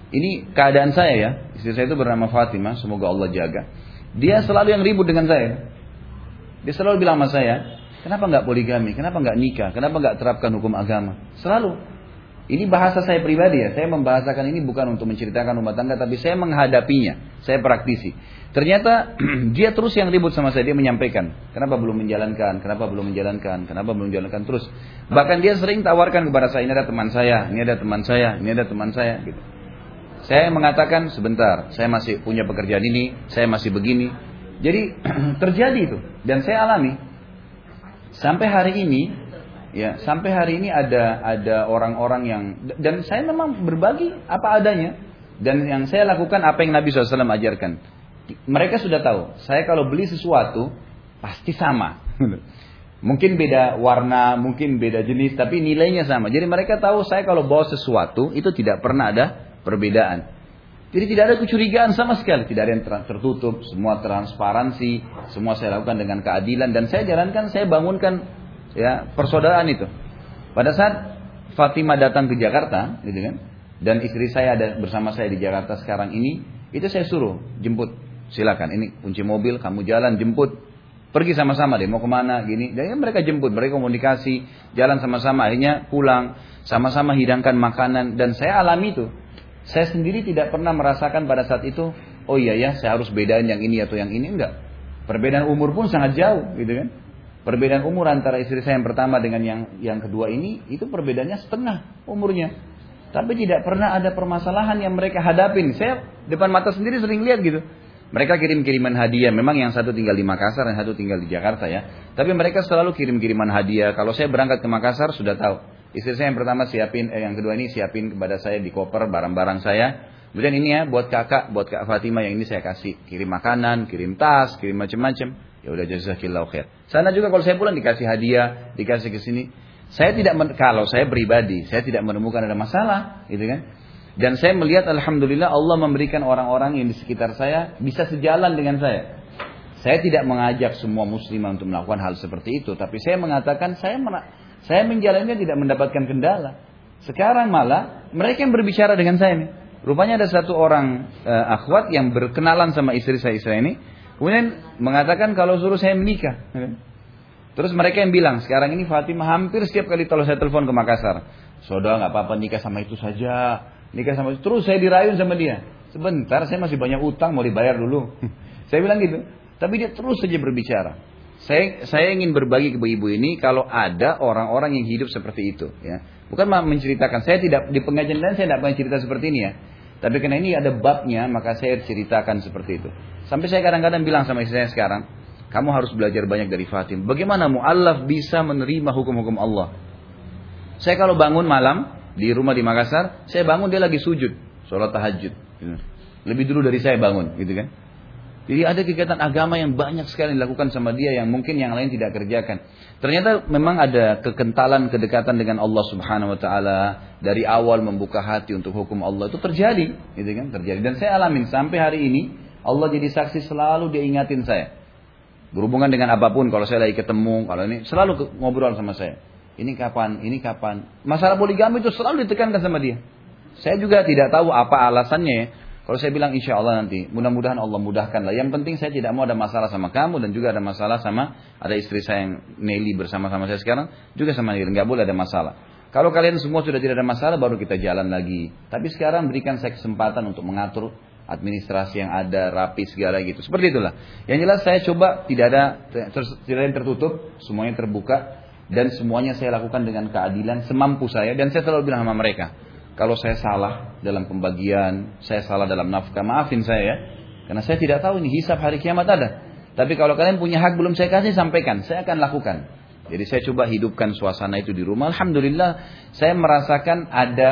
ini keadaan saya ya. Istri saya itu bernama Fatimah, semoga Allah jaga. Dia selalu yang ribut dengan saya. Dia selalu bilang sama saya, kenapa nggak poligami, kenapa nggak nikah, kenapa nggak terapkan hukum agama. Selalu. Ini bahasa saya pribadi ya. Saya membahasakan ini bukan untuk menceritakan rumah tangga, tapi saya menghadapinya. Saya praktisi. Ternyata dia terus yang ribut sama saya. Dia menyampaikan, kenapa belum menjalankan, kenapa belum menjalankan, kenapa belum menjalankan terus. Bahkan dia sering tawarkan kepada saya, ini ada teman saya, ini ada teman saya, ini ada teman saya. Gitu. Saya mengatakan sebentar, saya masih punya pekerjaan ini, saya masih begini. Jadi terjadi itu dan saya alami. Sampai hari ini Ya, sampai hari ini ada ada orang-orang yang dan saya memang berbagi apa adanya dan yang saya lakukan apa yang Nabi SAW ajarkan. Mereka sudah tahu, saya kalau beli sesuatu pasti sama. mungkin beda warna, mungkin beda jenis, tapi nilainya sama. Jadi mereka tahu saya kalau bawa sesuatu itu tidak pernah ada perbedaan. Jadi tidak ada kecurigaan sama sekali, tidak ada yang tertutup, semua transparansi, semua saya lakukan dengan keadilan dan saya jalankan, saya bangunkan ya persaudaraan itu. Pada saat Fatimah datang ke Jakarta, gitu kan, dan istri saya ada bersama saya di Jakarta sekarang ini, itu saya suruh jemput, silakan ini kunci mobil, kamu jalan jemput. Pergi sama-sama deh, mau ke mana gini. Jadi mereka jemput, mereka komunikasi, jalan sama-sama, akhirnya pulang, sama-sama hidangkan makanan. Dan saya alami itu. Saya sendiri tidak pernah merasakan pada saat itu, oh iya ya, saya harus bedain yang ini atau yang ini, enggak. Perbedaan umur pun sangat jauh, gitu kan. Perbedaan umur antara istri saya yang pertama dengan yang yang kedua ini, itu perbedaannya setengah umurnya. Tapi tidak pernah ada permasalahan yang mereka hadapin. Saya depan mata sendiri sering lihat gitu. Mereka kirim-kiriman hadiah. Memang yang satu tinggal di Makassar, yang satu tinggal di Jakarta ya. Tapi mereka selalu kirim-kiriman hadiah. Kalau saya berangkat ke Makassar sudah tahu. Istri saya yang pertama siapin, eh, yang kedua ini siapin kepada saya di koper barang-barang saya. Kemudian ini ya buat kakak, buat kak Fatima yang ini saya kasih kirim makanan, kirim tas, kirim macam-macam. Ya udah jazakillah khair. Sana juga kalau saya pulang dikasih hadiah, dikasih ke sini. Saya tidak kalau saya pribadi, saya tidak menemukan ada masalah, gitu kan? Dan saya melihat Alhamdulillah Allah memberikan orang-orang yang di sekitar saya bisa sejalan dengan saya. Saya tidak mengajak semua muslimah untuk melakukan hal seperti itu. Tapi saya mengatakan saya saya menjalannya tidak mendapatkan kendala. Sekarang malah mereka yang berbicara dengan saya nih. Rupanya ada satu orang uh, akhwat yang berkenalan sama istri saya istri ini. Kemudian mengatakan kalau suruh saya menikah. Terus mereka yang bilang, sekarang ini Fatimah hampir setiap kali kalau saya telepon ke Makassar. Saudara nggak apa-apa nikah sama itu saja nikah sama terus saya dirayun sama dia. Sebentar saya masih banyak utang mau dibayar dulu. saya bilang gitu. Tapi dia terus saja berbicara. Saya saya ingin berbagi ke ibu-ibu ini kalau ada orang-orang yang hidup seperti itu ya. Bukan menceritakan saya tidak di pengajian dan saya tidak pernah cerita seperti ini ya. Tapi karena ini ada babnya maka saya ceritakan seperti itu. Sampai saya kadang-kadang bilang sama istri saya sekarang, kamu harus belajar banyak dari Fatim. Bagaimana mu'allaf bisa menerima hukum-hukum Allah? Saya kalau bangun malam, di rumah di Makassar, saya bangun dia lagi sujud, sholat tahajud. Lebih dulu dari saya bangun, gitu kan? Jadi ada kegiatan agama yang banyak sekali dilakukan sama dia yang mungkin yang lain tidak kerjakan. Ternyata memang ada kekentalan kedekatan dengan Allah Subhanahu wa taala dari awal membuka hati untuk hukum Allah itu terjadi, gitu kan? Terjadi dan saya alamin sampai hari ini Allah jadi saksi selalu dia ingatin saya. Berhubungan dengan apa pun kalau saya lagi ketemu, kalau ini selalu ngobrol sama saya. Ini kapan? Ini kapan? Masalah poligami itu selalu ditekankan sama dia. Saya juga tidak tahu apa alasannya ya. Kalau saya bilang insya Allah nanti, mudah-mudahan Allah mudahkan lah. Yang penting saya tidak mau ada masalah sama kamu dan juga ada masalah sama ada istri saya yang Nelly bersama-sama saya sekarang juga sama Nelly. Nggak boleh ada masalah. Kalau kalian semua sudah tidak ada masalah, baru kita jalan lagi. Tapi sekarang berikan saya kesempatan untuk mengatur administrasi yang ada rapi segala gitu. Seperti itulah. Yang jelas saya coba tidak ada tidak ada yang tertutup, semuanya terbuka dan semuanya saya lakukan dengan keadilan semampu saya dan saya selalu bilang sama mereka kalau saya salah dalam pembagian saya salah dalam nafkah maafin saya ya karena saya tidak tahu ini hisap hari kiamat ada tapi kalau kalian punya hak belum saya kasih sampaikan saya akan lakukan jadi saya coba hidupkan suasana itu di rumah alhamdulillah saya merasakan ada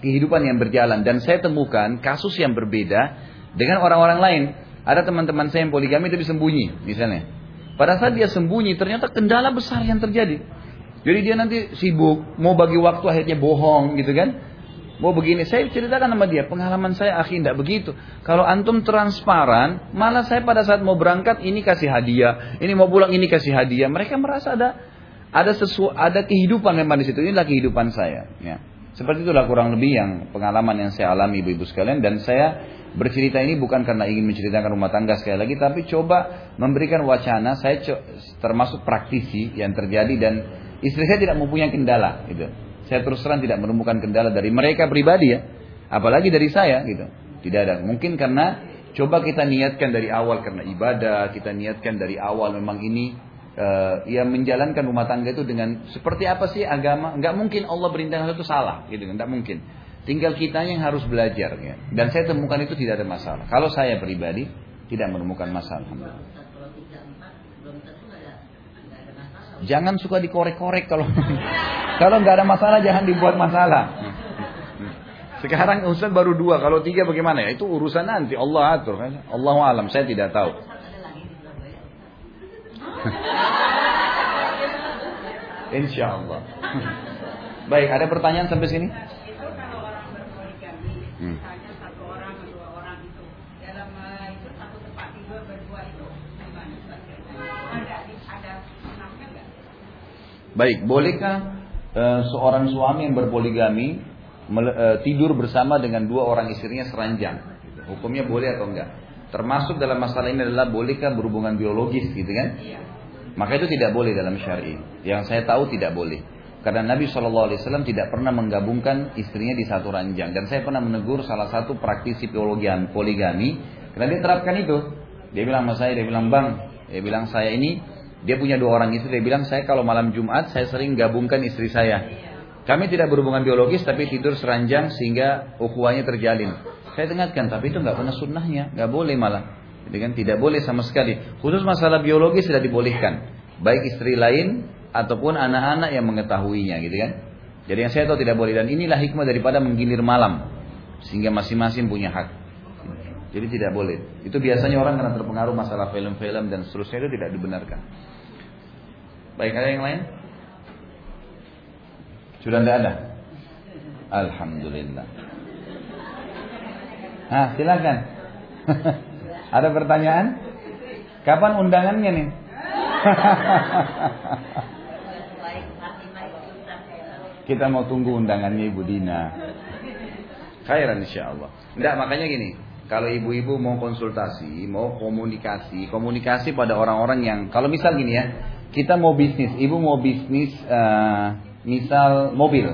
kehidupan yang berjalan dan saya temukan kasus yang berbeda dengan orang-orang lain ada teman-teman saya yang poligami tapi sembunyi misalnya pada saat dia sembunyi ternyata kendala besar yang terjadi jadi dia nanti sibuk, mau bagi waktu akhirnya bohong gitu kan. Mau begini, saya ceritakan sama dia, pengalaman saya akhirnya tidak begitu. Kalau antum transparan, malah saya pada saat mau berangkat ini kasih hadiah, ini mau pulang ini kasih hadiah. Mereka merasa ada ada sesu, ada kehidupan memang di situ. Inilah kehidupan saya. Ya. Seperti itulah kurang lebih yang pengalaman yang saya alami ibu-ibu sekalian dan saya bercerita ini bukan karena ingin menceritakan rumah tangga sekali lagi tapi coba memberikan wacana saya termasuk praktisi yang terjadi dan Istri saya tidak mempunyai kendala gitu. Saya terus terang tidak menemukan kendala dari mereka pribadi ya. Apalagi dari saya gitu. Tidak ada. Mungkin karena coba kita niatkan dari awal karena ibadah, kita niatkan dari awal memang ini uh, ya menjalankan rumah tangga itu dengan seperti apa sih agama? Enggak mungkin Allah berintah itu salah gitu, enggak mungkin. Tinggal kita yang harus belajar ya. Dan saya temukan itu tidak ada masalah. Kalau saya pribadi tidak menemukan masalah. Jangan suka dikorek-korek kalau kalau nggak ada masalah jangan dibuat masalah. Sekarang Ustaz baru dua, kalau tiga bagaimana ya? Itu urusan nanti Allah atur. Allah alam, saya tidak tahu. Insya Allah. Baik, ada pertanyaan sampai sini? Hmm. Baik, bolehkah e, seorang suami yang berpoligami mele, e, tidur bersama dengan dua orang istrinya seranjang? Hukumnya boleh atau enggak? Termasuk dalam masalah ini adalah bolehkah berhubungan biologis gitu kan? Iya. Maka itu tidak boleh dalam syari. Yang saya tahu tidak boleh. Karena Nabi SAW tidak pernah menggabungkan istrinya di satu ranjang. Dan saya pernah menegur salah satu praktisi poligami, poligami karena dia terapkan itu. Dia bilang sama saya, dia bilang, Bang, dia bilang saya ini, dia punya dua orang istri, dia bilang saya kalau malam Jumat saya sering gabungkan istri saya. Kami tidak berhubungan biologis tapi tidur seranjang sehingga ukuannya terjalin. Saya dengarkan, tapi itu nggak pernah sunnahnya, nggak boleh malah. Jadi kan tidak boleh sama sekali. Khusus masalah biologis tidak dibolehkan. Baik istri lain ataupun anak-anak yang mengetahuinya gitu kan. Jadi yang saya tahu tidak boleh dan inilah hikmah daripada menggilir malam sehingga masing-masing punya hak. Jadi tidak boleh. Itu biasanya orang karena terpengaruh masalah film-film dan seterusnya itu tidak dibenarkan. Baik, ada yang lain? Sudah tidak ada? Alhamdulillah. Nah, silakan. ada pertanyaan? Kapan undangannya nih? Kita mau tunggu undangannya Ibu Dina. Khairan insya Allah. Enggak, makanya gini. Kalau ibu-ibu mau konsultasi, mau komunikasi, komunikasi pada orang-orang yang, kalau misal gini ya, kita mau bisnis, ibu mau bisnis, uh, misal mobil.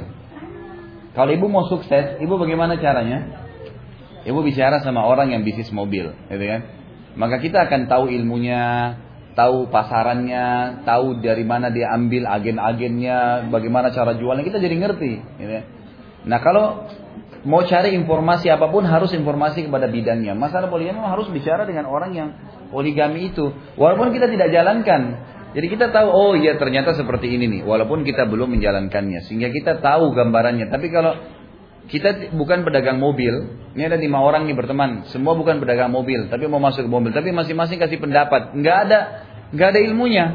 Kalau ibu mau sukses, ibu bagaimana caranya? Ibu bicara sama orang yang bisnis mobil, gitu kan? Maka kita akan tahu ilmunya, tahu pasarannya, tahu dari mana dia ambil agen-agennya, bagaimana cara jualnya, kita jadi ngerti. Gitu ya. Nah kalau mau cari informasi apa pun harus informasi kepada bidangnya. Masalah poligami harus bicara dengan orang yang poligami itu. Walaupun kita tidak jalankan. Jadi kita tahu, oh iya ternyata seperti ini nih. Walaupun kita belum menjalankannya. Sehingga kita tahu gambarannya. Tapi kalau kita bukan pedagang mobil. Ini ada lima orang nih berteman. Semua bukan pedagang mobil. Tapi mau masuk ke mobil. Tapi masing-masing kasih pendapat. Nggak ada nggak ada ilmunya.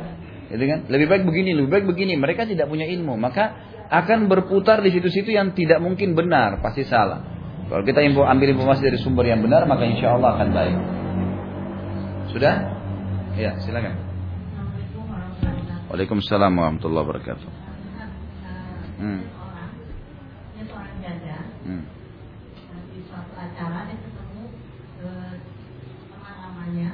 Gitu kan? Lebih baik begini, lebih baik begini. Mereka tidak punya ilmu. Maka akan berputar di situ-situ yang tidak mungkin benar, pasti salah. Kalau kita info, ambil informasi dari sumber yang benar, maka insya Allah akan baik. Sudah? Ya, silakan. Waalaikumsalam warahmatullahi wabarakatuh. Hmm. Hmm. Di suatu acara dia ketemu teman-temannya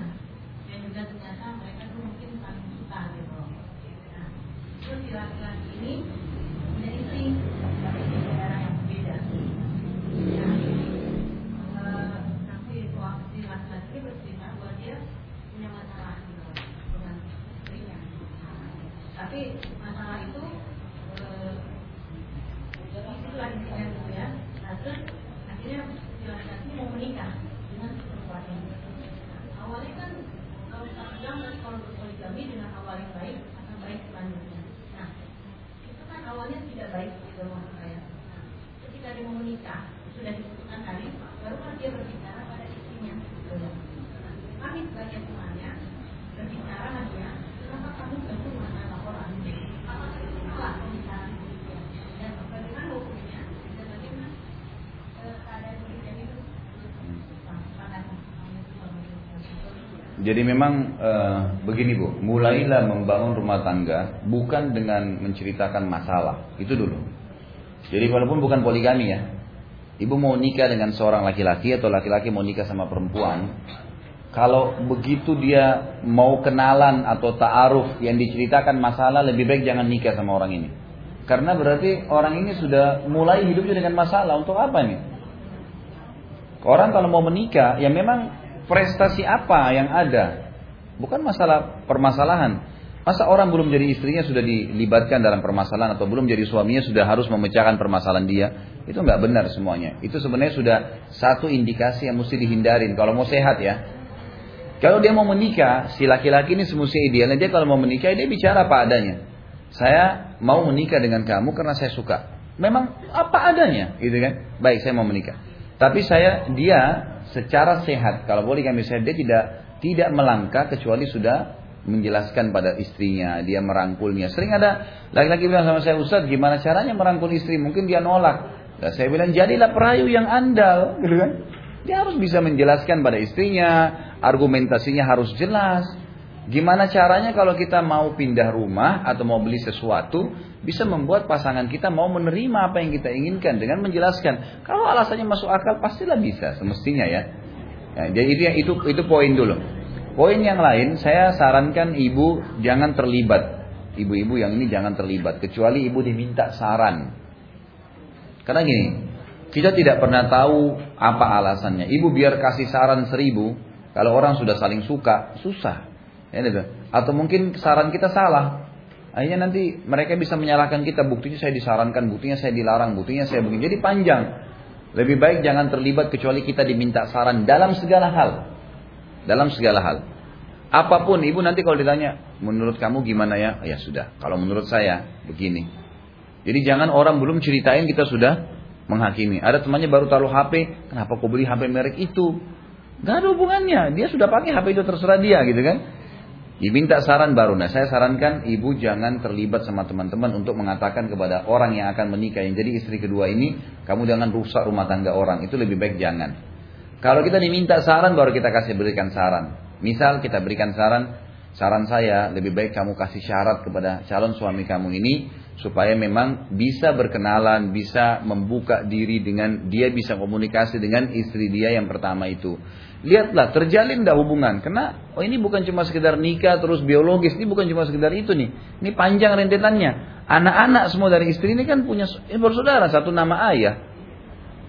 dan juga ternyata mereka tuh mungkin saling suka gitu. Nah, terus si laki-laki ini tapi masalah itu eh, itu lagi gitu ya nah terus akhirnya laki-laki mau menikah dengan perempuan ini nah, awalnya kan kalau kita bilang kalau berpoligami dengan awal yang baik akan baik selanjutnya nah itu kan awalnya tidak baik gitu maksud saya nah, ketika dia mau menikah sudah diputuskan tadi baru kan dia berbicara pada istrinya gitu. nah, kami sebagai temannya berbicara hanya kenapa kamu bantu masalah orang apakah itu salah pembicaraan dan bagaimana hukumnya dan bagaimana keadaan dirinya itu jadi memang e, begini Bu, mulailah membangun rumah tangga bukan dengan menceritakan masalah, itu dulu. Jadi walaupun bukan poligami ya, ibu mau nikah dengan seorang laki-laki atau laki-laki mau nikah sama perempuan, kalau begitu dia mau kenalan atau ta'aruf yang diceritakan masalah lebih baik jangan nikah sama orang ini. Karena berarti orang ini sudah mulai hidupnya dengan masalah. Untuk apa nih? Orang kalau mau menikah, ya memang prestasi apa yang ada. Bukan masalah permasalahan. Masa orang belum jadi istrinya sudah dilibatkan dalam permasalahan atau belum jadi suaminya sudah harus memecahkan permasalahan dia. Itu nggak benar semuanya. Itu sebenarnya sudah satu indikasi yang mesti dihindarin. Kalau mau sehat ya. Kalau dia mau menikah, si laki-laki ini semestinya idealnya dia kalau mau menikah dia bicara apa adanya. Saya mau menikah dengan kamu karena saya suka. Memang apa adanya, gitu kan? Baik, saya mau menikah. Tapi saya dia secara sehat, kalau boleh kami sehat, dia tidak tidak melangkah kecuali sudah menjelaskan pada istrinya, dia merangkulnya. Sering ada laki-laki bilang sama saya, Ustaz, gimana caranya merangkul istri? Mungkin dia nolak. Dan saya bilang, jadilah perayu yang andal, gitu kan? Dia harus bisa menjelaskan pada istrinya, argumentasinya harus jelas. Gimana caranya kalau kita mau pindah rumah atau mau beli sesuatu, bisa membuat pasangan kita mau menerima apa yang kita inginkan dengan menjelaskan. Kalau alasannya masuk akal, pastilah bisa, semestinya ya. ya jadi itu itu itu poin dulu. Poin yang lain, saya sarankan ibu jangan terlibat. Ibu-ibu yang ini jangan terlibat, kecuali ibu diminta saran. Karena gini, kita tidak pernah tahu apa alasannya. Ibu biar kasih saran seribu, kalau orang sudah saling suka, susah. Ya, gitu. Atau mungkin saran kita salah. Akhirnya nanti mereka bisa menyalahkan kita. Buktinya saya disarankan, buktinya saya dilarang, buktinya saya begini. Jadi panjang. Lebih baik jangan terlibat kecuali kita diminta saran dalam segala hal. Dalam segala hal. Apa pun ibu nanti kalau ditanya, menurut kamu gimana ya? Ya sudah, kalau menurut saya begini. Jadi jangan orang belum ceritain kita sudah menghakimi. Ada temannya baru taruh HP, kenapa kau beli HP merek itu? Gak ada hubungannya, dia sudah pakai HP itu terserah dia gitu kan. Diminta saran baru. Nah saya sarankan ibu jangan terlibat sama teman-teman untuk mengatakan kepada orang yang akan menikah. Yang jadi istri kedua ini, kamu jangan rusak rumah tangga orang. Itu lebih baik jangan. Kalau kita diminta saran baru kita kasih berikan saran. Misal kita berikan saran, saran saya lebih baik kamu kasih syarat kepada calon suami kamu ini supaya memang bisa berkenalan, bisa membuka diri dengan dia bisa komunikasi dengan istri dia yang pertama itu. Lihatlah, terjalin dah hubungan. Karena oh ini bukan cuma sekedar nikah terus biologis, ini bukan cuma sekedar itu nih. Ini panjang rentetannya. Anak-anak semua dari istri ini kan punya ini bersaudara satu nama ayah.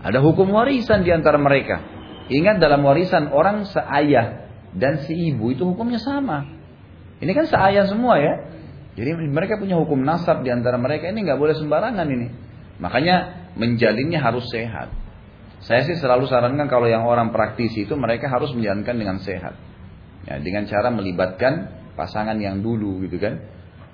Ada hukum warisan di antara mereka. Ingat dalam warisan orang seayah dan si ibu itu hukumnya sama. Ini kan seayah semua ya. Jadi mereka punya hukum nasab di antara mereka ini nggak boleh sembarangan ini. Makanya menjalinnya harus sehat. Saya sih selalu sarankan kalau yang orang praktisi itu mereka harus menjalankan dengan sehat. Ya, dengan cara melibatkan pasangan yang dulu gitu kan.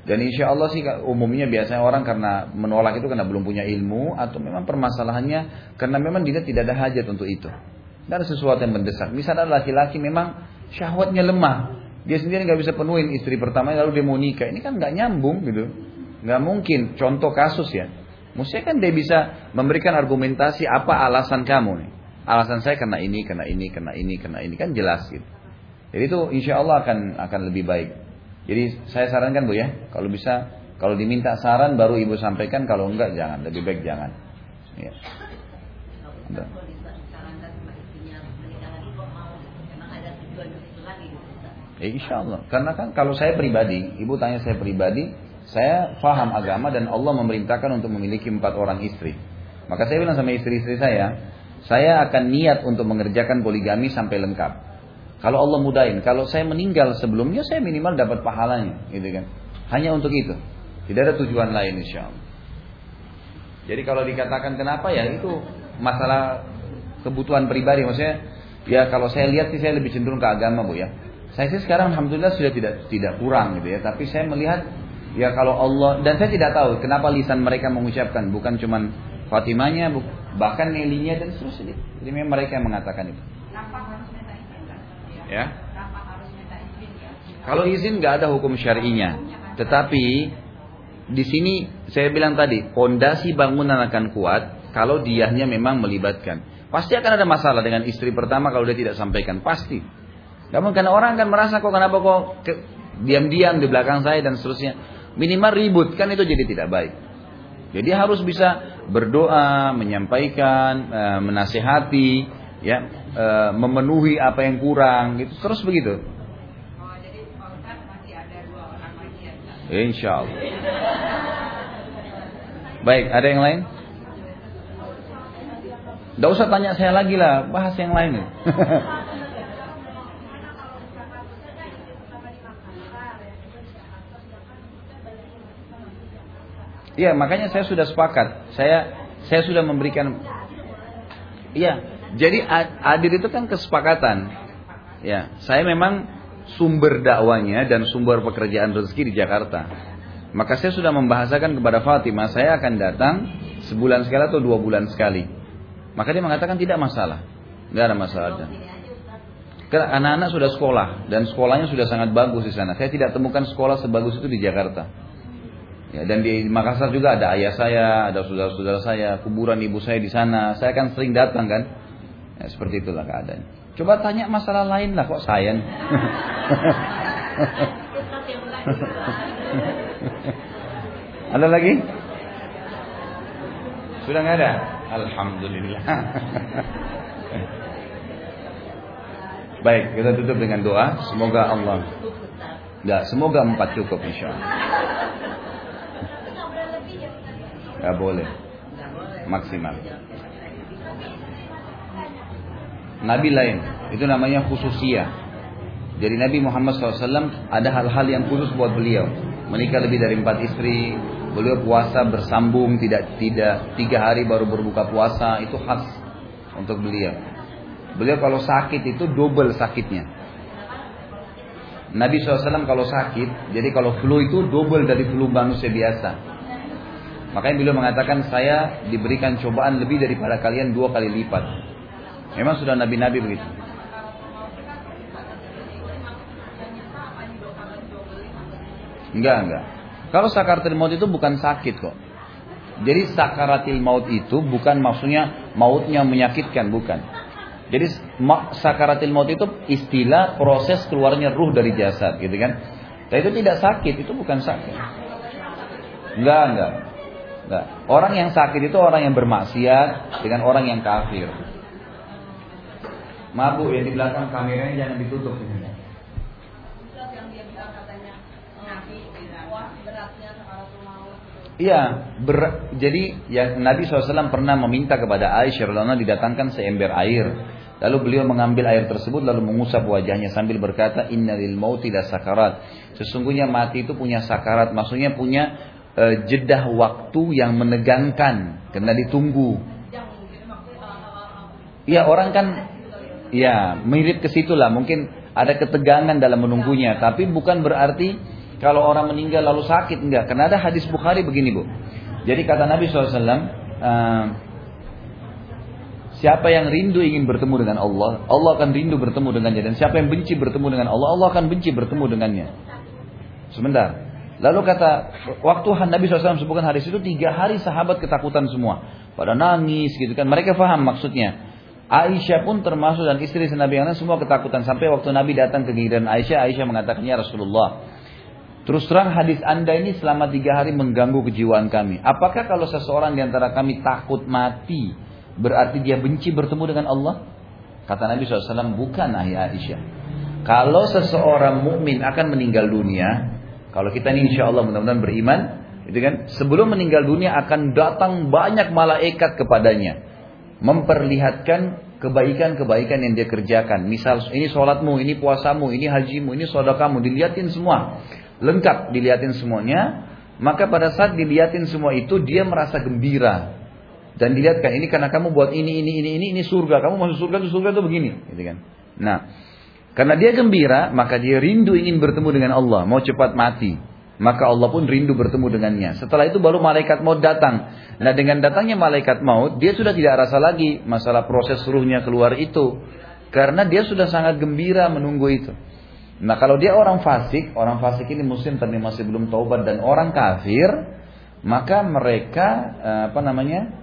Dan insya Allah sih umumnya biasanya orang karena menolak itu karena belum punya ilmu atau memang permasalahannya karena memang dia tidak ada hajat untuk itu. Tidak ada sesuatu yang mendesak. Misalnya laki-laki memang syahwatnya lemah. Dia sendiri nggak bisa penuhin istri pertama lalu dia mau nikah. Ini kan nggak nyambung gitu. Nggak mungkin. Contoh kasus ya. Mestinya kan dia bisa memberikan argumentasi apa alasan kamu nih. Alasan saya karena ini, karena ini, karena ini, karena ini kan jelas gitu. Jadi itu insya Allah akan akan lebih baik. Jadi saya sarankan bu ya, kalau bisa kalau diminta saran baru ibu sampaikan, kalau enggak jangan, lebih baik jangan. Ya. Ya, insya Allah. Karena kan kalau saya pribadi, ibu tanya saya pribadi, saya faham agama dan Allah memerintahkan untuk memiliki empat orang istri. Maka saya bilang sama istri-istri saya, saya akan niat untuk mengerjakan poligami sampai lengkap. Kalau Allah mudahin, kalau saya meninggal sebelumnya, saya minimal dapat pahalanya, gitu kan? Hanya untuk itu. Tidak ada tujuan lain, insya Allah. Jadi kalau dikatakan kenapa ya itu masalah kebutuhan pribadi, maksudnya ya kalau saya lihat sih saya lebih cenderung ke agama bu ya. Saya sih sekarang alhamdulillah sudah tidak tidak kurang gitu ya, tapi saya melihat Ya kalau Allah dan saya tidak tahu kenapa lisan mereka mengucapkan bukan cuman Fatimahnya bahkan Nelinya dan seterusnya. Jadi memang mereka yang mengatakan itu. Ya. Kalau izin nggak ada hukum syar'inya, tetapi di sini saya bilang tadi pondasi bangunan akan kuat kalau diahnya memang melibatkan. Pasti akan ada masalah dengan istri pertama kalau dia tidak sampaikan pasti. Namun karena orang akan merasa kok kenapa kok diam-diam di belakang saya dan seterusnya. Minimal ribut kan itu jadi tidak baik. Jadi harus bisa berdoa, menyampaikan, eh, menasehati, ya, eh, memenuhi apa yang kurang, gitu. Terus begitu. Oh, ya, Insya Allah. Baik, ada yang lain? Tidak usah tanya saya lagi lah, bahas yang lain. Iya, makanya saya sudah sepakat. Saya saya sudah memberikan Iya, jadi adil itu kan kesepakatan. Ya, saya memang sumber dakwanya dan sumber pekerjaan rezeki di Jakarta. Maka saya sudah membahasakan kepada Fatimah, saya akan datang sebulan sekali atau dua bulan sekali. Maka dia mengatakan tidak masalah, nggak ada masalah. Karena anak-anak sudah sekolah dan sekolahnya sudah sangat bagus di sana. Saya tidak temukan sekolah sebagus itu di Jakarta. Ya, dan di Makassar juga ada ayah saya, ada saudara-saudara saya, kuburan ibu saya di sana. Saya kan sering datang kan. Ya, seperti itulah keadaan. Coba tanya masalah lain lah kok sayang. ada lagi? Sudah nggak ada? Alhamdulillah. Baik, kita tutup dengan doa. Semoga Allah. Enggak, semoga empat cukup insya Allah. Gak boleh. Maksimal. Nabi lain. Itu namanya khususia. Jadi Nabi Muhammad SAW ada hal-hal yang khusus buat beliau. Menikah lebih dari empat istri. Beliau puasa bersambung tidak tidak tiga hari baru berbuka puasa itu khas untuk beliau. Beliau kalau sakit itu double sakitnya. Nabi SAW kalau sakit, jadi kalau flu itu double dari flu manusia biasa. Makanya beliau mengatakan saya diberikan cobaan lebih daripada kalian dua kali lipat. Memang sudah nabi-nabi begitu. Enggak, enggak. Kalau sakaratil maut itu bukan sakit kok. Jadi sakaratil maut itu bukan maksudnya mautnya menyakitkan, bukan. Jadi sakaratil maut itu istilah proses keluarnya ruh dari jasad, gitu kan. Tapi itu tidak sakit, itu bukan sakit. Enggak, enggak. Enggak. Orang yang sakit itu orang yang bermaksiat dengan orang yang kafir. Mabuk yang di belakang kameranya jangan ditutup ini. Iya, ber, jadi ya Nabi SAW pernah meminta kepada Aisyah radhiallahu didatangkan seember air. Lalu beliau mengambil air tersebut lalu mengusap wajahnya sambil berkata innalil mauti sakarat. Sesungguhnya mati itu punya sakarat, maksudnya punya e, jedah waktu yang menegangkan karena ditunggu. Iya, orang kan ya mirip ke situ lah, mungkin ada ketegangan dalam menunggunya, tapi bukan berarti kalau orang meninggal lalu sakit enggak. Karena ada hadis Bukhari begini bu. Jadi kata Nabi SAW, uh, eh, siapa yang rindu ingin bertemu dengan Allah, Allah akan rindu bertemu dengannya. Dan siapa yang benci bertemu dengan Allah, Allah akan benci bertemu dengannya. Sebentar. Lalu kata, waktu Nabi SAW sebutkan hadis itu, tiga hari sahabat ketakutan semua. Pada nangis gitu kan. Mereka faham maksudnya. Aisyah pun termasuk dan istri Nabi yang lain semua ketakutan. Sampai waktu Nabi datang ke giliran Aisyah, Aisyah mengatakan, Ya Rasulullah, Terus terang hadis anda ini selama tiga hari mengganggu kejiwaan kami. Apakah kalau seseorang di antara kami takut mati, berarti dia benci bertemu dengan Allah? Kata Nabi SAW, bukan ahli Aisyah. Kalau seseorang mukmin akan meninggal dunia, kalau kita ini insya Allah mudah-mudahan beriman, itu kan sebelum meninggal dunia akan datang banyak malaikat kepadanya, memperlihatkan kebaikan-kebaikan yang dia kerjakan. Misal ini sholatmu, ini puasamu, ini hajimu, ini sodakamu, dilihatin semua lengkap dilihatin semuanya, maka pada saat dilihatin semua itu dia merasa gembira. Dan dilihatkan ini karena kamu buat ini ini ini ini ini surga, kamu masuk surga itu surga itu begini, gitu kan. Nah, karena dia gembira, maka dia rindu ingin bertemu dengan Allah, mau cepat mati. Maka Allah pun rindu bertemu dengannya. Setelah itu baru malaikat maut datang. Nah dengan datangnya malaikat maut, dia sudah tidak rasa lagi masalah proses ruhnya keluar itu. Karena dia sudah sangat gembira menunggu itu. Nah kalau dia orang fasik, orang fasik ini muslim tapi masih belum taubat dan orang kafir, maka mereka eh, apa namanya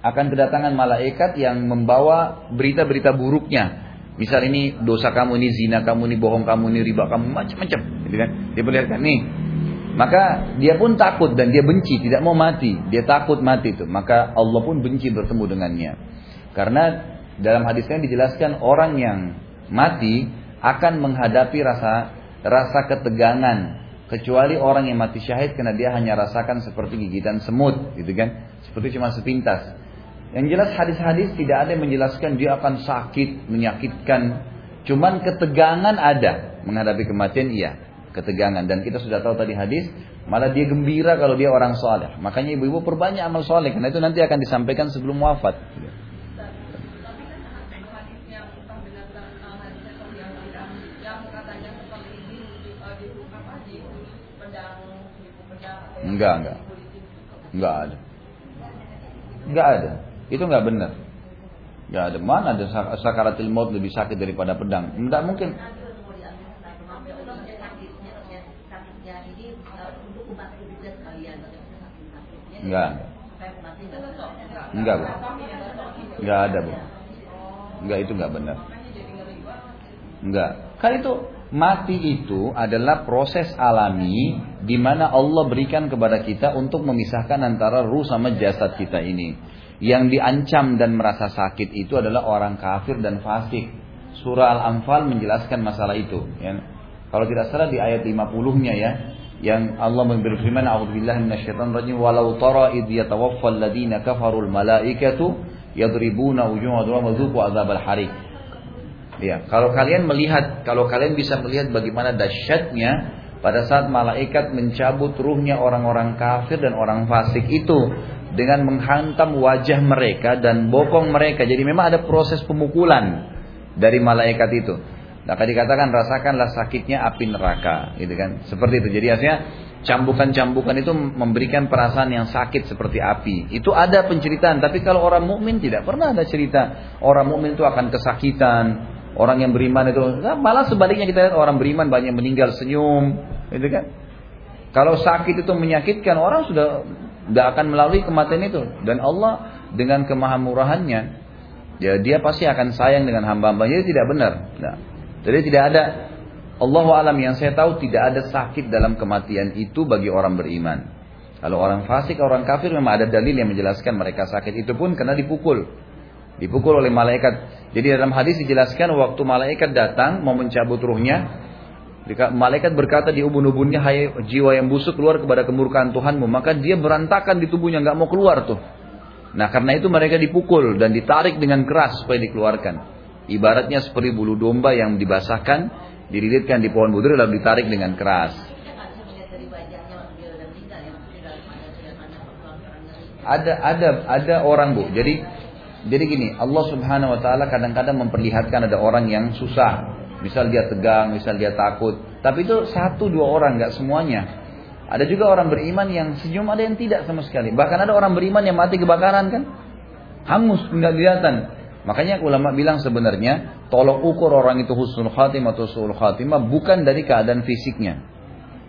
akan kedatangan malaikat yang membawa berita-berita buruknya. Misal ini dosa kamu, ini zina kamu, ini bohong kamu, ini riba kamu, macam-macam, gitu kan? Dia perlihatkan nih. Maka dia pun takut dan dia benci, tidak mau mati. Dia takut mati itu. Maka Allah pun benci bertemu dengannya. Karena dalam hadisnya dijelaskan orang yang mati akan menghadapi rasa rasa ketegangan kecuali orang yang mati syahid karena dia hanya rasakan seperti gigitan semut gitu kan seperti cuma sepintas yang jelas hadis-hadis tidak ada yang menjelaskan dia akan sakit menyakitkan cuman ketegangan ada menghadapi kematian iya ketegangan dan kita sudah tahu tadi hadis malah dia gembira kalau dia orang soleh makanya ibu-ibu perbanyak amal soleh karena itu nanti akan disampaikan sebelum wafat Enggak, enggak. Enggak ada. Enggak ada. Itu enggak benar. Enggak ada. Mana ada sakaratil maut lebih sakit daripada pedang? Enggak mungkin. Enggak. Enggak. Enggak ada, Bu. Enggak itu enggak benar. Enggak. Kan itu Mati itu adalah proses alami di mana Allah berikan kepada kita untuk memisahkan antara ruh sama jasad kita ini. Yang diancam dan merasa sakit itu adalah orang kafir dan fasik. surah Al-Anfal menjelaskan masalah itu. Ya. Kalau tidak salah di ayat 50-nya ya, yang Allah berfirman a'udzubillahi minasyaitonir rajim walau tara id yatawaffal ladina kafarul malaikatu yadribuna wujuhahum wa dzuqu adzabal harik. Ya, kalau kalian melihat, kalau kalian bisa melihat bagaimana dahsyatnya pada saat malaikat mencabut ruhnya orang-orang kafir dan orang fasik itu dengan menghantam wajah mereka dan bokong mereka. Jadi memang ada proses pemukulan dari malaikat itu. Maka dikatakan rasakanlah sakitnya api neraka, gitu kan? Seperti itu. Jadi artinya cambukan-cambukan itu memberikan perasaan yang sakit seperti api. Itu ada penceritaan, tapi kalau orang mukmin tidak pernah ada cerita orang mukmin itu akan kesakitan, orang yang beriman itu malah sebaliknya kita lihat orang beriman banyak meninggal senyum, gitu kan? Kalau sakit itu menyakitkan orang sudah tidak akan melalui kematian itu dan Allah dengan kemahamurahannya ya dia pasti akan sayang dengan hamba-hambanya tidak benar. Nah, jadi tidak ada Allah alam yang saya tahu tidak ada sakit dalam kematian itu bagi orang beriman. Kalau orang fasik, orang kafir memang ada dalil yang menjelaskan mereka sakit itu pun karena dipukul. Dipukul oleh malaikat. Jadi dalam hadis dijelaskan waktu malaikat datang mau mencabut ruhnya, malaikat berkata di ubun-ubunnya, hai jiwa yang busuk keluar kepada kemurkaan Tuhanmu. Maka dia berantakan di tubuhnya, nggak mau keluar tuh. Nah karena itu mereka dipukul dan ditarik dengan keras supaya dikeluarkan. Ibaratnya seperti bulu domba yang dibasahkan, dililitkan di pohon budur lalu ditarik dengan keras. Ada ada ada orang bu. Jadi jadi gini, Allah Subhanahu Wa Taala kadang-kadang memperlihatkan ada orang yang susah. Misal dia tegang, misal dia takut. Tapi itu satu dua orang, nggak semuanya. Ada juga orang beriman yang senyum, ada yang tidak sama sekali. Bahkan ada orang beriman yang mati kebakaran kan, hangus nggak kelihatan. Makanya ulama bilang sebenarnya tolok ukur orang itu husnul khatimah atau suul khatimah bukan dari keadaan fisiknya.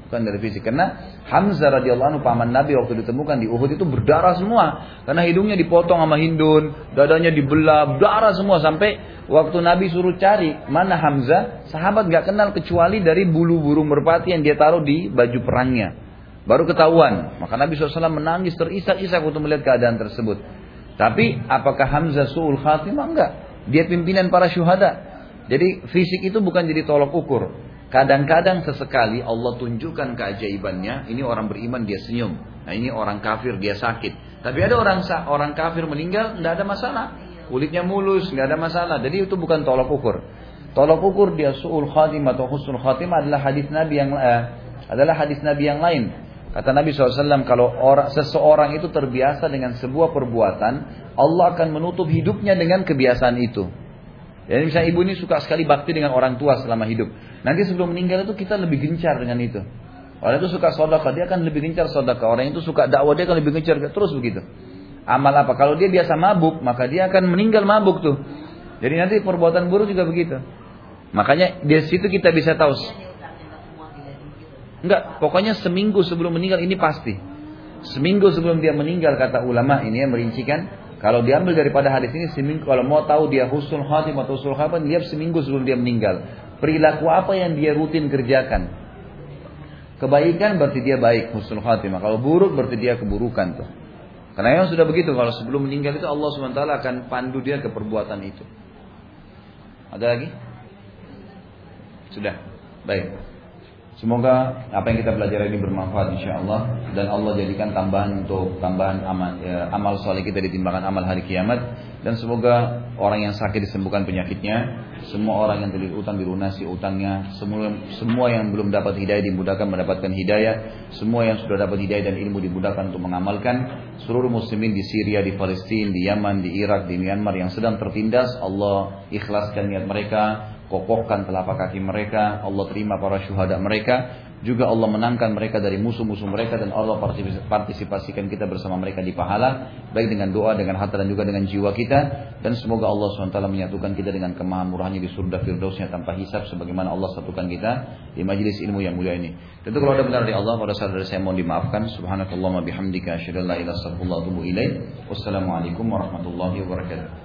Bukan dari fisik. Karena Hamzah radhiyallahu anhu paman Nabi waktu ditemukan di Uhud itu berdarah semua. Karena hidungnya dipotong sama Hindun, dadanya dibelah, darah semua sampai waktu Nabi suruh cari mana Hamzah, sahabat gak kenal kecuali dari bulu burung merpati yang dia taruh di baju perangnya. Baru ketahuan. Maka Nabi SAW menangis terisak-isak untuk melihat keadaan tersebut. Tapi apakah Hamzah su'ul khatimah? Enggak. Dia pimpinan para syuhada. Jadi fisik itu bukan jadi tolok ukur. Kadang-kadang sesekali Allah tunjukkan keajaibannya. Ini orang beriman dia senyum. Nah ini orang kafir dia sakit. Tapi ada orang orang kafir meninggal tidak ada masalah. Kulitnya mulus nggak ada masalah. Jadi itu bukan tolok ukur. Tolok ukur dia su'ul khatimah atau husnul khatimah adalah hadis Nabi yang eh, adalah hadis Nabi yang lain. Kata Nabi SAW, kalau orang, seseorang itu terbiasa dengan sebuah perbuatan, Allah akan menutup hidupnya dengan kebiasaan itu. Jadi misalnya ibu ini suka sekali bakti dengan orang tua selama hidup. Nanti sebelum meninggal itu kita lebih gencar dengan itu. Orang itu suka sodaka, dia akan lebih gencar sodaka. Orang itu suka dakwah, dia akan lebih gencar. Terus begitu. Amal apa? Kalau dia biasa mabuk, maka dia akan meninggal mabuk tuh. Jadi nanti perbuatan buruk juga begitu. Makanya di situ kita bisa tahu Enggak, pokoknya seminggu sebelum meninggal ini pasti. Seminggu sebelum dia meninggal kata ulama ini yang merincikan kalau diambil daripada hadis ini seminggu kalau mau tahu dia husnul khatimah atau husnul khatimah lihat seminggu sebelum dia meninggal. Perilaku apa yang dia rutin kerjakan? Kebaikan berarti dia baik husnul khatimah. Kalau buruk berarti dia keburukan tuh. Karena yang sudah begitu kalau sebelum meninggal itu Allah SWT akan pandu dia ke perbuatan itu. Ada lagi? Sudah. Baik. Semoga apa yang kita belajar ini bermanfaat insya Allah dan Allah jadikan tambahan untuk tambahan amal, ya, amal soleh kita ditimbangkan amal hari kiamat. Dan semoga orang yang sakit disembuhkan penyakitnya, semua orang yang terlilit utang dilunasi utangnya, semua semua yang belum dapat hidayah dimudahkan mendapatkan hidayah, semua yang sudah dapat hidayah dan ilmu dimudahkan untuk mengamalkan, seluruh muslimin di Syria, di Palestina, di Yaman, di Irak, di Myanmar yang sedang tertindas, Allah ikhlaskan niat mereka, kokohkan telapak kaki mereka, Allah terima para syuhada mereka, juga Allah menangkan mereka dari musuh-musuh mereka dan Allah partisipasikan kita bersama mereka di pahala, baik dengan doa, dengan harta dan juga dengan jiwa kita, dan semoga Allah SWT menyatukan kita dengan kemahamurahannya di surga firdausnya tanpa hisap, sebagaimana Allah satukan kita di majelis ilmu yang mulia ini. Tentu kalau ada benar di Allah, pada saat dari saya mohon dimaafkan. Subhanakallahumma bihamdika asyhadu an la ilaha Wassalamualaikum warahmatullahi wabarakatuh.